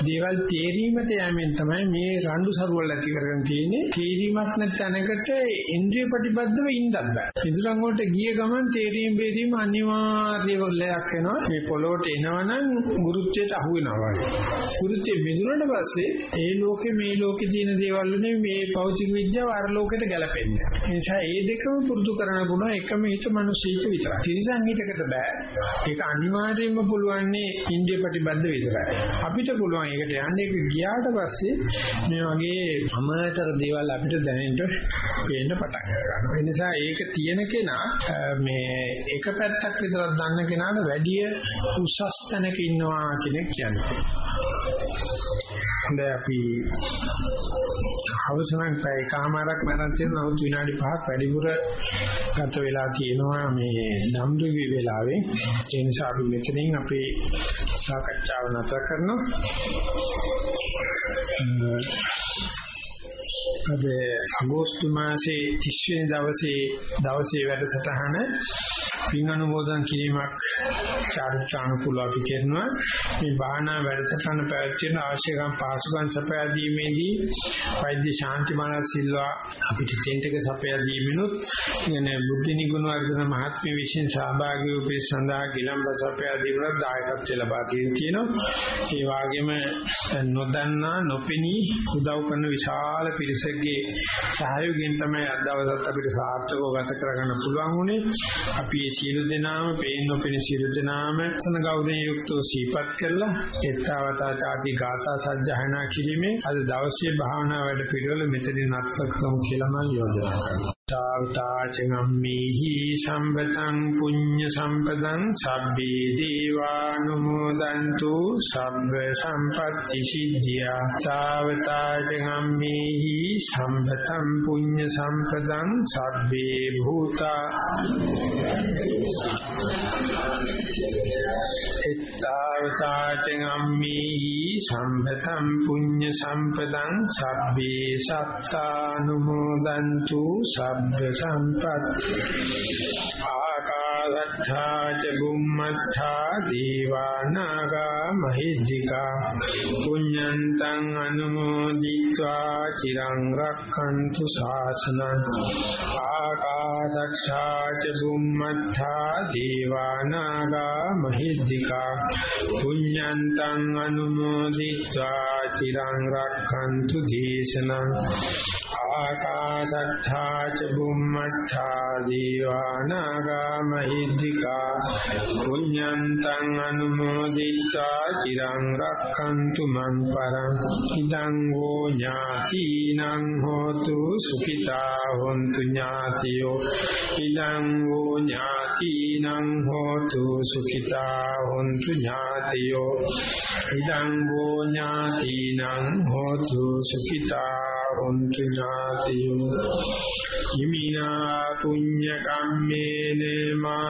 දේවල් තේරීමට යෑමෙන් තමයි මේ රණ්ඩු සරුවල් ඇති කරගෙන තියෙන්නේ. තේරීමක් නැති තැනකට ඉන්ද්‍රිය ප්‍රතිබද්ධව ඉන්නත් බෑ. ඉදurang වලට ගිය ගමන් තේරීම බේරීම අනිවාර්ය වෙලයක් වෙනවා. මේ පොළොවට එනවනම් ගුරුත්වයට අහු වෙනවා වගේ. ගුරුත්වය බෙදුනට පස්සේ ඒ ලෝකේ මේ ලෝකේ තියෙන දේවල් වලින් මේ භෞතික විද්‍යාව අර ලෝකෙට ගැලපෙන්නේ. ඒ නිසා මේ දෙකම පුරුදු කරන්න පුළුවන් එකම හිත මිනිස්සෙක් විතරයි. තිරිසන් හිතකට බෑ. ඒක අනිවාර්යයෙන්ම පුළුවන්නේ ඉන්දිය ප්‍රතිබද්ධ විතරයි. අපිට පුළුවන් ඒකට යන්නේ ඒක ගියාට පස්සේ මේ වගේ අමතර දේවල් අපිට දැනෙන්න පේන්න පටන් ගන්නවා. ඒ නිසා ඒක තියෙන කෙනා මේ එක පැත්තක් විතරක් දන්න කෙනාට වැඩිය උසස් තැනක ඉන්නවා කියන කියන්නේ. හොඳයි. අපි අවසනක් පැය කමාරක් මරන් තියෙන නමුත් විනාඩි 5ක් වැඩිපුර ගත වෙලා තියෙනවා මේ ධම්රිවි වෙලාවේ. ඒ නිසා අපි මෙතනින් අපේ සාකච්ඡාව නතර කරනවා. අද අගෝස්තු මාසේ 30 වෙනි දවසේ දවසේ වැඩසටහන පින් අනුමෝදන් කිරීමක් චාරිත්‍රානුකූලව අපි කරනවා. මේ භාවනා වැඩසටහන පැවැත්වෙන අවශ්‍යකම් පාසුකම් සපයා දීමේදී වෛද්‍ය ශාන්තිමාන සිල්වා අපිට ටෙන්ට් එක සපයා දීමිනුත් කියන්නේ බුද්ධ නිගුණ වර්ධන මහත්මිය විසින් සහභාගී වූ පිරිස සඳහා ගිලම්බ සපයා දීමට දායකත්වය ලබා තියෙනවා. ඒ වගේම නොදන්නා නොපෙනී උදව් කරන විශාල පිරිසක දෙන්නගේ සහයෝගයෙන් තමයි අද දවසත් අපිට සාර්ථකව ගත කරගන්න පුළුවන් වුණේ. අපි මේ සියලු දෙනාම පේන නොපෙන සියලු දෙනාම සන ගෞරවයෙන් යුක්තව සීපත් කරලා එත්තවතා ചാති ගාථා සජ්ජහනා කිරීමේ අද දවසේ භාවනා වැඩ පිළිවෙල මෙතනින් අත්සක්සමු කියලා මම යෝජනා කරනවා. තාවතාචගම්මේහි සම්පතං පුඤ්ඤ සම්පතං සබ්බේ දීවානුමෝදන්තු සබ්බ සම්පත්‍ති සිද්ධියා. තාවතාචගම්මේහි සම්පතං පුඤ්ඤ සම්පතං සබ්බේ භූතා. එත්තාවතාචගම්මේහි සම්පතං පුඤ්ඤ සම්පතං සබ්බේ සත්තානුමෝදන්තු සබ්බ 别上当！啊啊！ගච්ඡා ච බුම්මත්තා දීවානාගා මහිද්దికා පුඤ්ඤන්තං අනුමෝදිत्वा චිරං රක්ඛන්තු ශාසනං ආකාශක්ෂා ච බුම්මත්තා දීවානාගා මහිද්దికා පුඤ්ඤන්තං අනුමෝදිत्वा චිරං රක්ඛන්තු දේශනං ආකාශත්තා ච බුම්මත්තා දීවානාගා මහි නිද්దికා පුඤ්ඤන්තං අනුමෝදිතා චිරං රක්ඛන්තු මං පරං ඉදං වූ ඥාතිනං හෝතු සුඛිතා හොන්තු ඥාතියෝ ඉදං වූ ඥාතිනං හෝතු සුඛිතා හොන්තු ඥාතියෝ ඉදං වූ ඥාතිනං හෝතු සුඛිතා හොන්තු ඥාතියෝ. ඉමිනා පුඤ්ඤ කම්මේන මා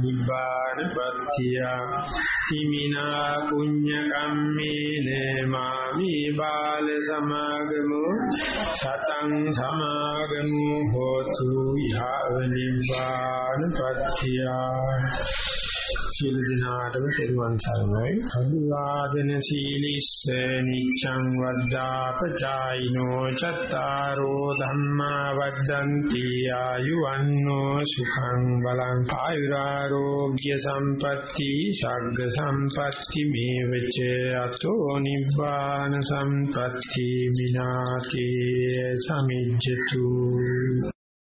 නිබ්බානපත්ත්‍ය හිමිනා පුඤ්ඤ කම්මේන මාමි බාල සමාගමෝ. සතං සමාගමෝ හෝතු යාව නිබ්බානපත්ත්‍ය සියලු දිනාටම තෙරුවන් සරණයි. අභිවාදන සීලිස්ස නිච්ඡං වද්දාපචායිනෝ චත්තාරෝ ධම්මා වද්දන්ති ආයුවන්නෝ සුඛං බලං ආයුරාෝග්‍ය සම්පatti ශග්ග සම්පatti මේවච අතෝ නිබ්බාන සම්පatti විනාතේ සමිජ්ජතු